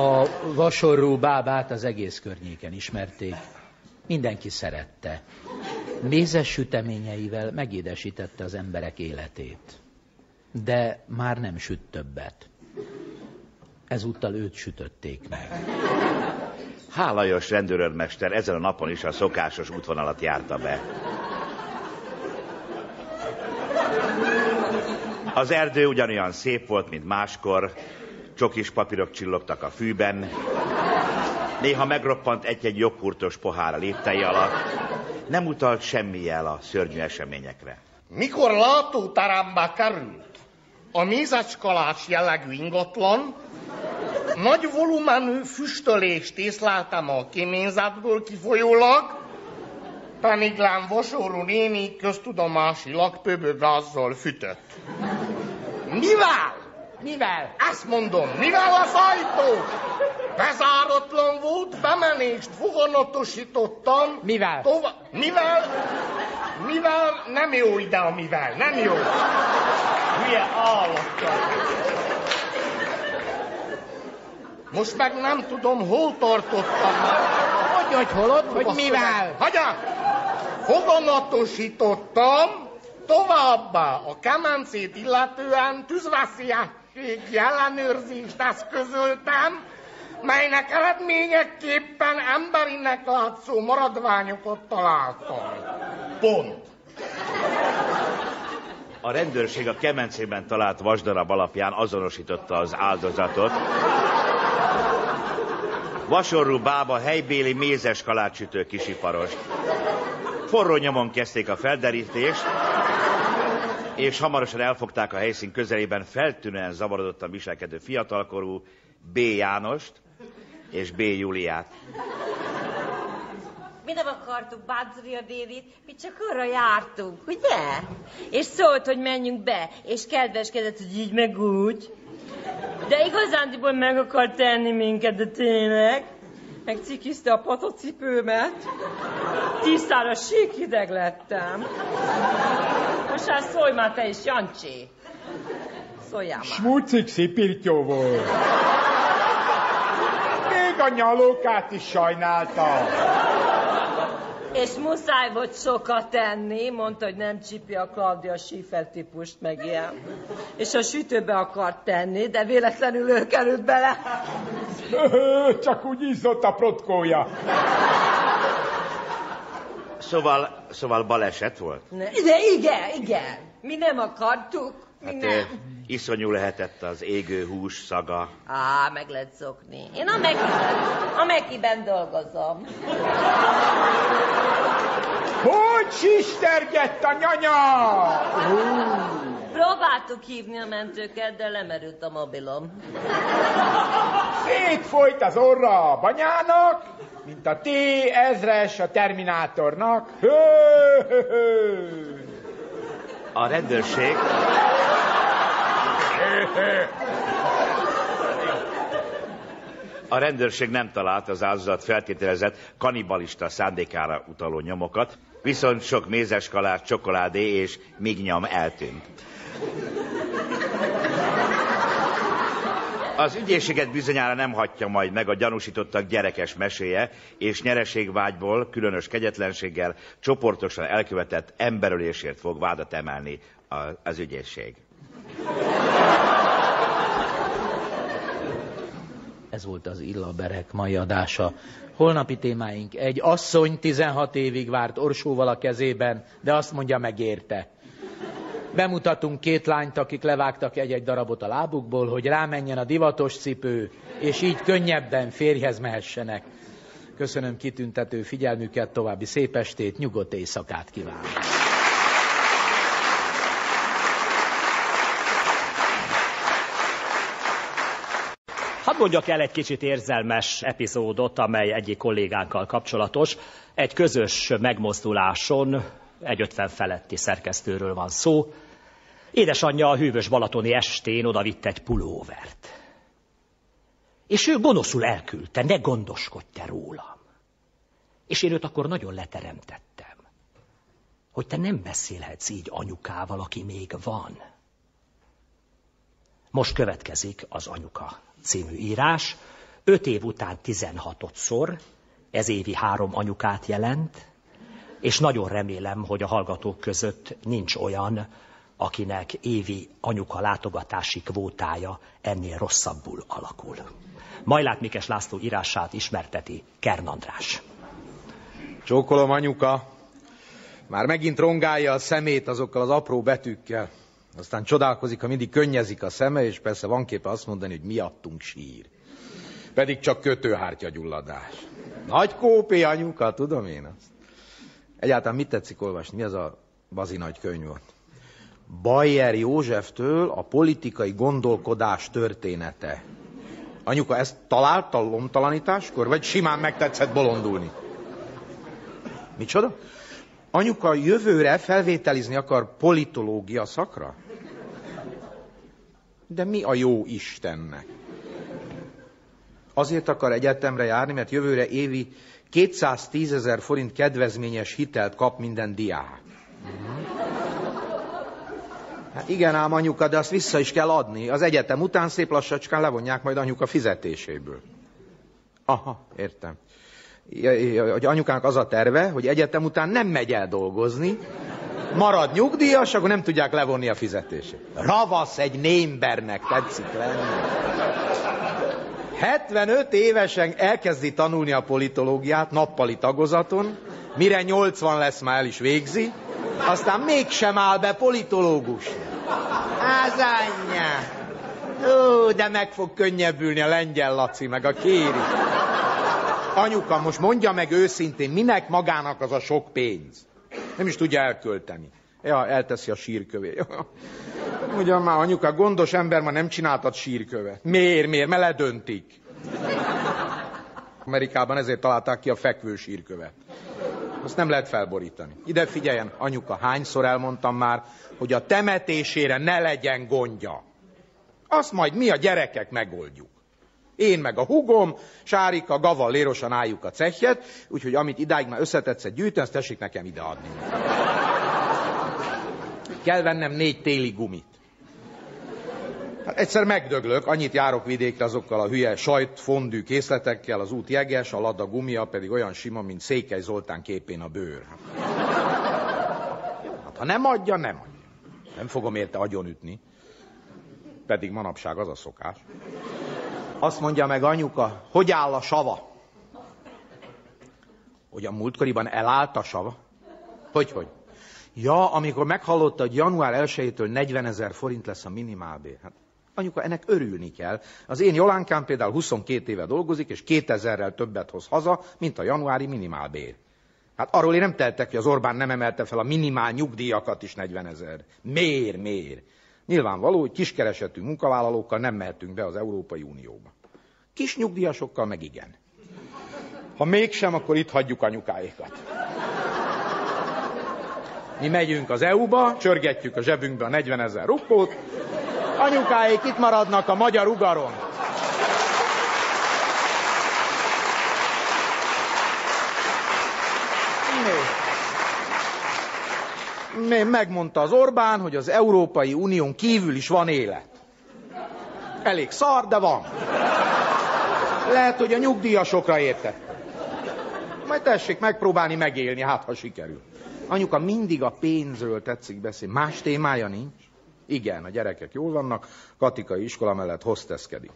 A vasorú bábát az egész környéken ismerték. Mindenki szerette. Mézes süteményeivel megédesítette az emberek életét. De már nem süt többet. Ezúttal őt sütötték meg. Hálajos rendőrmester ezen a napon is a szokásos útvonalat járta be. Az erdő ugyanolyan szép volt, mint máskor, csokis papírok csillogtak a fűben, néha megroppant egy-egy joghurtos pohár a léptei alatt, nem utalt semmi jel a szörnyű eseményekre. Mikor látóterembe került, a mézeskalács jellegű ingatlan, nagy volumenű füstölést észleltem a kéményzetből kifolyólag, Peniglán Vasorú néni köztudomásilag pöbögázzal fütött. Mivel? Mivel? Ezt mondom, mivel az ajtó? Bezáratlan volt, bemenést foganatosítottam. Mivel? Tova- mivel? Mivel? Nem jó ide a mivel, nem jó. Hülye állattal. Most meg nem tudom, hol tartottam. Hogy, hogy holod, hogy A mivel? Hagyja! Foganatosítottam, továbbá a kemencét illetően tűzveszélyességi ellenőrzést eszközöltem, melynek eredményeképpen emberinek látszó maradványokat találtam. Pont. A rendőrség a kemencében talált vasdarab alapján azonosította az áldozatot. Vasorú bába helybéli mézes kalácsütő kisiparos. Forró nyomon kezdték a felderítést, és hamarosan elfogták a helyszín közelében feltűnően zavarodottan viselkedő fiatalkorú B. Jánost és B. Júliát. Mi nem akartuk bántani a nénit, mi csak arra jártunk, ugye? És szólt, hogy menjünk be, és kedveskedett, hogy így meg úgy. De igazándiból meg akart tenni minket, de tényleg. Meg cikizte a patocipőmet. Tisztára síkhideg lettem. Most hát szólj már te is, Jancsi. Szóljál már. Smucik szipirtyó volt. Még a nyalókát is sajnálta. És muszáj volt sokat tenni, mondta, hogy nem csipi a Claudia Schiffer típust, meg ilyen. És a sütőbe akart tenni, de véletlenül ő került bele. [LAUGHS] Csak úgy izzott a protkója. Szóval, szóval baleset volt? Ne, de igen, igen. Mi nem akartuk. Hát nem. ö, iszonyú lehetett az égő hús szaga. Á, meg lehet szokni. Én a Mekiben, a Mekiben dolgozom. Hogy sistergett a nyanya? Próbáltuk hívni a mentőket, de lemerült a mobilom. Szétfolyt az orra a banyának, mint a T ezres a Terminátornak. Hő, hő, hő. A rendőrség... A rendőrség nem talált az áldozat feltételezett kanibalista szándékára utaló nyomokat, viszont sok mézes kalács, csokoládé és mignyam eltűnt. Az ügyészséget bizonyára nem hagyja majd meg a gyanúsítottak gyerekes meséje, és nyereségvágyból, különös kegyetlenséggel csoportosan elkövetett emberölésért fog vádat emelni az ügyészség. Ez volt az Illaberek mai adása. Holnapi témáink egy asszony 16 évig várt orsóval a kezében, de azt mondja megérte. Bemutatunk két lányt, akik levágtak egy-egy darabot a lábukból, hogy rámenjen a divatos cipő, és így könnyebben férjhez mehessenek. Köszönöm kitüntető figyelmüket, további szép estét, nyugodt éjszakát kívánok. Hadd mondjak el egy kicsit érzelmes epizódot, amely egyik kollégánkkal kapcsolatos. Egy közös megmozduláson, egy 50 feletti szerkesztőről van szó. Édesanyja a hűvös balatoni estén odavitt egy pulóvert. És ő gonoszul elküldte, ne gondoskodj te rólam. És én őt akkor nagyon leteremtettem, hogy te nem beszélhetsz így anyukával, aki még van. Most következik az Anyuka című írás. Öt év után 16-szor, ez évi három anyukát jelent, és nagyon remélem, hogy a hallgatók között nincs olyan, akinek évi anyuka látogatási kvótája ennél rosszabbul alakul. Majlát Mikes László írását ismerteti Kern András. Csókolom, anyuka. Már megint rongálja a szemét azokkal az apró betűkkel. Aztán csodálkozik, ha mindig könnyezik a szeme, és persze van képe azt mondani, hogy miattunk sír. Pedig csak kötőhártya gyulladás. Nagy kópé, anyuka, tudom én azt. Egyáltalán mit tetszik olvasni? Mi az a bazi nagy könyv volt? Bayer Józseftől a politikai gondolkodás története. Anyuka, ezt találta lomtalanításkor, vagy simán megtetszett bolondulni? Micsoda? Anyuka jövőre felvételizni akar politológia szakra? De mi a jó Istennek? Azért akar egyetemre járni, mert jövőre évi 210 ezer forint kedvezményes hitelt kap minden diák. Hát igen ám anyuka, de azt vissza is kell adni. Az egyetem után szép lassacskán levonják majd anyuka fizetéséből. Aha, értem. Hogy anyukának az a terve, hogy egyetem után nem megy el dolgozni, marad nyugdíjas, akkor nem tudják levonni a fizetését. Ravasz egy némbernek tetszik lenni. 75 évesen elkezdi tanulni a politológiát nappali tagozaton, mire 80 lesz, már el is végzi, aztán mégsem áll be politológus. Az anyja. Ó, de meg fog könnyebbülni a lengyel Laci, meg a kéri. Anyuka, most mondja meg őszintén, minek magának az a sok pénz? Nem is tudja elkölteni. Ja, elteszi a sírkövét. Ugyan már, anyuka, gondos ember ma nem csináltat sírkövet. Miért, miért? Mert ledöntik. Amerikában ezért találták ki a fekvő sírkövet. Azt nem lehet felborítani. Ide figyeljen, anyuka, hányszor elmondtam már, hogy a temetésére ne legyen gondja. Azt majd mi a gyerekek megoldjuk. Én meg a hugom, Sárika, Gaval lérosan álljuk a cehjet, úgyhogy amit idáig már összetetszett gyűjteni, azt tessék nekem ideadni. Kell vennem négy téli gumit. Hát egyszer megdöglök, annyit járok vidékre azokkal a hülye sajtfondű készletekkel, az út jeges, a lada gumia pedig olyan sima, mint Székely Zoltán képén a bőr. Hát ha nem adja, nem adja. Nem fogom érte agyonütni. Pedig manapság az a szokás. Azt mondja meg anyuka, hogy áll a sava? Hogy a múltkoriban elállt a sava? Hogy, hogy? Ja, amikor meghallotta, hogy január 1-től 40 ezer forint lesz a minimálbér. Hát anyuka, ennek örülni kell. Az én Jolánkám például 22 éve dolgozik, és 2000-rel többet hoz haza, mint a januári minimálbér. Hát arról én nem teltek, hogy az Orbán nem emelte fel a minimál nyugdíjakat is 40 ezer. Miért, miért? Nyilvánvaló, hogy kiskeresetű munkavállalókkal nem mehetünk be az Európai Unióba. Kis nyugdíjasokkal meg igen. Ha mégsem, akkor itt hagyjuk anyukáikat. Mi megyünk az EU-ba, csörgetjük a zsebünkbe a 40 ezer ruppót, anyukáik itt maradnak a magyar ugaron. Mi? Megmondta az Orbán, hogy az Európai Unión kívül is van élet. Elég szar, de van. Lehet, hogy a nyugdíjasokra értett. Majd tessék megpróbálni megélni, hát ha sikerül. Anyuka mindig a pénzről tetszik beszélni. Más témája nincs? Igen, a gyerekek jól vannak, katikai iskola mellett hozteszkedik.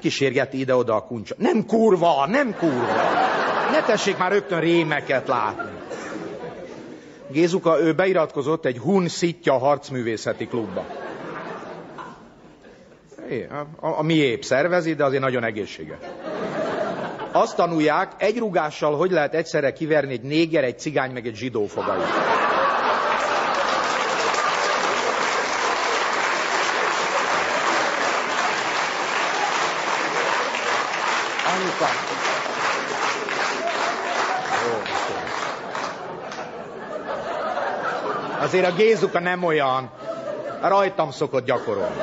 Kísérgeti ide-oda a kuncsa. Nem kurva, nem kurva. Ne tessék már rögtön rémeket látni. Gézuka, ő beiratkozott egy Hun Szitja harcművészeti klubba. A, a, a miépp szervezi, de azért nagyon egészséges. Azt tanulják, egy rugással hogy lehet egyszerre kiverni egy néger, egy cigány, meg egy zsidó fogait. Azért a Gézuka nem olyan. Rajtam szokott gyakorolni.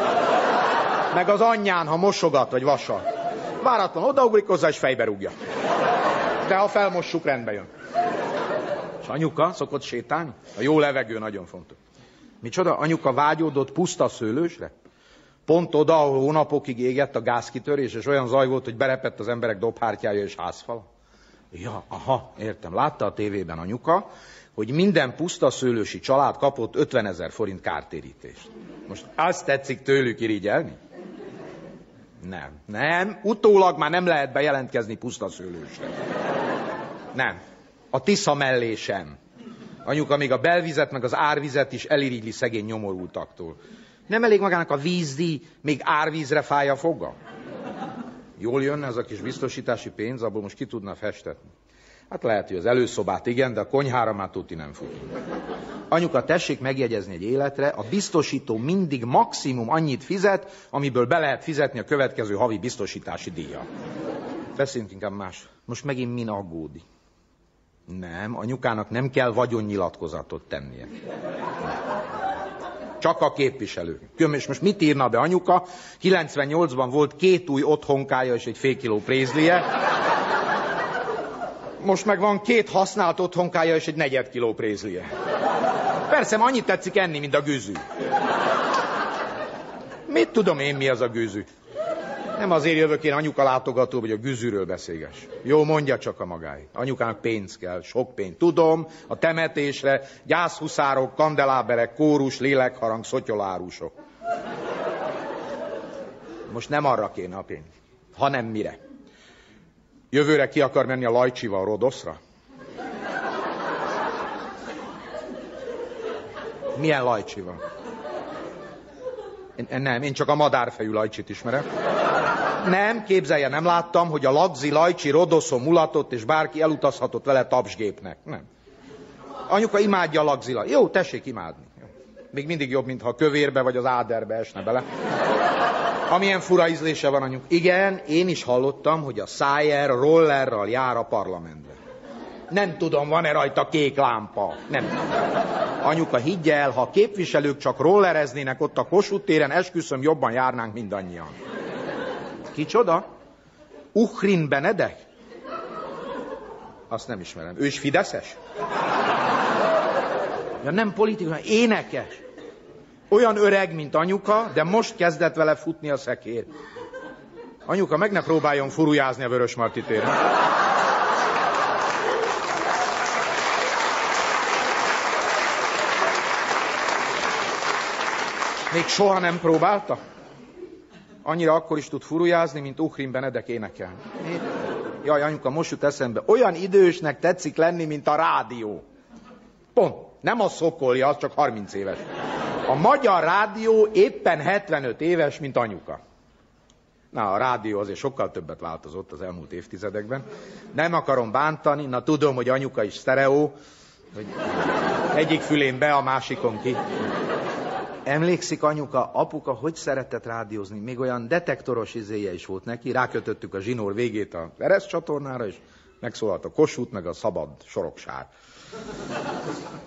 Meg az anyján, ha mosogat vagy vasal. Váratlan odaugrik hozzá, és fejbe rúgja. De ha felmossuk, rendbe jön. És anyuka szokott sétálni? A jó levegő nagyon fontos. Micsoda? Anyuka vágyódott puszta szőlősre? Pont oda, ahol hónapokig égett a gázkitörés, és olyan zaj volt, hogy berepett az emberek dobhártyája és házfala? Ja, aha, értem. Látta a tévében anyuka, hogy minden puszta szőlősi család kapott 50 ezer forint kártérítést. Most azt tetszik tőlük irigyelni? Nem, nem. Utólag már nem lehet bejelentkezni puszta szőlősre. Nem. A Tisza mellé sem. Anyuka még a belvizet, meg az árvizet is elirigyli szegény nyomorultaktól. Nem elég magának a vízdíj, még árvízre fáj a foga? Jól jönne ez a kis biztosítási pénz, abból most ki tudna festetni. Hát lehet, hogy az előszobát igen, de a konyhára már tuti nem fut. Anyuka, tessék megjegyezni egy életre, a biztosító mindig maximum annyit fizet, amiből be lehet fizetni a következő havi biztosítási díja. Beszéljünk inkább más. Most megint min aggódik? Nem, anyukának nem kell vagyonnyilatkozatot tennie. Csak a képviselő. És most mit írna be anyuka? 98-ban volt két új otthonkája és egy fél kiló prézlie. Most meg van két használt otthonkája és egy negyed kiló prézlie. Persze, annyit tetszik enni, mint a gőzű. Mit tudom én, mi az a gőzű? Nem azért jövök én anyuka látogató, hogy a güzűről beszélges. Jó, mondja csak a magány. Anyukának pénz kell, sok pénz. Tudom, a temetésre gyászhuszárok, kandeláberek, kórus, lélekharang, szotyolárusok. Most nem arra kéne a pénz, hanem mire. Jövőre ki akar menni a Lajcsival Rodoszra? Milyen Lajcsival? Én, nem, én csak a madárfejű Lajcsit ismerem. Nem, képzelje, nem láttam, hogy a Lagzi Lajcsi Rodoszó mulatott, és bárki elutazhatott vele tapsgépnek. Nem. Anyuka imádja a Lagzi Lajcsi. Jó, tessék imádni. Még mindig jobb, mintha a kövérbe vagy az áderbe esne bele. Amilyen fura ízlése van anyuk. Igen, én is hallottam, hogy a Szájer rollerral jár a parlamentbe. Nem tudom, van-e rajta kék lámpa. Nem Anyuka, higgye el, ha a képviselők csak rollereznének ott a Kossuth téren, esküszöm, jobban járnánk mindannyian. Kicsoda? Uchrin Benedek? Azt nem ismerem. Ő is Fideszes? Ja, nem politikus, énekes. Olyan öreg, mint anyuka, de most kezdett vele futni a szekér. Anyuka, meg ne próbáljon furujázni a Vörös Marti téren. Még soha nem próbálta? Annyira akkor is tud furujázni, mint Uhrin Benedek énekel. Jaj, anyuka, most jut eszembe. Olyan idősnek tetszik lenni, mint a rádió. Pont. Nem a szokolja, az csak 30 éves. A magyar rádió éppen 75 éves, mint anyuka. Na, a rádió azért sokkal többet változott az elmúlt évtizedekben. Nem akarom bántani, na tudom, hogy anyuka is sztereó, hogy egyik fülén be, a másikon ki. Emlékszik anyuka, apuka hogy szeretett rádiózni? Még olyan detektoros izéje is volt neki. Rákötöttük a zsinór végét a Veres csatornára, és megszólalt a Kossuth, meg a Szabad Soroksár.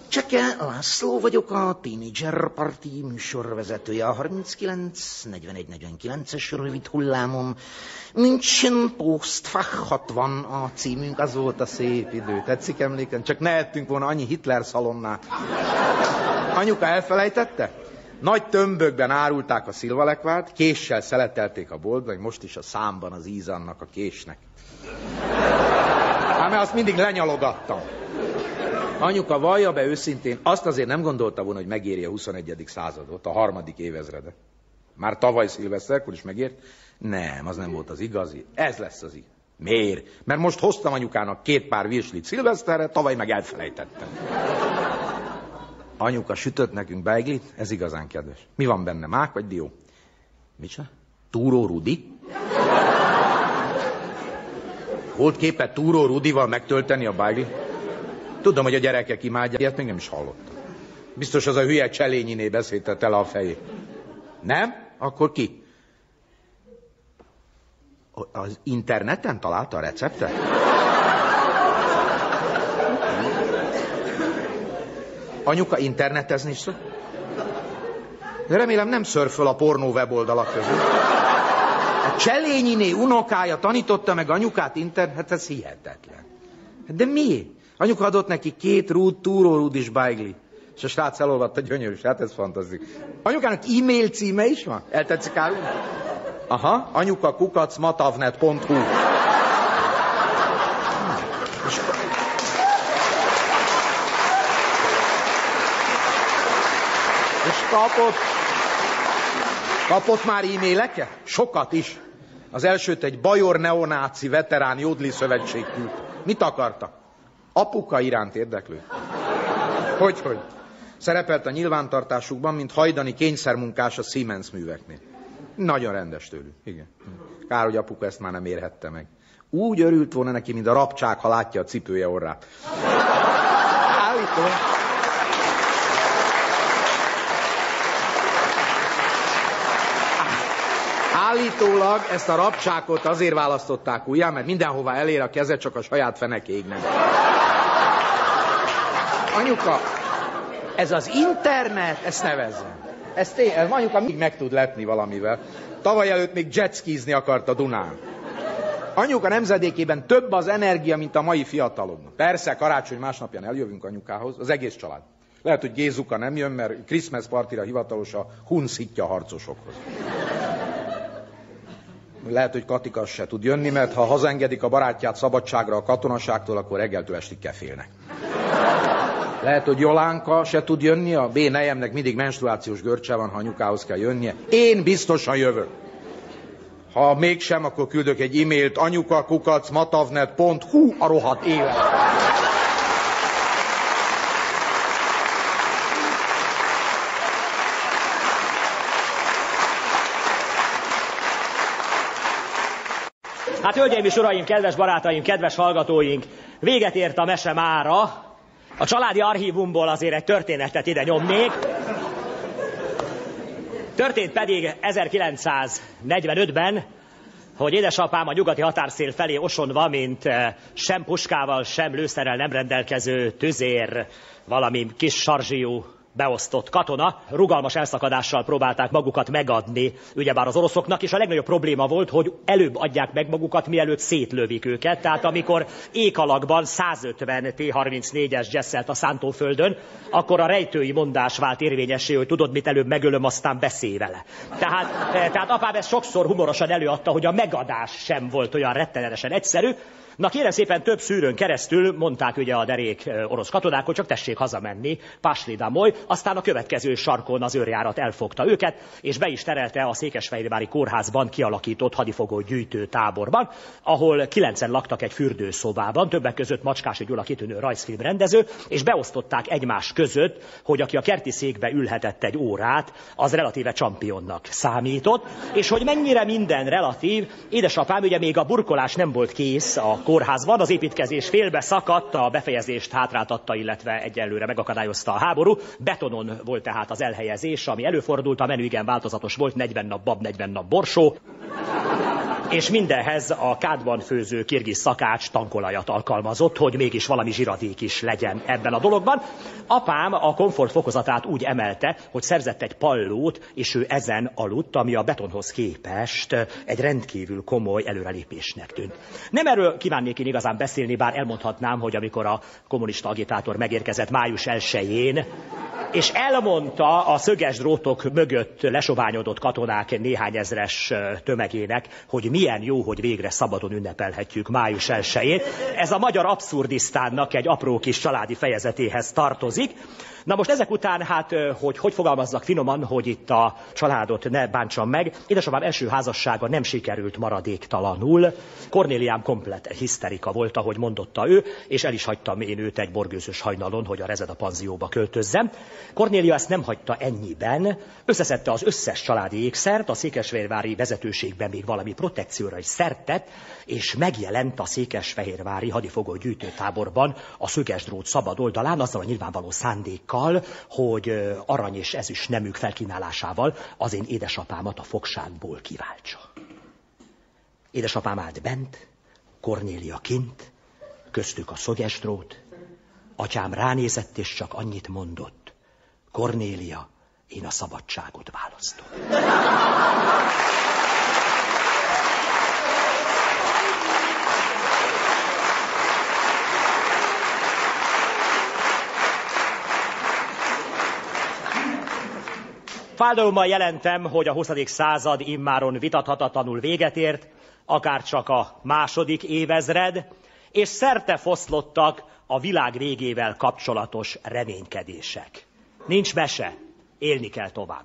Cseke László vagyok, a Teenager Party műsorvezetője, a 39-41-49-es rövid hullámom. München Postfach 60 a címünk, az volt a szép idő. Tetszik emléken? Csak ne ettünk volna annyi Hitler szalonnát. Anyuka elfelejtette? Nagy tömbökben árulták a szilvalekvárt, késsel szeletelték a boltba, hogy most is a számban az íz annak a késnek. Hát mert azt mindig lenyalogattam. Anyuka, vallja be őszintén, azt azért nem gondolta volna, hogy megéri a 21. századot, a harmadik évezredet. Már tavaly szilveszterkor is megért? Nem, az nem volt az igazi. Ez lesz az igazi. Miért? Mert most hoztam anyukának két pár virslit szilveszterre, tavaly meg elfelejtettem. Anyuka sütött nekünk beiglit, ez igazán kedves. Mi van benne, mák vagy dió? Micsoda? Túró Rudi? Volt képet Túró Rudival megtölteni a beiglit? Tudom, hogy a gyerekek imádják, ilyet még nem is hallottam. Biztos az a hülye cselényiné beszéltett el a fejét. Nem? Akkor ki? Az interneten találta a receptet? Anyuka internetezni is De remélem nem szörföl a pornó weboldalak közül. A Cselényiné unokája tanította meg anyukát internet, ez hihetetlen. De mi? Anyuka adott neki két rúd, túrórúd is bájgli. És a srác elolvadt a gyönyörű, hát ez fantazik. Anyukának e-mail címe is van? Eltetszik árulni? Aha, anyuka kukac matavnet.hu. És kapott, kapott már e-maileket? Sokat is. Az elsőt egy bajor neonáci veterán jódli szövetség küld. Mit akartak? Apuka iránt érdeklő. Hogy, hogy? Szerepelt a nyilvántartásukban, mint hajdani kényszermunkás a Siemens műveknél. Nagyon rendes tőlük, igen. Kár, hogy apuka ezt már nem érhette meg. Úgy örült volna neki, mint a rapcsák, ha látja a cipője orrát. Állítom. Állítólag ezt a rapcsákot azért választották újjá, mert mindenhová elér a keze, csak a saját fenekéig nem. Anyuka, ez az internet, ezt nevezzem. Ez anyuka még meg tud lepni valamivel. Tavaly előtt még jetskizni akart a Dunán. Anyuka nemzedékében több az energia, mint a mai fiataloknak. Persze, karácsony másnapján eljövünk anyukához, az egész család. Lehet, hogy Gézuka nem jön, mert Christmas partira hivatalos a Hunsz hitja harcosokhoz. Lehet, hogy Katika se tud jönni, mert ha hazaengedik a barátját szabadságra a katonaságtól, akkor reggeltől estig kefélnek. Lehet, hogy Jolánka se tud jönni, a B nejemnek mindig menstruációs görcse van, ha anyukához kell jönnie. Én biztosan jövök. Ha mégsem, akkor küldök egy e-mailt anyukakukacmatavnet.hu a rohadt élet. Hát, hölgyeim és uraim, kedves barátaim, kedves hallgatóink, véget ért a mese mára. A családi archívumból azért egy történetet ide nyomnék. Történt pedig 1945-ben, hogy édesapám a nyugati határszél felé osonva, mint eh, sem puskával, sem lőszerrel nem rendelkező tüzér, valami kis sarzsiú beosztott katona, rugalmas elszakadással próbálták magukat megadni, ugyebár az oroszoknak, és a legnagyobb probléma volt, hogy előbb adják meg magukat, mielőtt szétlövik őket. Tehát amikor ékalakban 150 T-34-es dzsesszelt a szántóföldön, akkor a rejtői mondás vált érvényessé, hogy tudod, mit előbb megölöm, aztán beszélj vele. Tehát, eh, tehát apám ezt sokszor humorosan előadta, hogy a megadás sem volt olyan rettenetesen egyszerű, Na kérem szépen több szűrőn keresztül mondták ugye a derék orosz katonák, hogy csak tessék hazamenni, Páslidamoly, aztán a következő sarkon az őrjárat elfogta őket, és be is terelte a Székesfehérvári kórházban kialakított hadifogó gyűjtő táborban, ahol kilencen laktak egy fürdőszobában, többek között Macskási Gyula kitűnő rajzfilm rendező, és beosztották egymás között, hogy aki a kerti székbe ülhetett egy órát, az relatíve csampionnak számított, és hogy mennyire minden relatív, édesapám ugye még a burkolás nem volt kész a kórházban. Az építkezés félbe szakadt, a befejezést hátráltatta, illetve egyelőre megakadályozta a háború. Betonon volt tehát az elhelyezés, ami előfordult, a menü igen változatos volt, 40 nap bab, 40 nap borsó és mindenhez a kádban főző kirgiz szakács tankolajat alkalmazott, hogy mégis valami zsiradék is legyen ebben a dologban. Apám a komfort fokozatát úgy emelte, hogy szerzett egy pallót, és ő ezen aludt, ami a betonhoz képest egy rendkívül komoly előrelépésnek tűnt. Nem erről kívánnék én igazán beszélni, bár elmondhatnám, hogy amikor a kommunista agitátor megérkezett május 1-én, és elmondta a szöges drótok mögött lesoványodott katonák néhány ezres tömegének, hogy milyen jó, hogy végre szabadon ünnepelhetjük május 1 Ez a magyar abszurdisztánnak egy apró kis családi fejezetéhez tartozik. Na most ezek után, hát, hogy hogy fogalmazzak finoman, hogy itt a családot ne bántsam meg, édesapám első házassága nem sikerült maradéktalanul. Kornéliám komplet hiszterika volt, ahogy mondotta ő, és el is hagytam én őt egy borgőzös hajnalon, hogy a Rezeda panzióba költözzem. Kornélia ezt nem hagyta ennyiben, összeszedte az összes családi ékszert, a székesfehérvári vezetőségben még valami protekcióra is szertett, és megjelent a székesfehérvári hadifogó gyűjtőtáborban a szögesdrót szabad oldalán, azzal a nyilvánvaló szándékkal, hogy arany és ezüst nemük felkínálásával az én édesapámat a fogságból kiváltsa. Édesapám állt bent, Kornélia kint, köztük a szögesdrót, atyám ránézett és csak annyit mondott. Kornélia, én a szabadságot választom. Fájdalommal jelentem, hogy a 20. század immáron vitathatatlanul véget ért, akár csak a második évezred, és szerte foszlottak a világ végével kapcsolatos reménykedések. Nincs mese, élni kell tovább.